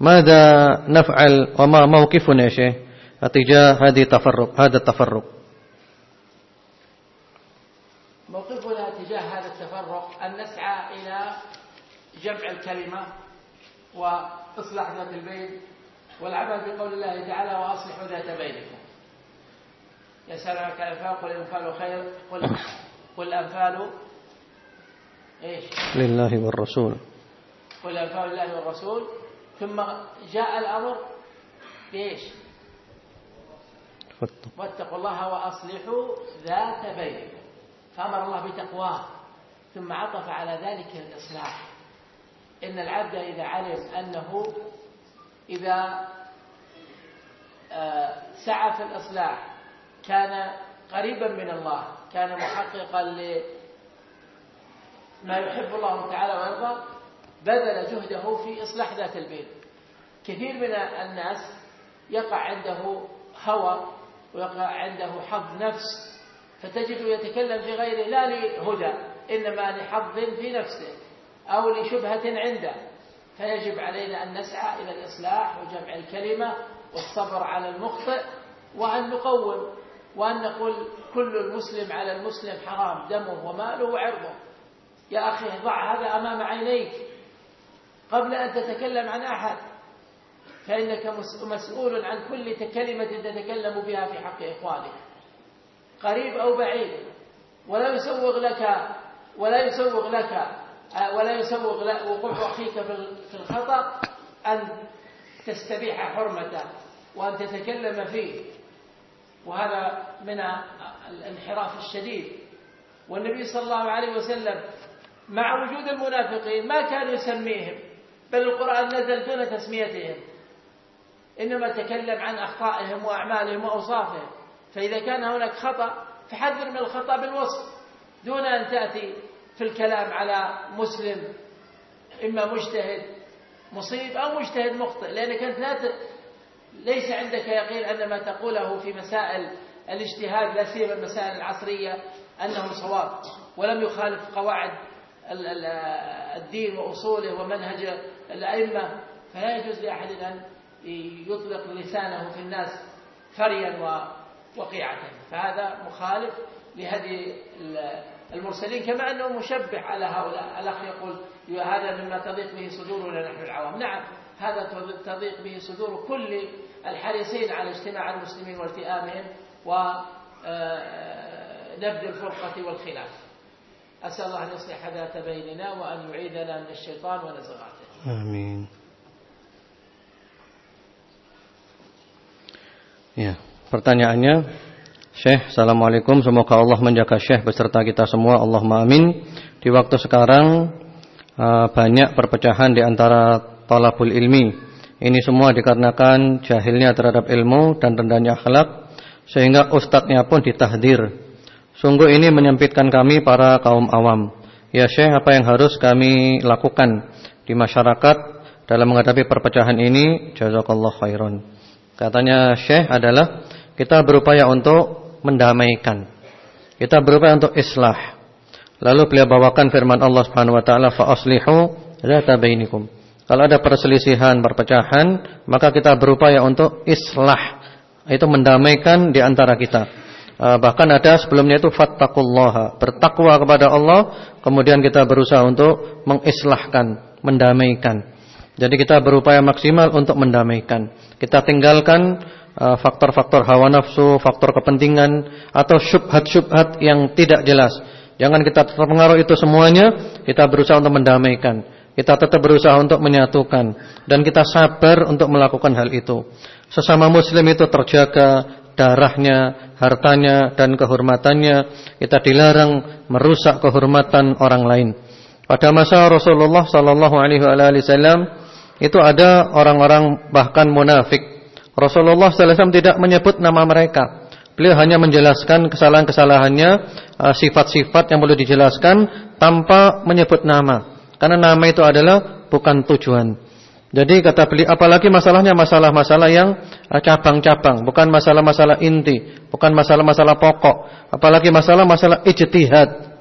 ماذا نفعل وما موقفنا يا شيخ؟ تجاه هذه التفرق هذا التفرق. موقفنا تجاه هذا التفرق أن نسعى إلى جمع الكلمة وإصلاح ذات البين والعمل بقول الله تعالى وأصلحوا ذات بينكم. يسألونك الأنفال قل الأنفال خير قل [clears throat] قل الأنفال إيش؟ لله والرسول. قل الأنفال لله والرسول. ثم جاء الأمر بإيش؟ واتقوا الله وأصلحوا ذات بينكم. فأمر الله بتقواه ثم عطف على ذلك الإصلاح. إن العبد إذا علم أنه إذا آه، سعى في الإصلاح كان قريبا من الله كان محققا لما يحب الله تعالى ويرضى بذل جهده في إصلاح ذات البين كثير من الناس يقع عنده هوى ويقع عنده حظ نفس فتجد يتكلم في غيره لا لهدى إنما لحظ في نفسه أو لشبهة عنده. فيجب علينا أن نسعى إلى الإصلاح وجمع الكلمة والصبر على المخطئ وأن نقوم وأن نقول كل المسلم على المسلم حرام دمه وماله وعرضه. يا أخي ضع هذا أمام عينيك قبل أن تتكلم عن أحد. فإنك مسؤول عن كل كلمة تتكلم بها في حق إخوانك. قريب أو بعيد. ولا يسوغ لك ولا يسوغ لك ولا يسوغ وقوع أخيك في الخطأ أن تستبيح حرمته وأن تتكلم فيه. وهذا من الانحراف الشديد. والنبي صلى الله عليه وسلم مع وجود المنافقين ما كان يسميهم بل القرآن نزل دون تسميتهم. إنما تكلم عن أخطائهم وأعمالهم وأوصافهم. فإذا كان هناك خطأ فحذر من الخطأ بالوصف دون أن تأتي في الكلام على مسلم إما مجتهد مصيب أو مجتهد مخطئ لأنك أنت لا ت... ليس عندك يقين أن ما تقوله في مسائل الاجتهاد لا سيما المسائل العصرية أنه صواب ولم يخالف قواعد الدين وأصوله ومنهج الأئمة. فلا يجوز لأحد أن يطلق لسانه في الناس فريا ووقيعة فهذا مخالف لهدي المرسلين كما أنه مشبه على هؤلاء. الأخ يقول هذا مما تضيق به صدورنا نحن العوام. نعم هذا تضيق به صدور كل الحريصين على اجتماع المسلمين والتئامهم ونبذ الفرقة والخلاف. أسأل الله أن يصلح ذات بيننا وأن يعيذنا من الشيطان ونزغاته. آمين. Ya, pertanyaannya Syekh, Assalamualaikum. Semoga Allah menjaga Syekh beserta kita semua. Allahumma amin. Di waktu sekarang uh, Banyak perpecahan di antara Talabul ilmi. Ini semua dikarenakan jahilnya terhadap ilmu Dan rendahnya akhlak Sehingga ustadznya pun ditahdir. Sungguh ini menyempitkan kami para kaum awam. Ya Syekh apa yang harus kami lakukan Di masyarakat Dalam menghadapi perpecahan ini? Jazakallah khairan Katanya Syekh adalah Kita berupaya untuk mendamaikan. Kita berupaya untuk islah. Lalu beliau bawakan firman Allah Subhanahu wa taala fa aslihu dzata bainikum. Kalau ada perselisihan, perpecahan, maka kita berupaya untuk islah. Itu mendamaikan di antara kita. Uh, bahkan ada sebelumnya itu fattaqullaha, bertakwa kepada Allah, kemudian kita berusaha untuk mengislahkan, mendamaikan. Jadi kita berupaya maksimal untuk mendamaikan. Kita tinggalkan Uh, faktor-faktor hawa nafsu, faktor kepentingan atau syubhat-syubhat yang tidak jelas. Jangan kita terpengaruh itu semuanya, kita berusaha untuk mendamaikan. Kita tetap berusaha untuk menyatukan dan kita sabar untuk melakukan hal itu. Sesama muslim itu terjaga darahnya, hartanya dan kehormatannya. Kita dilarang merusak kehormatan orang lain. Pada masa Rasulullah sallallahu alaihi wasallam itu ada orang-orang bahkan munafik Rasulullah SAW tidak menyebut nama mereka. Beliau hanya menjelaskan kesalahan-kesalahannya, uh, sifat-sifat yang perlu dijelaskan tanpa menyebut nama. Karena nama itu adalah bukan tujuan. Jadi kata beliau, apalagi masalahnya masalah-masalah yang uh, cabang-cabang, bukan masalah-masalah inti, bukan masalah-masalah pokok, apalagi masalah-masalah ijtihad.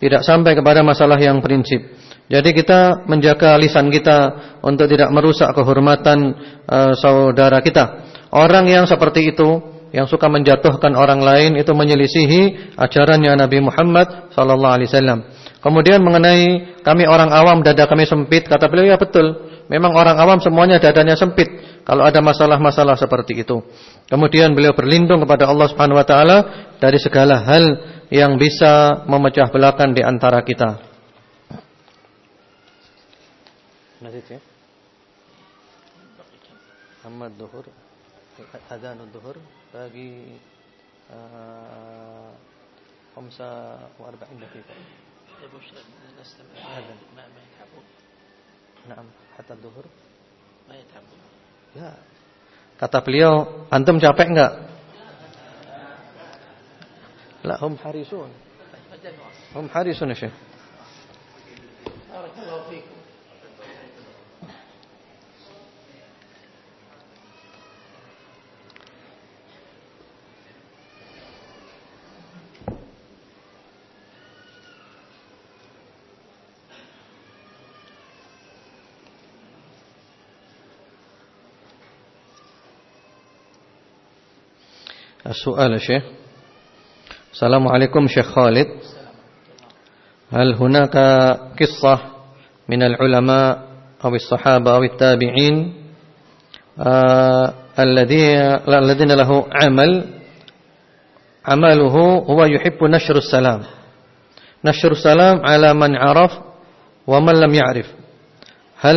Tidak sampai kepada masalah yang prinsip. Jadi kita menjaga lisan kita untuk tidak merusak kehormatan uh, saudara kita. Orang yang seperti itu, yang suka menjatuhkan orang lain itu menyelisihi ajarannya Nabi Muhammad sallallahu alaihi wasallam. Kemudian mengenai kami orang awam dada kami sempit, kata beliau ya betul. Memang orang awam semuanya dadanya sempit kalau ada masalah-masalah seperti itu. Kemudian beliau berlindung kepada Allah Subhanahu wa taala dari segala hal yang bisa memecah belahkan di antara kita. Nasib ya. Amma duhur. Adhan duhur. Bagi eh, Khamsa wa arba'in dakika Adhan Ma yathabun Naam. Hatta duhur. Ya. Kata beliau Antum capek enggak? La hum harisun. Hum harisun Syekh. السؤال يا شيخ. السلام عليكم شيخ خالد. هل هناك قصة من العلماء أو الصحابة أو التابعين آه الذين له عمل؟ عمله هو يحب نشر السلام. نشر السلام على من عرف ومن لم يعرف. هل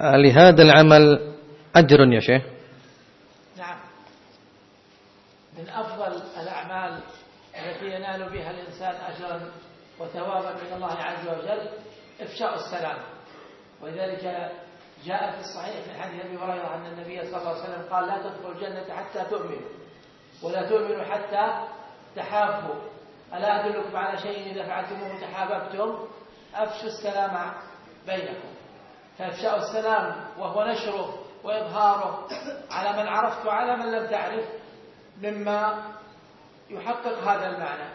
لهذا العمل أجر يا شيخ نعم من أفضل الأعمال التي ينال بها الإنسان أجرا وثوابا من الله عز وجل إفشاء السلام. ولذلك جاء في الصحيح من حديث أبي هريرة أن النبي صلى الله عليه وسلم قال لا تدخلوا الجنة حتى تؤمنوا ولا تؤمنوا حتى تحابوا. ألا أدلكم على شيء إذا فعلتموه تحاببتم؟ أفشوا السلام بينكم. فإفشاء السلام وهو نشره وإظهاره على من عرفت وعلى من لم تعرف مما يحقق هذا المعنى.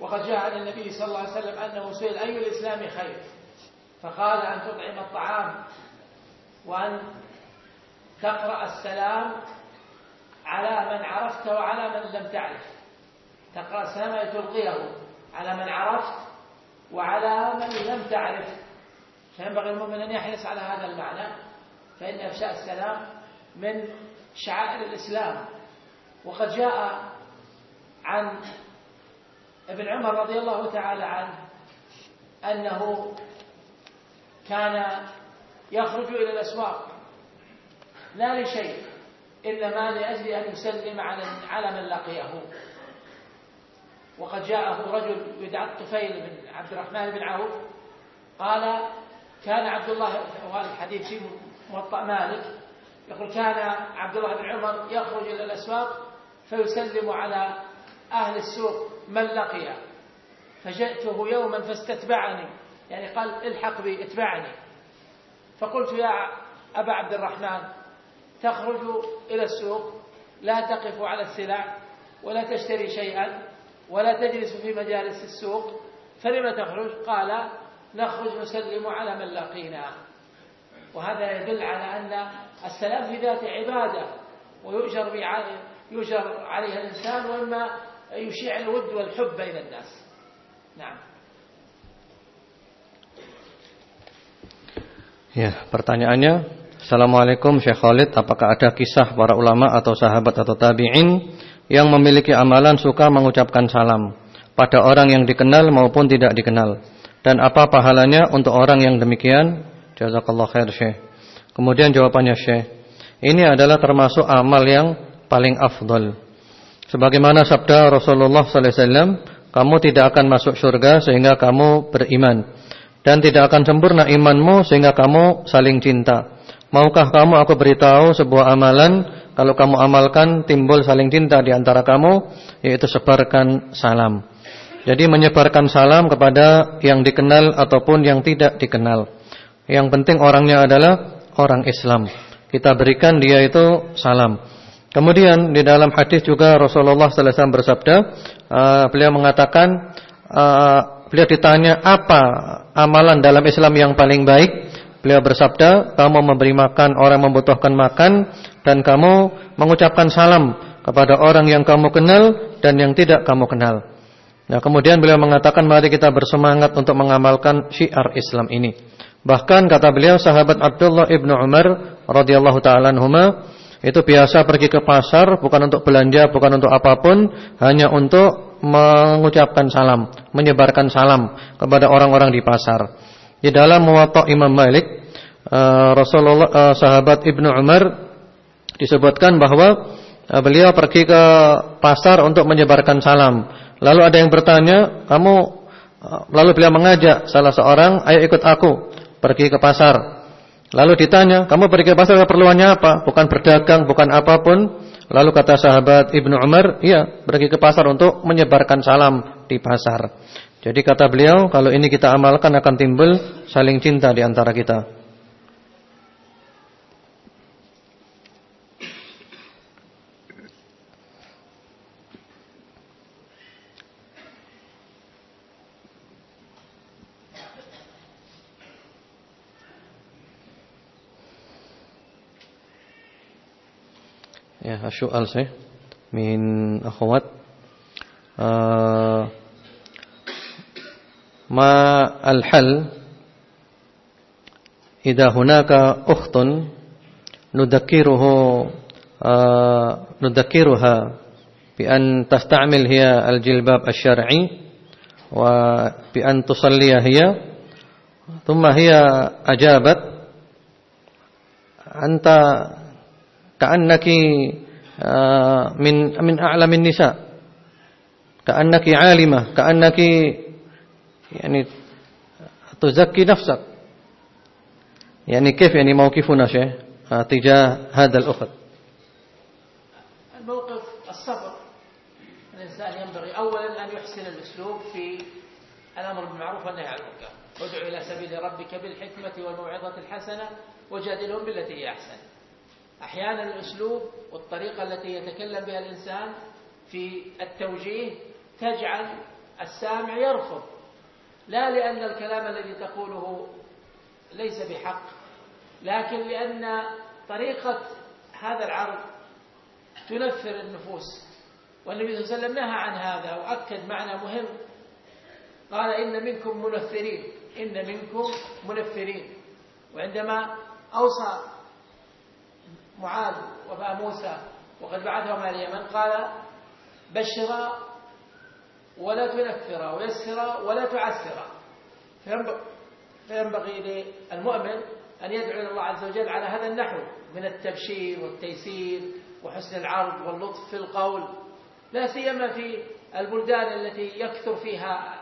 وقد جاء عن النبي صلى الله عليه وسلم أنه سئل أي الإسلام خير؟ فقال أن تطعم الطعام وأن تقرأ السلام على من عرفت وعلى من لم تعرف. تقرأ السلام تلقيه على من عرفت وعلى من لم تعرف. فينبغي المؤمن أن يحرص على هذا المعنى فإن إفشاء السلام من شعائر الإسلام. وقد جاء عن ابن عمر رضي الله تعالى عنه أنه كان يخرج إلى الأسواق لا لشيء إنما لأجل أن يسلم على على من لقيه. وقد جاءه رجل يدعى الطفيل بن عبد الرحمن بن عوف قال كان عبد الله وهذا الحديث في موطأ مالك يقول كان عبد الله بن عمر يخرج إلى الأسواق فيسلم على أهل السوق من لقي. فجئته يوما فاستتبعني. يعني قال الحق بي اتبعني. فقلت يا أبا عبد الرحمن تخرج إلى السوق لا تقف على السلع ولا تشتري شيئا ولا تجلس في مجالس السوق. فلم تخرج؟ قال نخرج نسلم على من لقينا. وهذا يدل على أن السلام في ذاته عبادة ويؤجر يؤجر عليها الإنسان وإما يشيع الود والحب بين الناس نعم Ya, pertanyaannya, Assalamualaikum Syekh Khalid, apakah ada kisah para ulama atau sahabat atau tabi'in yang memiliki amalan suka mengucapkan salam pada orang yang dikenal maupun tidak dikenal? Dan apa pahalanya untuk orang yang demikian? Jazakallah khair Syekh. Kemudian jawabannya Syekh, ini adalah termasuk amal yang paling afdol. Sebagaimana sabda Rasulullah sallallahu alaihi wasallam, kamu tidak akan masuk surga sehingga kamu beriman dan tidak akan sempurna imanmu sehingga kamu saling cinta. Maukah kamu aku beritahu sebuah amalan kalau kamu amalkan timbul saling cinta di antara kamu yaitu sebarkan salam. Jadi menyebarkan salam kepada yang dikenal ataupun yang tidak dikenal. Yang penting orangnya adalah orang Islam. Kita berikan dia itu salam. Kemudian di dalam hadis juga Rasulullah sallallahu alaihi wasallam bersabda, uh, beliau mengatakan uh, Beliau ditanya apa amalan dalam Islam yang paling baik. Beliau bersabda, kamu memberi makan orang membutuhkan makan dan kamu mengucapkan salam kepada orang yang kamu kenal dan yang tidak kamu kenal. Nah, kemudian beliau mengatakan mari kita bersemangat untuk mengamalkan syiar Islam ini. Bahkan kata beliau sahabat Abdullah ibnu Umar radhiyallahu taala anhuma itu biasa pergi ke pasar bukan untuk belanja, bukan untuk apa pun, hanya untuk mengucapkan salam, menyebarkan salam kepada orang-orang di pasar. Di dalam Muwatta Imam Malik, uh, Rasulullah uh, sahabat Ibnu Umar disebutkan bahwa uh, beliau pergi ke pasar untuk menyebarkan salam. Lalu ada yang bertanya, "Kamu lalu beliau mengajak salah seorang, "Ayo ikut aku pergi ke pasar." Lalu ditanya, "Kamu pergi ke pasar keperluannya apa?" Bukan berdagang, bukan apa pun. Lalu kata sahabat Ibnu Umar, iya pergi ke pasar untuk menyebarkan salam di pasar. Jadi kata beliau, kalau ini kita amalkan akan timbul saling cinta di antara kita. Ya, soal saya. من أخوات؟ آه ما الحل؟ إذا هناك أخت نذكره آه نذكرها بأن تستعمل هي الجلباب الشرعي وبأن تصلي هي. ثم هي أجابت أنت كأنك آه، من من أعلم النساء. كأنك عالمة. كأنك يعني تزكي نفسك. يعني كيف يعني موقفنا شيء تجاه هذا الأخت؟ الموقف الصبر. الإنسان ينبغي أولا أن يحسن الأسلوب في الأمر بالمعروف والنهي عن المنكر. ادع إلى سبيل ربك بالحكمة والموعظة الحسنة وجادلهم بالتي هي أحسن. أحيانا الأسلوب والطريقة التي يتكلم بها الإنسان في التوجيه تجعل السامع يرفض. لا لأن الكلام الذي تقوله ليس بحق لكن لأن طريقة هذا العرض تنفر النفوس. والنبي صلى الله عليه وسلم نهى عن هذا وأكد معنى مهم. قال إن منكم منفرين. إن منكم منفرين. وعندما أوصى معاذ وأبا موسى وقد بعثهم إلى اليمن قال بشرا ولا تنفرا ويسرا ولا تعسرا. فينبغي للمؤمن أن يدعو إلى الله عز وجل على هذا النحو من التبشير والتيسير وحسن العرض واللطف في القول. لا سيما في البلدان التي يكثر فيها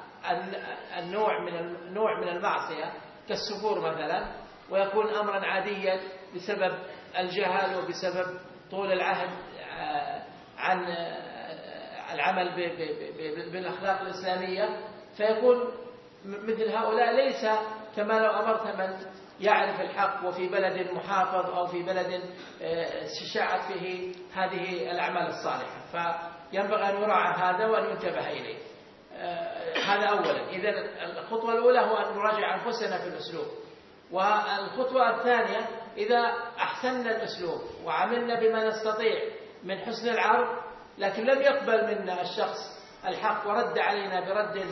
النوع من النوع من المعصية كالسفور مثلا ويكون أمرا عاديا بسبب الجهل وبسبب طول العهد آه، عن آه، العمل بالأخلاق الإسلامية. فيكون مثل هؤلاء ليس كما لو أمرت من يعرف الحق وفي بلد محافظ أو في بلد آه، شاعت فيه هذه الأعمال الصالحة. فينبغي أن يراعى هذا وأن ينتبه إليه. هذا أولا. إذا الخطوة الأولى هو أن نراجع أنفسنا في الأسلوب. والخطوة الثانية إذا أحسننا الأسلوب وعملنا بما نستطيع من حسن العرض لكن لم يقبل منا الشخص الحق ورد علينا برد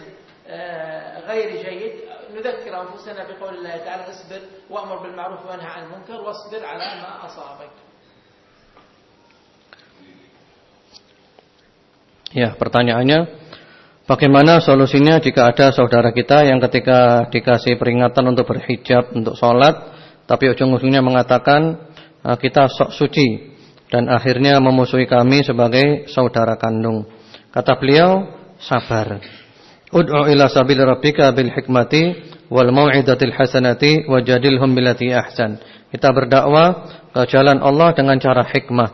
آه، غير جيد نذكر أنفسنا بقول الله تعالى اصبر وأمر بالمعروف وانهى عن المنكر واصبر على ما أصابك. Ya, pertanyaannya Bagaimana solusinya jika ada saudara kita yang ketika dikasih peringatan untuk berhijab, untuk sholat, tapi ujung-ujungnya mengatakan ah, kita sok suci dan akhirnya memusuhi kami sebagai saudara kandung. Kata beliau, sabar. Ud'u ila sabil rabbika bil hikmati wal mau'izatil hasanati wajadilhum billati ahsan. Kita berdakwah ke jalan Allah dengan cara hikmah,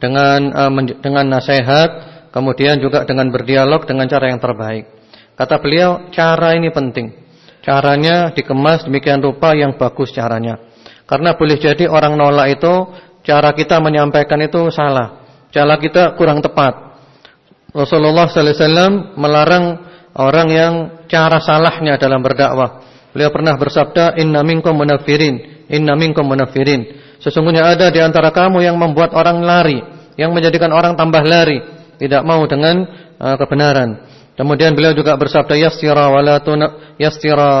dengan uh, dengan nasihat Kemudian juga dengan berdialog dengan cara yang terbaik. Kata beliau, cara ini penting. Caranya dikemas demikian rupa yang bagus caranya. Karena boleh jadi orang nolak itu cara kita menyampaikan itu salah. Cara kita kurang tepat. Rasulullah sallallahu alaihi wasallam melarang orang yang cara salahnya dalam berdakwah. Beliau pernah bersabda, "Inna minkum munafirin, inna minkum munafirin." Sesungguhnya ada di antara kamu yang membuat orang lari, yang menjadikan orang tambah lari tidak mau dengan uh, kebenaran. Kemudian beliau juga bersabda yassira wala tuna yassira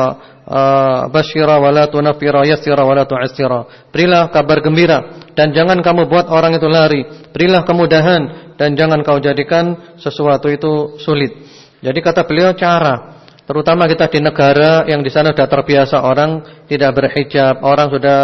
uh, basyira wala tunfira yassira wala tu'assira. Berilah kabar gembira dan jangan kamu buat orang itu lari. Berilah kemudahan dan jangan kau jadikan sesuatu itu sulit. Jadi kata beliau cara Terutama kita di negara yang di sana sudah terbiasa orang tidak berhijab, orang sudah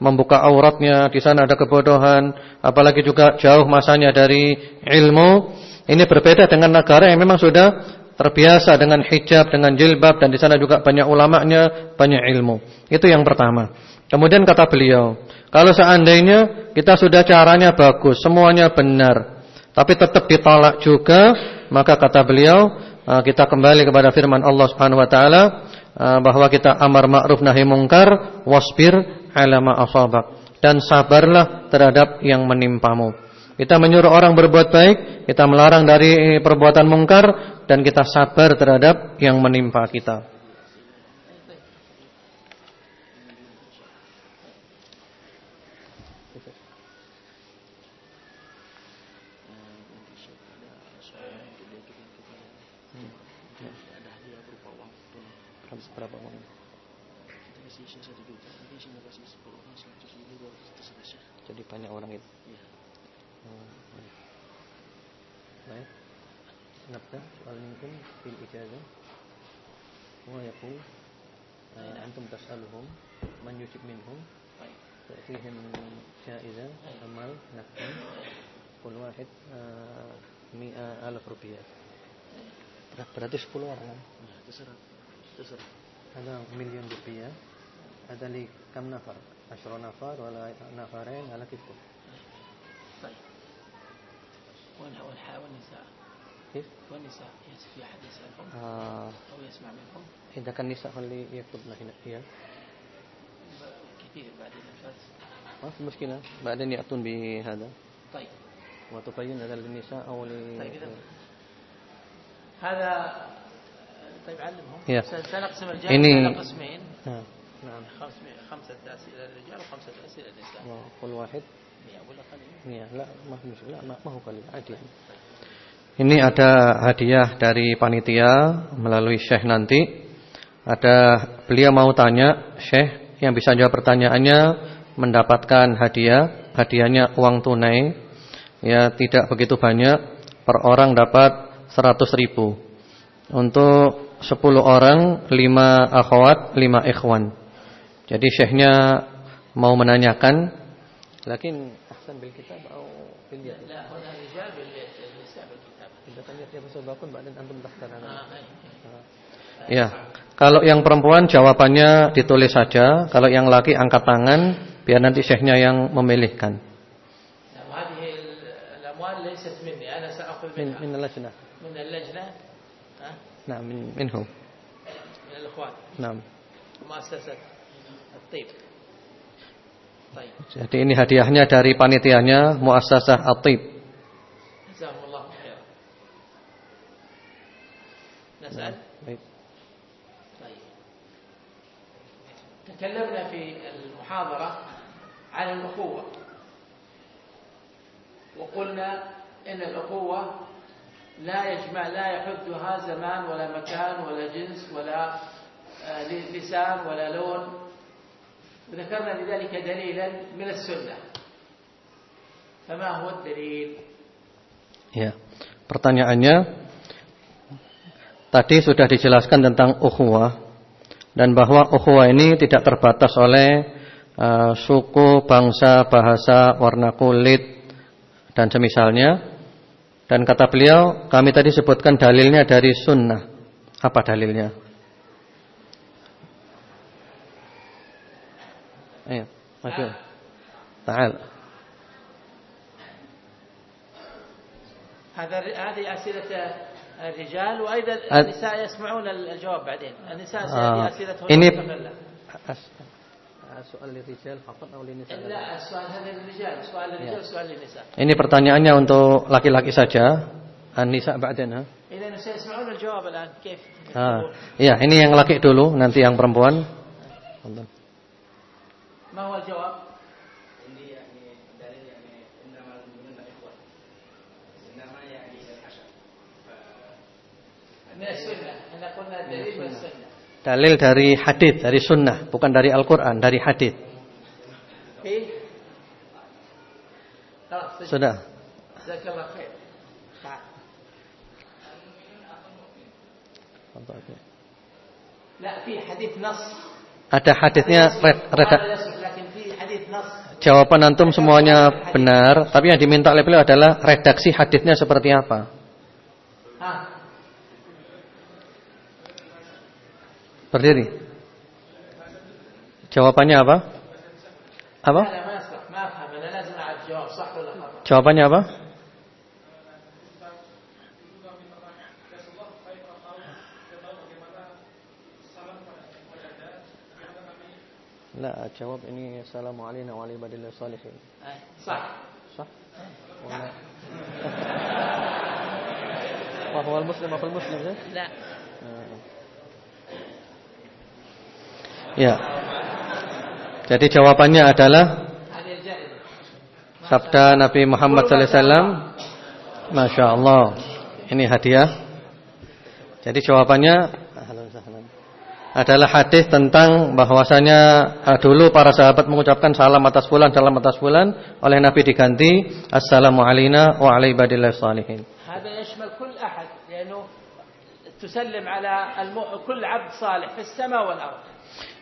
membuka auratnya, di sana ada kebodohan, apalagi juga jauh masanya dari ilmu. Ini berbeda dengan negara yang memang sudah terbiasa dengan hijab, dengan jilbab dan di sana juga banyak ulamanya, banyak ilmu. Itu yang pertama. Kemudian kata beliau, kalau seandainya kita sudah caranya bagus, semuanya benar, tapi tetap ditolak juga, maka kata beliau, Ah, kita kembali kepada firman Allah Subhanahu wa taala ah, bahwa kita amar ma'ruf nahi mungkar wasbir ala ma dan sabarlah terhadap yang menimpamu. Kita menyuruh orang berbuat baik, kita melarang dari eh, perbuatan mungkar dan kita sabar terhadap yang menimpa kita. Jadi banyak orang itu. Iya. Oh, baik. Baik. نبدأ سؤال منكم في الإجازة هو يقول آه أنتم تسألهم من يجيب منهم Baik. تعطيهم جائزة عمل نقدا كل واحد آه مئة ألف رupiyah berarti 10 orang kan? Nah, terserah. Terserah. ada مليون rupiah ada li kam nafar 10 nafar wala nafarin ala kifku طيب. والنساء. كيف؟ والنساء. يس في أحد يسألهم آه. أو يسمع منهم إذا كان نساء خلي يكتبنا هنا هي. كثير بعدين أنفاس ما في مشكلة. بعدين يأتون بهذا. طيب. وتبين هذا للنساء أو ل طيب إذا هذا طيب علمهم. سنقسم الجامعة إني- إلى قسمين. آه. نعم. خمسة خمسة أسئلة للرجال وخمسة أسئلة للنساء. كل واحد. Ini ada hadiah dari panitia melalui Syekh nanti. Ada beliau mau tanya, Syekh yang bisa jawab pertanyaannya mendapatkan hadiah, hadiahnya uang tunai. Ya, tidak begitu banyak, per orang dapat 100 ribu Untuk 10 orang 5 akhwat, 5 ikhwan. Jadi Syekhnya mau menanyakan Lakin ahsan bil kitab atau bil yad? لا هنا الرجال بالنساء بالكتابة Kita tanya tiap sebabun badan antum daftaran. آه، أي. Ya. Kalau yang perempuan jawabannya ditulis saja, kalau yang laki angkat tangan biar nanti syekhnya yang memilihkan. نعم هذه ال- الأموال ليست مني أنا سأخذ Min منها min lajnah. من اللجنة ها؟ Nah, min minhum. من الإخوان Nah. مؤسسة الطيب طيب Jadi ini hadiahnya dari panitianya Muassasah الله خيرا نسأل. طيب تكلمنا في المحاضرة عن الأخوة وقلنا إن الأخوة لا يجمع لا يحدها زمان ولا مكان ولا جنس ولا لسان ولا لون وذكرنا لذلك دليلا من السنة فما هو الدليل Ya. Pertanyaannya tadi sudah dijelaskan tentang ukhuwah dan bahwa ukhuwah ini tidak terbatas oleh uh, suku, bangsa, bahasa, warna kulit dan semisalnya. Dan kata beliau, kami tadi sebutkan dalilnya dari sunnah. Apa dalilnya? Ayo, maju. Ta'al. هذا هذه أسئلة الرجال وأيضا أ- النساء يسمعون الجواب بعدين النساء آه. هذه أسئلتهن إني- مستقلة Soal للرجال فقط أو للنساء؟ لا السؤال هذا للرجال سؤال للرجال وسؤال للنساء Ini pertanyaannya untuk laki-laki saja. An-nisa ba'dan ha? إذا النساء يسمعون الجواب الآن كيف Ah, iya, ini yang laki dulu, nanti yang perempuan. Tonton. ما هو الجواب من السنة احنا قلنا الدليل من السنة Dalil dari hadis, dari sunnah, bukan dari Al-Qur'an, dari hadis. في خلاص سجل. Sudah. جزاك الله خير تعال. Tonton, oke. لا في حديث نص Ada hadisnya red- reda, jawaban antum semuanya benar, tapi yang diminta oleh beliau adalah redaksi hadisnya seperti apa. Berdiri. Jawabannya apa? Apa? Jawabannya apa? لا jawab ini Assalamualaikum warahmatullahi wabarakatuh. أي، صح صح ولا وهو المسلم apa المسلم ya? لا Ya. Jadi jawabannya adalah هذه الجائزة sabda Nabi Muhammad sallallahu alaihi wasallam. Masya Allah. Ini hadiah. Jadi jawabannya adalah hadis tentang bahwasanya uh, dulu para sahabat mengucapkan salam atas fulan salam atas fulan oleh Nabi diganti assalamu alayna wa ala ibadillah salihin. هذا يشمل كل أحد لأنه تسلم على كل عبد صالح في السماء والأرض.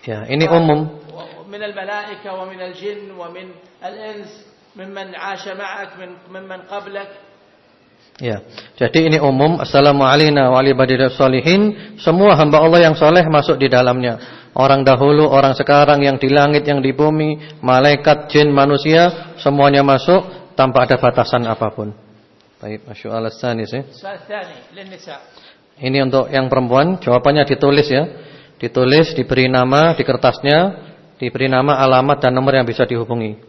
Ya, ini umum. من الملائكة ومن الجن ومن الإنس ممن عاش معك من ممن قبلك Ya, jadi ini umum. Assalamualaikum warahmatullahi wabarakatuh. Semua hamba Allah yang soleh masuk di dalamnya. Orang dahulu, orang sekarang, yang di langit, yang di bumi, malaikat, jin, manusia, semuanya masuk tanpa ada batasan apa pun. Baik, masyaallah sanis ya. Ini untuk yang perempuan, jawabannya ditulis ya. Ditulis, diberi nama di kertasnya, diberi nama, alamat dan nomor yang bisa dihubungi.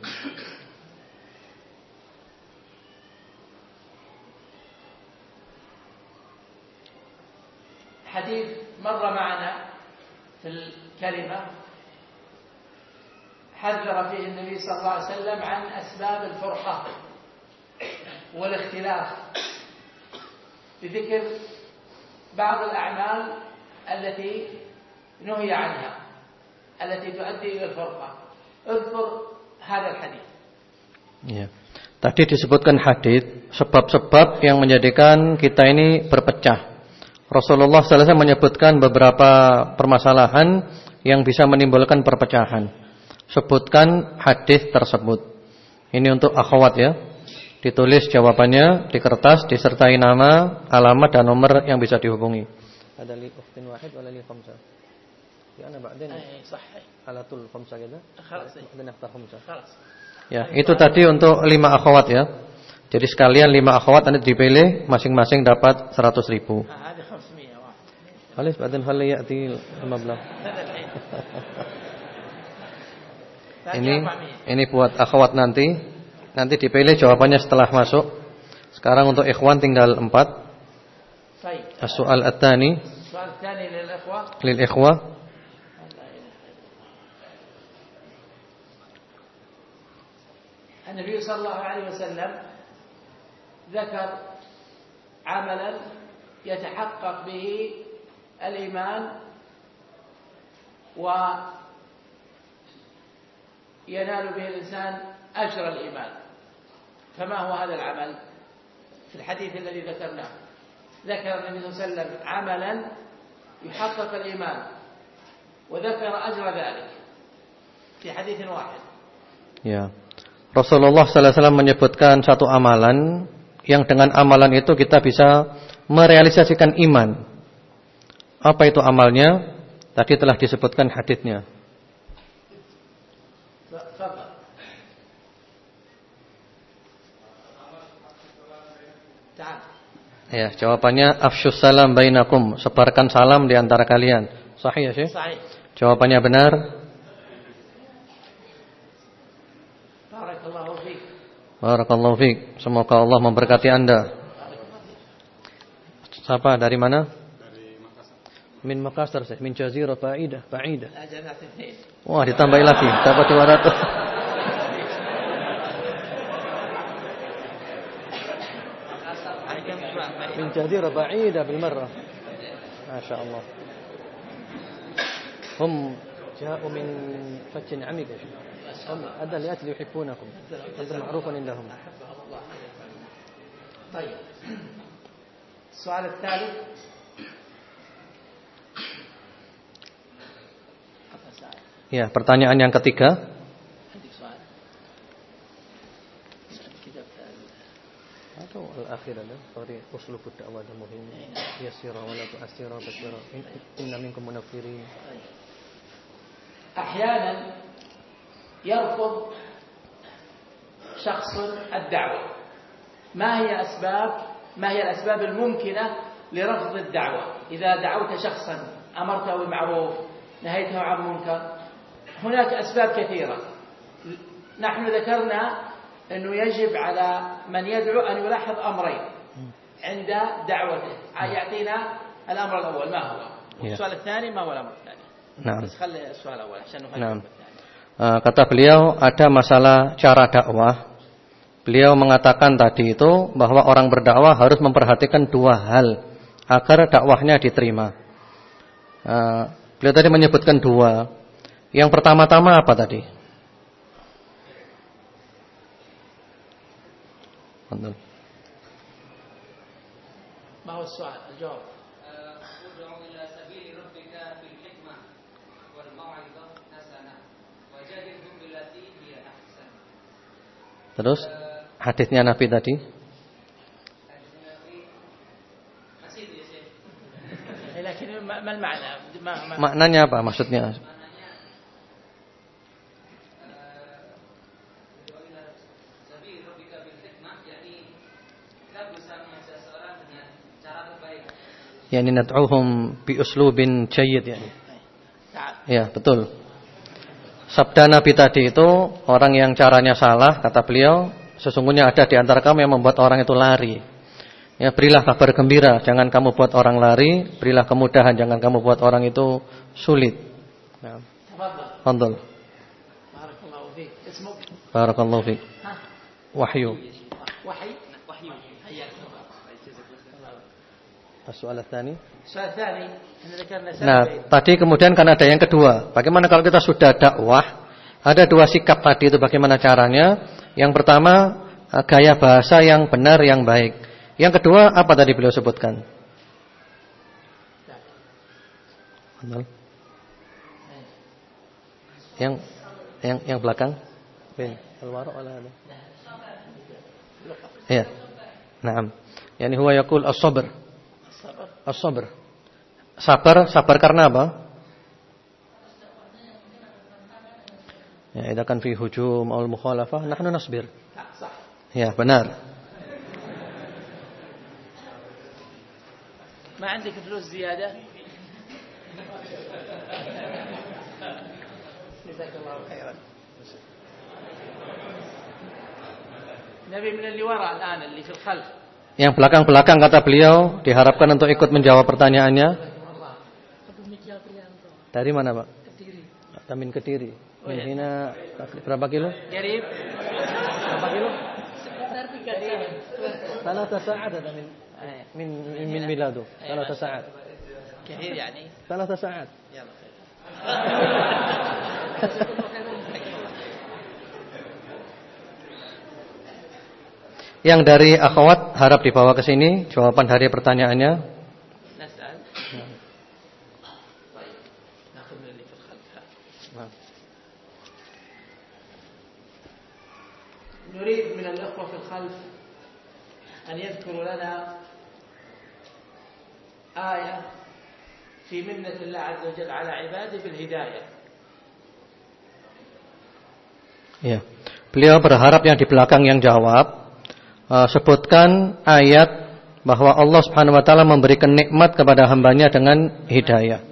الكلمة حذر فيه النبي صلى الله عليه وسلم عن أسباب الفرقة والاختلاف بذكر بعض الأعمال التي نهي عنها التي تؤدي إلى الفرقة اذكر هذا الحديث Ya. Tadi disebutkan hadis sebab-sebab yang menjadikan kita ini berpecah. Rasulullah SAW menyebutkan beberapa permasalahan yang bisa menimbulkan perpecahan. Sebutkan hadis tersebut. Ini untuk akhwat ya. Ditulis jawabannya di kertas disertai nama, alamat dan nomor yang bisa dihubungi. Ada li ukhtin wahid wala li khamsah. Ya ana ba'din. Sahih. Alatul khamsah gitu. Khalas. Ya, itu tadi untuk lima akhwat ya. Jadi sekalian lima akhwat nanti dipilih masing-masing dapat 100 ribu. خلاص بعدين خلي يأتي المبلغ ini ini buat akhwat nanti nanti dipilih jawabannya setelah masuk sekarang untuk ikhwan tinggal 4 Soal at-tani lil ikhwah النبي صلى الله عليه وسلم ذكر عملا يتحقق به الإيمان وينال به الإنسان أجر الإيمان فما هو هذا العمل في الحديث الذي ذكرناه ذكر النبي صلى الله عليه وسلم عملا يحقق الإيمان وذكر أجر ذلك في حديث واحد Ya. Rasulullah sallallahu alaihi wasallam menyebutkan satu amalan yang dengan amalan itu kita bisa merealisasikan iman. Apa itu amalnya? Tadi telah disebutkan hadisnya. Ya, jawabannya afsyus salam bainakum, sebarkan salam di antara kalian. Sahih ya, Syekh? Sahih. Jawabannya benar? Barakallahu fiik. Barakallahu fiik. Semoga Allah memberkati Anda. Siapa dari mana? من مقاصر سي من جزيرة بعيدة بعيدة واه تتنبع إلا فيه تابع تواراته من جزيرة بعيدة بالمرة. ما شاء الله. هم جاءوا من فتح عميق هم أدى اللي أتلي يحبونكم. هذا معروفا لهم طيب. السؤال الثالث. Ya, pertanyaan yang ketiga. أحيانا يرفض شخص الدعوه ما هي اسباب ما هي الاسباب الممكنه لرفض الدعوه اذا دعوت شخصا امرته بالمعروف نهيته عن المنكر هناك أسباب كثيرة نحن ذكرنا أنه يجب على من يدعو أن يلاحظ أمرين عند دعوته يعطينا الأمر الأول ما هو السؤال الثاني ما هو الأمر الثاني نعم بس خلي السؤال الأول عشان نعم kata beliau ada masalah cara dakwah. Beliau mengatakan tadi itu bahwa orang berdakwah harus memperhatikan dua hal. agar dakwahnya diterima. Uh, beliau tadi menyebutkan dua. Yang pertama-tama apa tadi? Soal, jawab. Terus hadisnya Nabi tadi? Maknanya apa maksudnya? yani nad'uhum bi uslubin jayyid yakni. Ya, betul. Sabda Nabi tadi itu orang yang caranya salah kata beliau, sesungguhnya ada di antara kamu yang membuat orang itu lari. Ya, berilah kabar gembira, jangan kamu buat orang lari, berilah kemudahan, jangan kamu buat orang itu sulit. Ya. Fadhal. Barakallahu fiik. Barakallahu fiik. Wahyu. Wahyu. Soal tsani. السؤال الثاني احنا ذكرنا Nah, سبب tadi kemudian kan ada yang kedua. Bagaimana kalau kita sudah dakwah? Ada dua sikap tadi itu bagaimana caranya? Yang pertama, eh, gaya bahasa yang benar yang baik. Yang kedua, apa tadi beliau sebutkan? Betul. Yang yang yang belakang? Bin al-wara' wala ada? Iya. Naam. Yani huwa yaqul as-sabr. الصبر As-sabr. Sabar, sabar karena apa? Ya, idza kan fi hujum aw mukhalafah, nahnu nasbir. لا صح Ya, benar. ما عندك فلوس زيادة جزاك الله خيرا نبي من اللي وراء الآن اللي في الخلف yang belakang-belakang kata beliau diharapkan untuk ikut menjawab pertanyaannya. Dari mana, Pak? Kediri. Tamin Kediri. Oh, iya. Berapa kilo? Dari berapa kilo? Sekitar kilo. Salah saat ada eh. min min min miladu. Eh, Salah saat. Kediri yani. Salah saat. Ya. [laughs] [laughs] Yang dari akhwat harap dibawa ke sini jawaban dari pertanyaannya. نسأل طيب ناخذ من اللي في الخلف ها. نريد من الأخوة في الخلف أن يذكروا لنا آية في منة الله عز وجل على عباده بالهداية Ya. Beliau berharap yang di belakang yang jawab uh, sebutkan ayat bahwa Allah Subhanahu wa taala memberikan nikmat kepada hambanya dengan hidayah.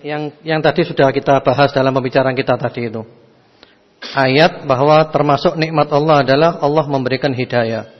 Yang yang tadi sudah kita bahas dalam pembicaraan kita tadi itu. Ayat bahwa termasuk nikmat Allah adalah Allah memberikan hidayah.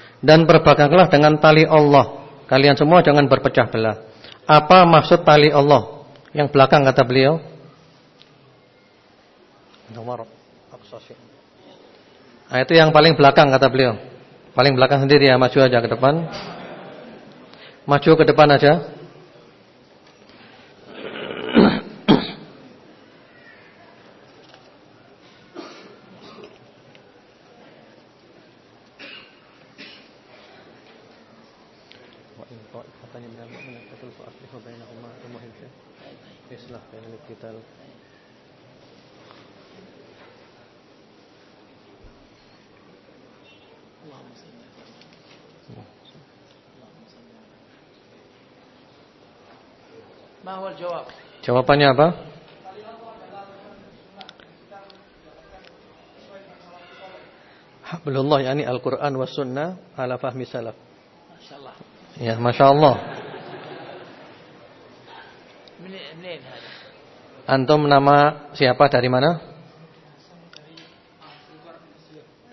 Dan berbaganglah dengan tali Allah. Kalian semua jangan berpecah belah. Apa maksud tali Allah? Yang belakang kata beliau. Nah, itu yang paling belakang kata beliau. Paling belakang sendiri ya, maju aja ke depan. Maju ke depan aja. Jawabannya apa? Hablullah yakni Al-Qur'an was sunnah ala fahmi salaf. Masyaallah. Ya, masyaallah. Antum nama siapa dari mana?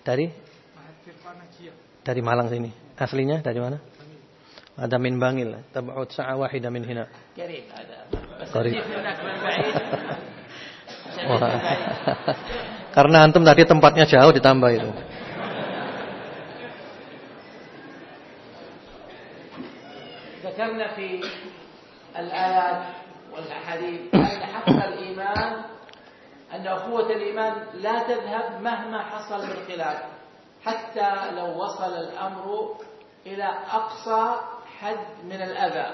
Dari? Dari Malang sini. Aslinya dari mana? Ada min Bangil, tab'ud sa'a wahida min hina. عشان [laughs] Wah. Karena antum tadi tempatnya jauh ditambah itu. ذكرنا في الآيات والأحاديث أن حق الإيمان أن أخوة الإيمان لا تذهب مهما حصل من خلاف حتى لو وصل الأمر إلى أقصى حد من الأذى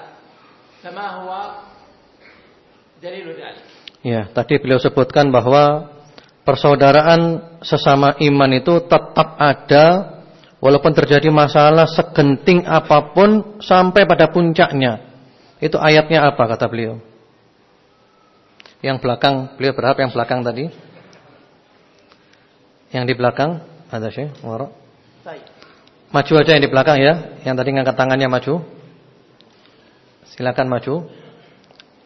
فما هو Ya, tadi beliau sebutkan bahwa persaudaraan sesama iman itu tetap ada walaupun terjadi masalah segenting apa pun sampai pada puncaknya. Itu ayatnya apa kata beliau? Yang belakang, beliau berharap yang belakang tadi. Yang di belakang ada sih, warok. Maju aja yang di belakang ya. Yang tadi ngangkat tangannya maju. Silakan maju.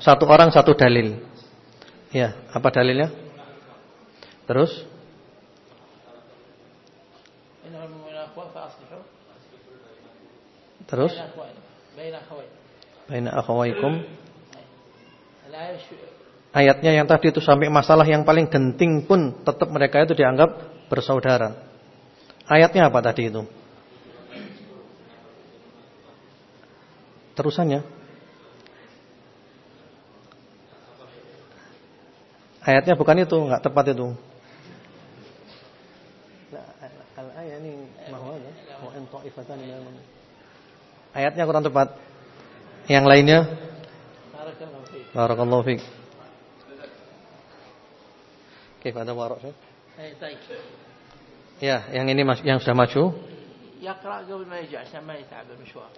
satu orang satu dalil. Ya, apa dalilnya? Terus? Terus? Baina akhawaikum. Ayatnya yang tadi itu sampai masalah yang paling genting pun tetap mereka itu dianggap bersaudara. Ayatnya apa tadi itu? Terusannya? Ayatnya bukan itu, enggak tepat itu. Al-ayat ini Ayatnya kurang tepat. Yang lainnya بارك الله فيك Barakallahu fiik. Oke, ada warok Syekh? أي طيب Ya, yang ini mas, yang sudah maju. يقرأ قبل ما يجي عشان ما يتعب المشوار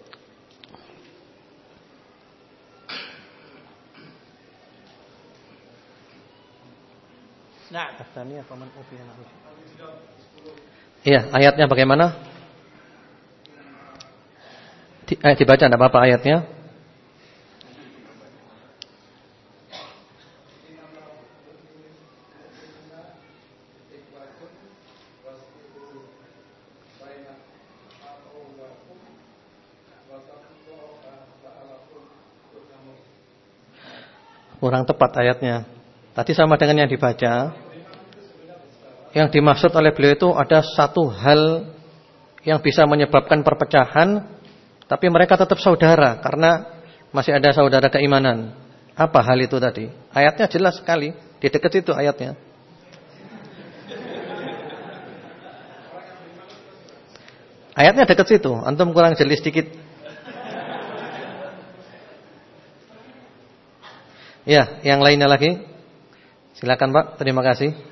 Nah. Iya, ayatnya bagaimana? Di, eh, dibaca enggak apa-apa ayatnya. Kurang tepat ayatnya. Tadi sama dengan yang dibaca. Yang dimaksud oleh beliau itu ada satu hal yang bisa menyebabkan perpecahan, tapi mereka tetap saudara karena masih ada saudara keimanan. Apa hal itu tadi? Ayatnya jelas sekali, di dekat itu ayatnya. Ayatnya dekat situ, antum kurang jelas sedikit. Ya, yang lainnya lagi. Silakan Pak, terima kasih.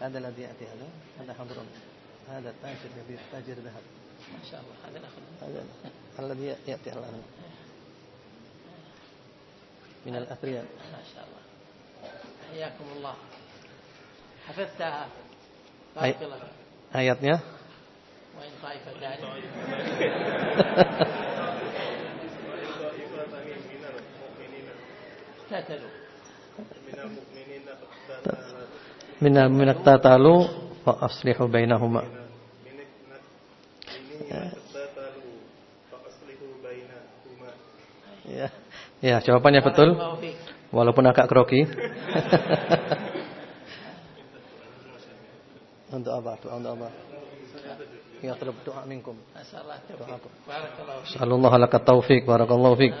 هذا الذي يأتي هذا؟ هذا حضر هذا التاجر الذي تاجر ذهب. ما شاء الله هذا ناخذ هذا الذي يأتي الآن من الأثرياء. ما شاء الله. حياكم الله. حفظتها. بارك الله. فيك. ayatnya وين طائفة ثانية؟ [laughs] اقتتلوا min tatalu ya. fa aslihu bainahuma. Ya. ya, jawabannya betul. Walaupun agak grogi [laughs] untuk apa? Doa untuk apa? Ya terlebih doa minkum. Insyaallah laka taufik barakallahu fik.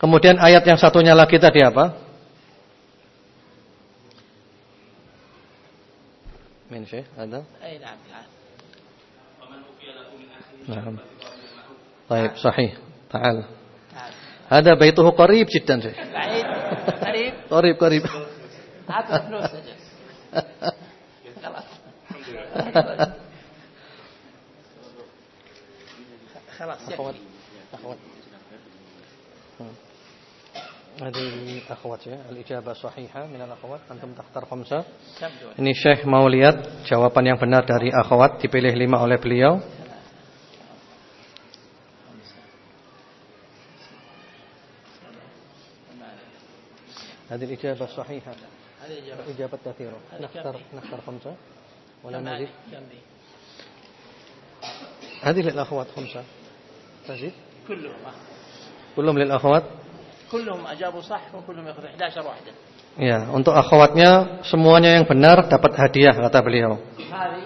Kemudian ayat yang satunya lagi tadi apa? Min Syekh, ada? أي نعم نعم نعم. طيب صحيح. تعال. تعال. هذا بيته قريب جدا شيخ. بعيد قريب قريب قريب. فلوس خلاص [laughs] خلاص. هذه الأخوات ya الإجابة صحيحة من الأخوات أنتم تختار خمسة كم دول Ini Syekh mau lihat jawaban yang benar dari akhwat dipilih lima oleh beliau. هذه الإجابة صحيحة هذه إجابة إجابة كثيرة هذه نختار كم نختار خمسة ولا كم نزيد هذه؟ كم دي؟ هذه للأخوات خمسة تزيد كلهم آه. كلهم للأخوات كلهم أجابوا صح وكلهم يأخذوا 11 واحدة Ya, untuk akhwatnya semuanya yang benar dapat hadiah kata beliau. هذه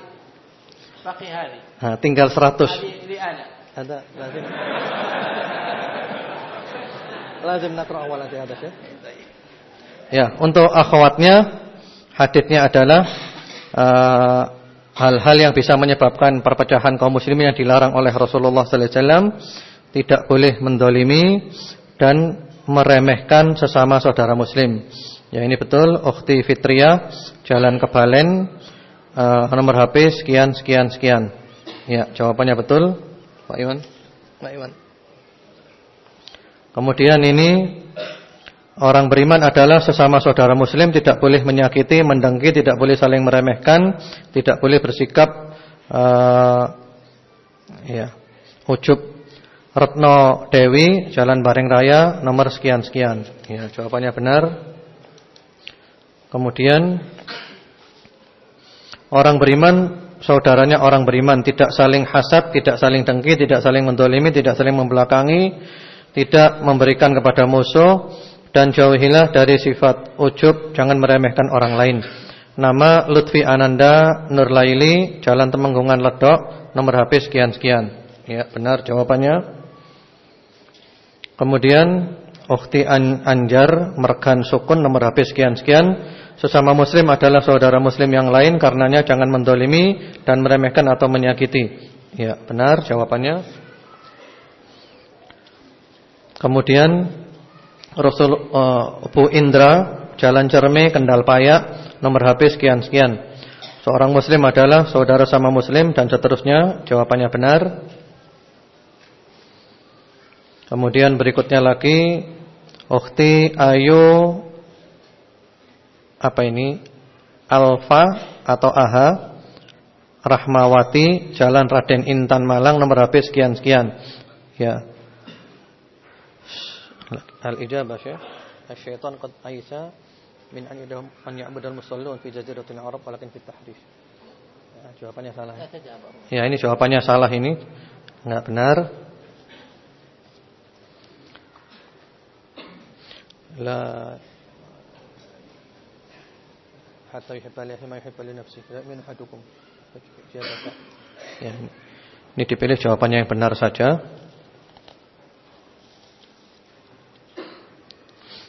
بقي هذه Nah, tinggal 100. هذه لي أنا Ada lazim. lazim nakra awal nanti ada ya. Ya, untuk akhwatnya hadisnya adalah eh, hal-hal yang bisa menyebabkan perpecahan kaum muslimin yang dilarang oleh Rasulullah sallallahu alaihi wasallam tidak boleh mendolimi dan meremehkan sesama saudara muslim. Ya ini betul Ukhti Fitria Jalan Kebalen eh, Nomor HP sekian sekian sekian. Ya jawabannya betul Pak Iwan. Pak Iwan. Kemudian ini Orang beriman adalah sesama saudara muslim Tidak boleh menyakiti, mendengki Tidak boleh saling meremehkan Tidak boleh bersikap uh, Ya Ujub Retno Dewi Jalan Bareng Raya Nomor sekian-sekian Ya jawabannya benar. Kemudian Orang beriman Saudaranya orang beriman. Tidak saling hasad, tidak saling dengki Tidak saling mendolimi, tidak saling membelakangi Tidak memberikan kepada musuh Dan jauhilah dari sifat ujub Jangan meremehkan orang lain. Nama Lutfi Ananda Nurlaili Jalan Temenggungan Ledok Nomor HP sekian-sekian Ya benar jawabannya Kemudian Ukhti An Anjar Mergan Sukun Nomor HP sekian-sekian Sesama muslim adalah saudara muslim yang lain Karenanya jangan mendolimi Dan meremehkan atau menyakiti. Ya benar jawabannya. Kemudian Rasul uh, Bu Indra Jalan Cerme Kendal Payak Nomor HP sekian-sekian Seorang muslim adalah saudara sama muslim Dan seterusnya. Jawabannya benar Kemudian berikutnya lagi Ukhti Ayu Apa ini? Alfa atau Aha Rahmawati Jalan Raden Intan Malang Nomor HP sekian-sekian. Ya. Al-ijabah syekh. Al-syaitan qad Aisyah Min an yudhum an ya'budal musallun Fi jaziratul Arab Walakin fi tahrif. Ya, jawabannya salah ya? ya? Ini jawabannya salah ini. Tidak benar. Lihi ma yuhibba li nafsihi La min hadukum Ijabah Ya. Ini. Dipilih jawabannya yang benar saja.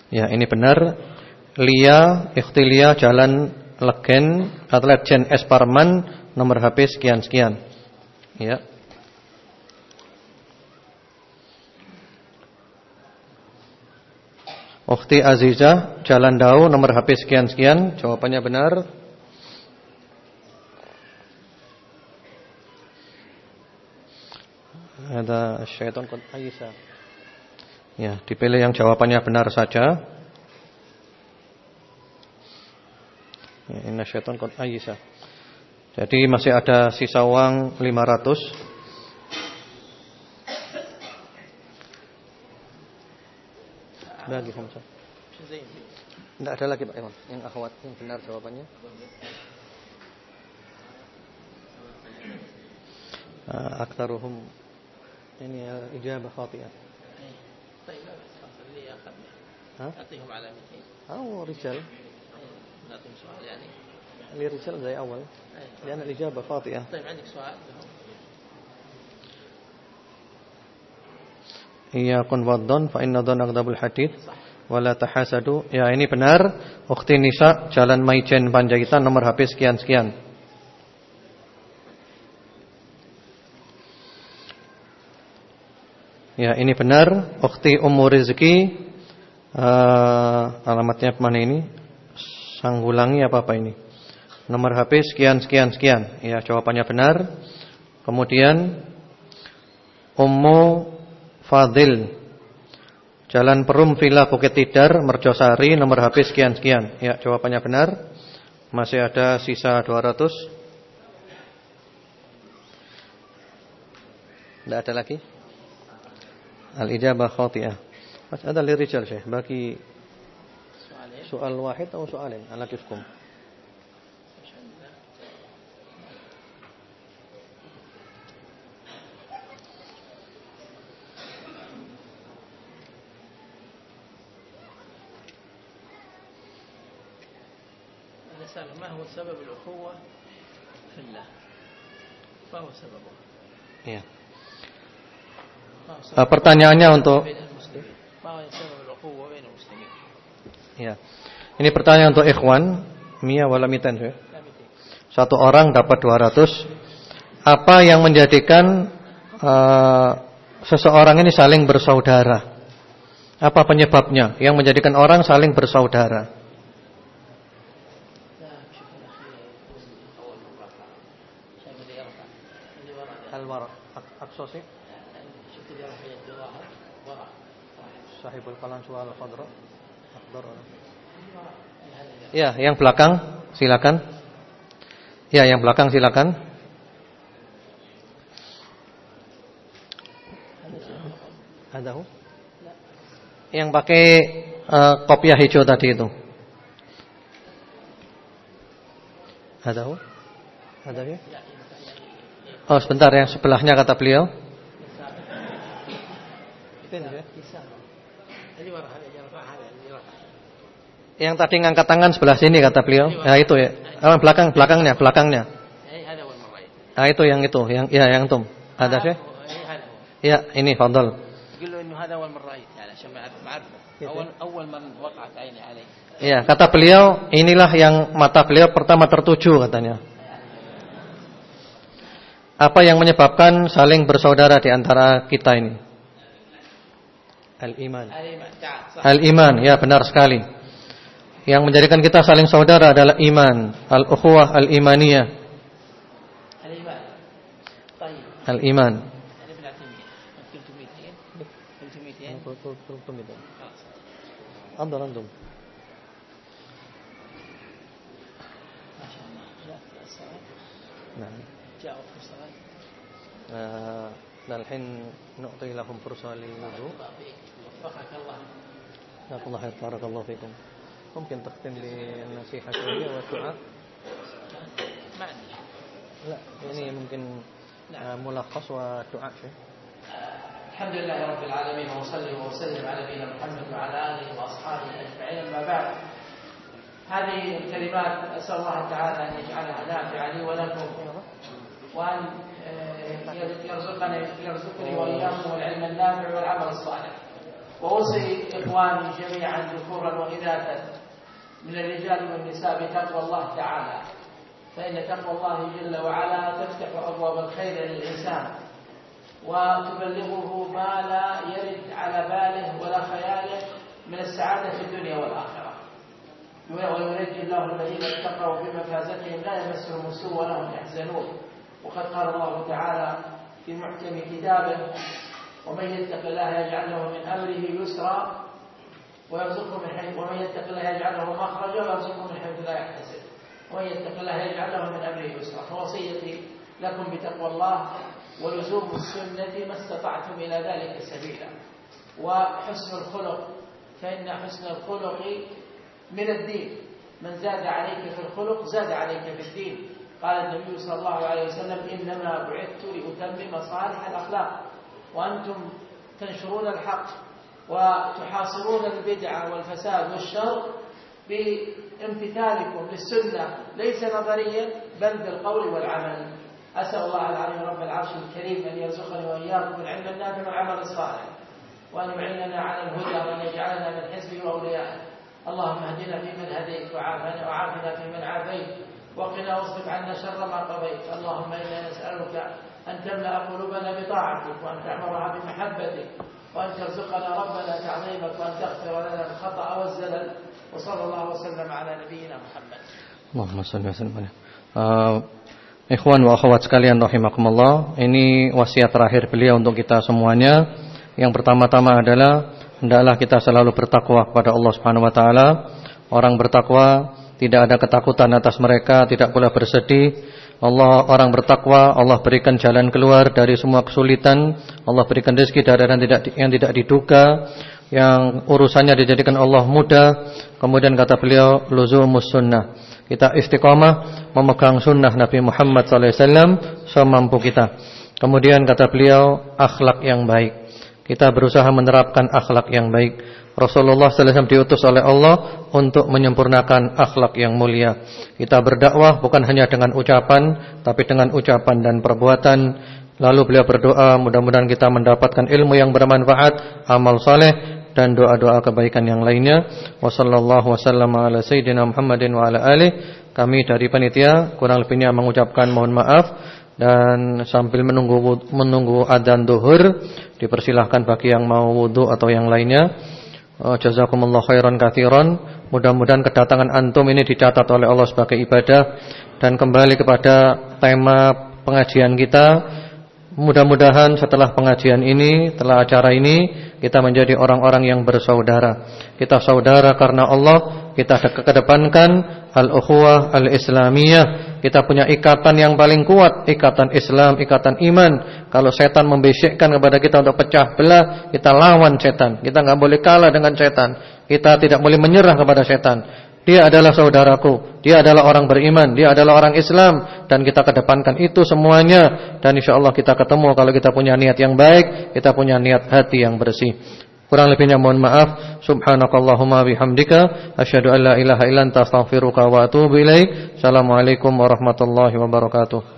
Ya ini benar. Lia Ikhtilia Jalan Legen Atau Legend S Parman Nomor HP sekian-sekian. Ya Ukhti Azizah Jalan Dau Nomor HP sekian-sekian Jawabannya benar Ada syaitan qad Aisyah Ya, dipilih yang jawabannya benar saja. Ya, inna syaitan qad ayyisa. Jadi masih ada sisa uang 500. باقي خمسة لا تلاقي أيضا إن أخواتكم في النار ثوابني أكثرهم يعني إجابة خاطئة طيب اللي أخذنا أعطيهم على 200 أو رجال نعطيهم سؤال يعني الرجال زي أول لأن الإجابة خاطئة طيب عندك سؤال لهم Iyakun waddon fa inna dhan aghdabul hadith wala tahasadu. Ya ini benar. Ukhti Nisa Jalan Maijen Panjaitan nomor HP sekian sekian. Ya ini benar. Ukhti Ummu Rizki uh, alamatnya mana ini? Sanggulangi apa apa ini? Nomor HP sekian sekian sekian. Ya jawabannya benar. Kemudian Ummu Fadil. Jalan Perum Villa Bukit Tidar Merjosari nomor HP sekian sekian Ya jawabannya benar. Masih ada sisa 200 Tidak ada lagi? Al-ijabah khati'ah Masih ada lirijal syekh Bagi soal wahid atau soalin Ala kifkum هو سبب الأخوة في الله ما هو سببها Ya. ما هو سبب Uh, pertanyaannya untuk بين المسلمين ما هو سبب الأخوة بين المسلمين ya. Ini pertanyaan untuk ikhwan Mia wala mitan syekh لا ميتين. Satu orang dapat 200 Apa yang menjadikan uh, Seseorang ini saling bersaudara Apa penyebabnya Yang menjadikan orang saling bersaudara Aksosi شفت اللي رفع يده ظاهر وراء Sahibul Kalan Sual Khadra Akhdar هذا اللي Ya yang belakang silakan Ya yang belakang silakan Ada hu? Yang pakai uh, kopiah hijau tadi itu Ada hu? Ada ya? Oh sebentar yang sebelahnya kata beliau. Yang tadi ngangkat tangan sebelah sini kata beliau. Ya itu ya. oh, belakang belakangnya belakangnya. Nah itu yang itu yang ya yang itu Ada sih? Ya ini fadl. Ya kata beliau inilah yang mata beliau pertama tertuju katanya. Apa yang menyebabkan saling bersaudara di antara kita ini? Al-iman. Al-iman, ya benar sekali. Yang menjadikan kita saling saudara adalah iman, al-ukhuwah al-imaniyah. Al-iman. Al-iman. Al-iman. Eh, dan الحين نعطي لهم فرصة للوضوء. جزاكم الله خير بارك الله فيكم ممكن تختم لي النصيحة شوية والدعاء. لا يعني ممكن آه، ملخص ودعاء شيء الحمد لله رب العالمين وصلي وسلم على نبينا محمد وعلى آله وأصحابه أجمعين أما بعد هذه الكلمات أسأل الله تعالى أن يجعلها نافعة لي ولكم وأن آه، يرزقني واياكم العلم النافع والعمل الصالح. وأوصي إخواني جميعا ذكورا واناثا من الرجال والنساء بتقوى الله تعالى. فإن تقوى الله جل وعلا تفتح أبواب الخير للإنسان وتبلغه ما لا يرد على باله ولا خياله من السعادة في الدنيا والآخرة. وينجي الله الذين اتقوا بمفازتهم لا يمسهم السوء ولا هم يحزنون. وقد قال الله تعالى في محكم كتابه ومن يتق الله يجعل له من أمره يسرا ويرزقه من حيث ومن يتق الله يجعل له مخرجا ويرزقه من حيث لا يحتسب. ومن يتق الله يجعل له من أمره يسرا. فوصيتي لكم بتقوى الله ولزوم السنة ما استطعتم إلى ذلك سبيلا. وحسن الخلق فإن حسن الخلق من الدين. من زاد عليك في الخلق زاد عليك في الدين. قال النبي صلى الله عليه وسلم إنما بعثت لأتمم صالح الأخلاق وأنتم تنشرون الحق وتحاصرون البدعة والفساد والشر بامتثالكم للسنة ليس نظريا بل بالقول والعمل. أسأل الله العظيم رب العرش الكريم أن يرزقني وإياكم العلم النافع والعمل الصالح وأن يعيننا على الهدى وأن يجعلنا من حزبه وأوليائه اللهم اهدنا فيمن هديت وعافنا وعافنا فيمن عافيت. وقنا واصرف عنا شر ما قضيت اللهم إنا نسألك أن تملأ قلوبنا بطاعتك وأن تعمرها بمحبتك وأن ترزقنا ربنا تعظيمك وأن تغفر لنا الخطأ والزلل وصلى الله وسلم على نبينا محمد اللهم صل وسلم uh, Ikhwan wa akhwat sekalian rahimakumullah Ini wasiat terakhir beliau untuk kita semuanya Yang pertama-tama adalah Hendaklah kita selalu bertakwa kepada Allah subhanahu wa ta'ala Orang bertakwa tidak ada ketakutan atas mereka Tidak pula bersedih Allah orang bertakwa, Allah berikan jalan keluar dari semua kesulitan, Allah berikan rezeki dari yang tidak yang tidak diduga, yang urusannya dijadikan Allah mudah. Kemudian kata beliau, luzumus sunnah. Kita istiqamah memegang sunnah Nabi Muhammad SAW semampu kita. Kemudian kata beliau, akhlak yang baik. Kita berusaha menerapkan akhlak yang baik. Rasulullah SAW diutus oleh Allah untuk menyempurnakan akhlak yang mulia. Kita berdakwah bukan hanya dengan ucapan, tapi dengan ucapan dan perbuatan. Lalu beliau berdoa, mudah-mudahan kita mendapatkan ilmu yang bermanfaat, amal saleh dan doa-doa kebaikan yang lainnya. Wassallallahu wasallam ala sayyidina Muhammadin wa ala alihi. Kami dari panitia kurang lebihnya mengucapkan mohon maaf dan sambil menunggu menunggu adzan duhur dipersilahkan bagi yang mau wudu atau yang lainnya jazakumullah khairan kathiran. Mudah-mudahan kedatangan antum ini dicatat oleh Allah sebagai ibadah. Dan kembali kepada tema pengajian kita Mudah-mudahan setelah pengajian ini Setelah acara ini Kita menjadi orang-orang yang bersaudara. Kita saudara karena Allah Kita kedepankan Al-ukhuwah al-islamiyah. Kita punya ikatan yang paling kuat Ikatan Islam, ikatan iman. Kalau setan membisikkan kepada kita untuk pecah belah Kita lawan setan. Kita nggak boleh kalah dengan setan. Kita tidak boleh menyerah kepada setan Dia adalah saudaraku Dia adalah orang beriman Dia adalah orang Islam Dan kita kedepankan itu semuanya Dan insya Allah kita ketemu Kalau kita punya niat yang baik Kita punya niat hati yang bersih Kurang lebihnya mohon maaf. Subhanakallahumma bihamdika asyhadu an la ilaha illa anta astaghfiruka wa atubu ilaik. Assalamualaikum warahmatullahi wabarakatuh.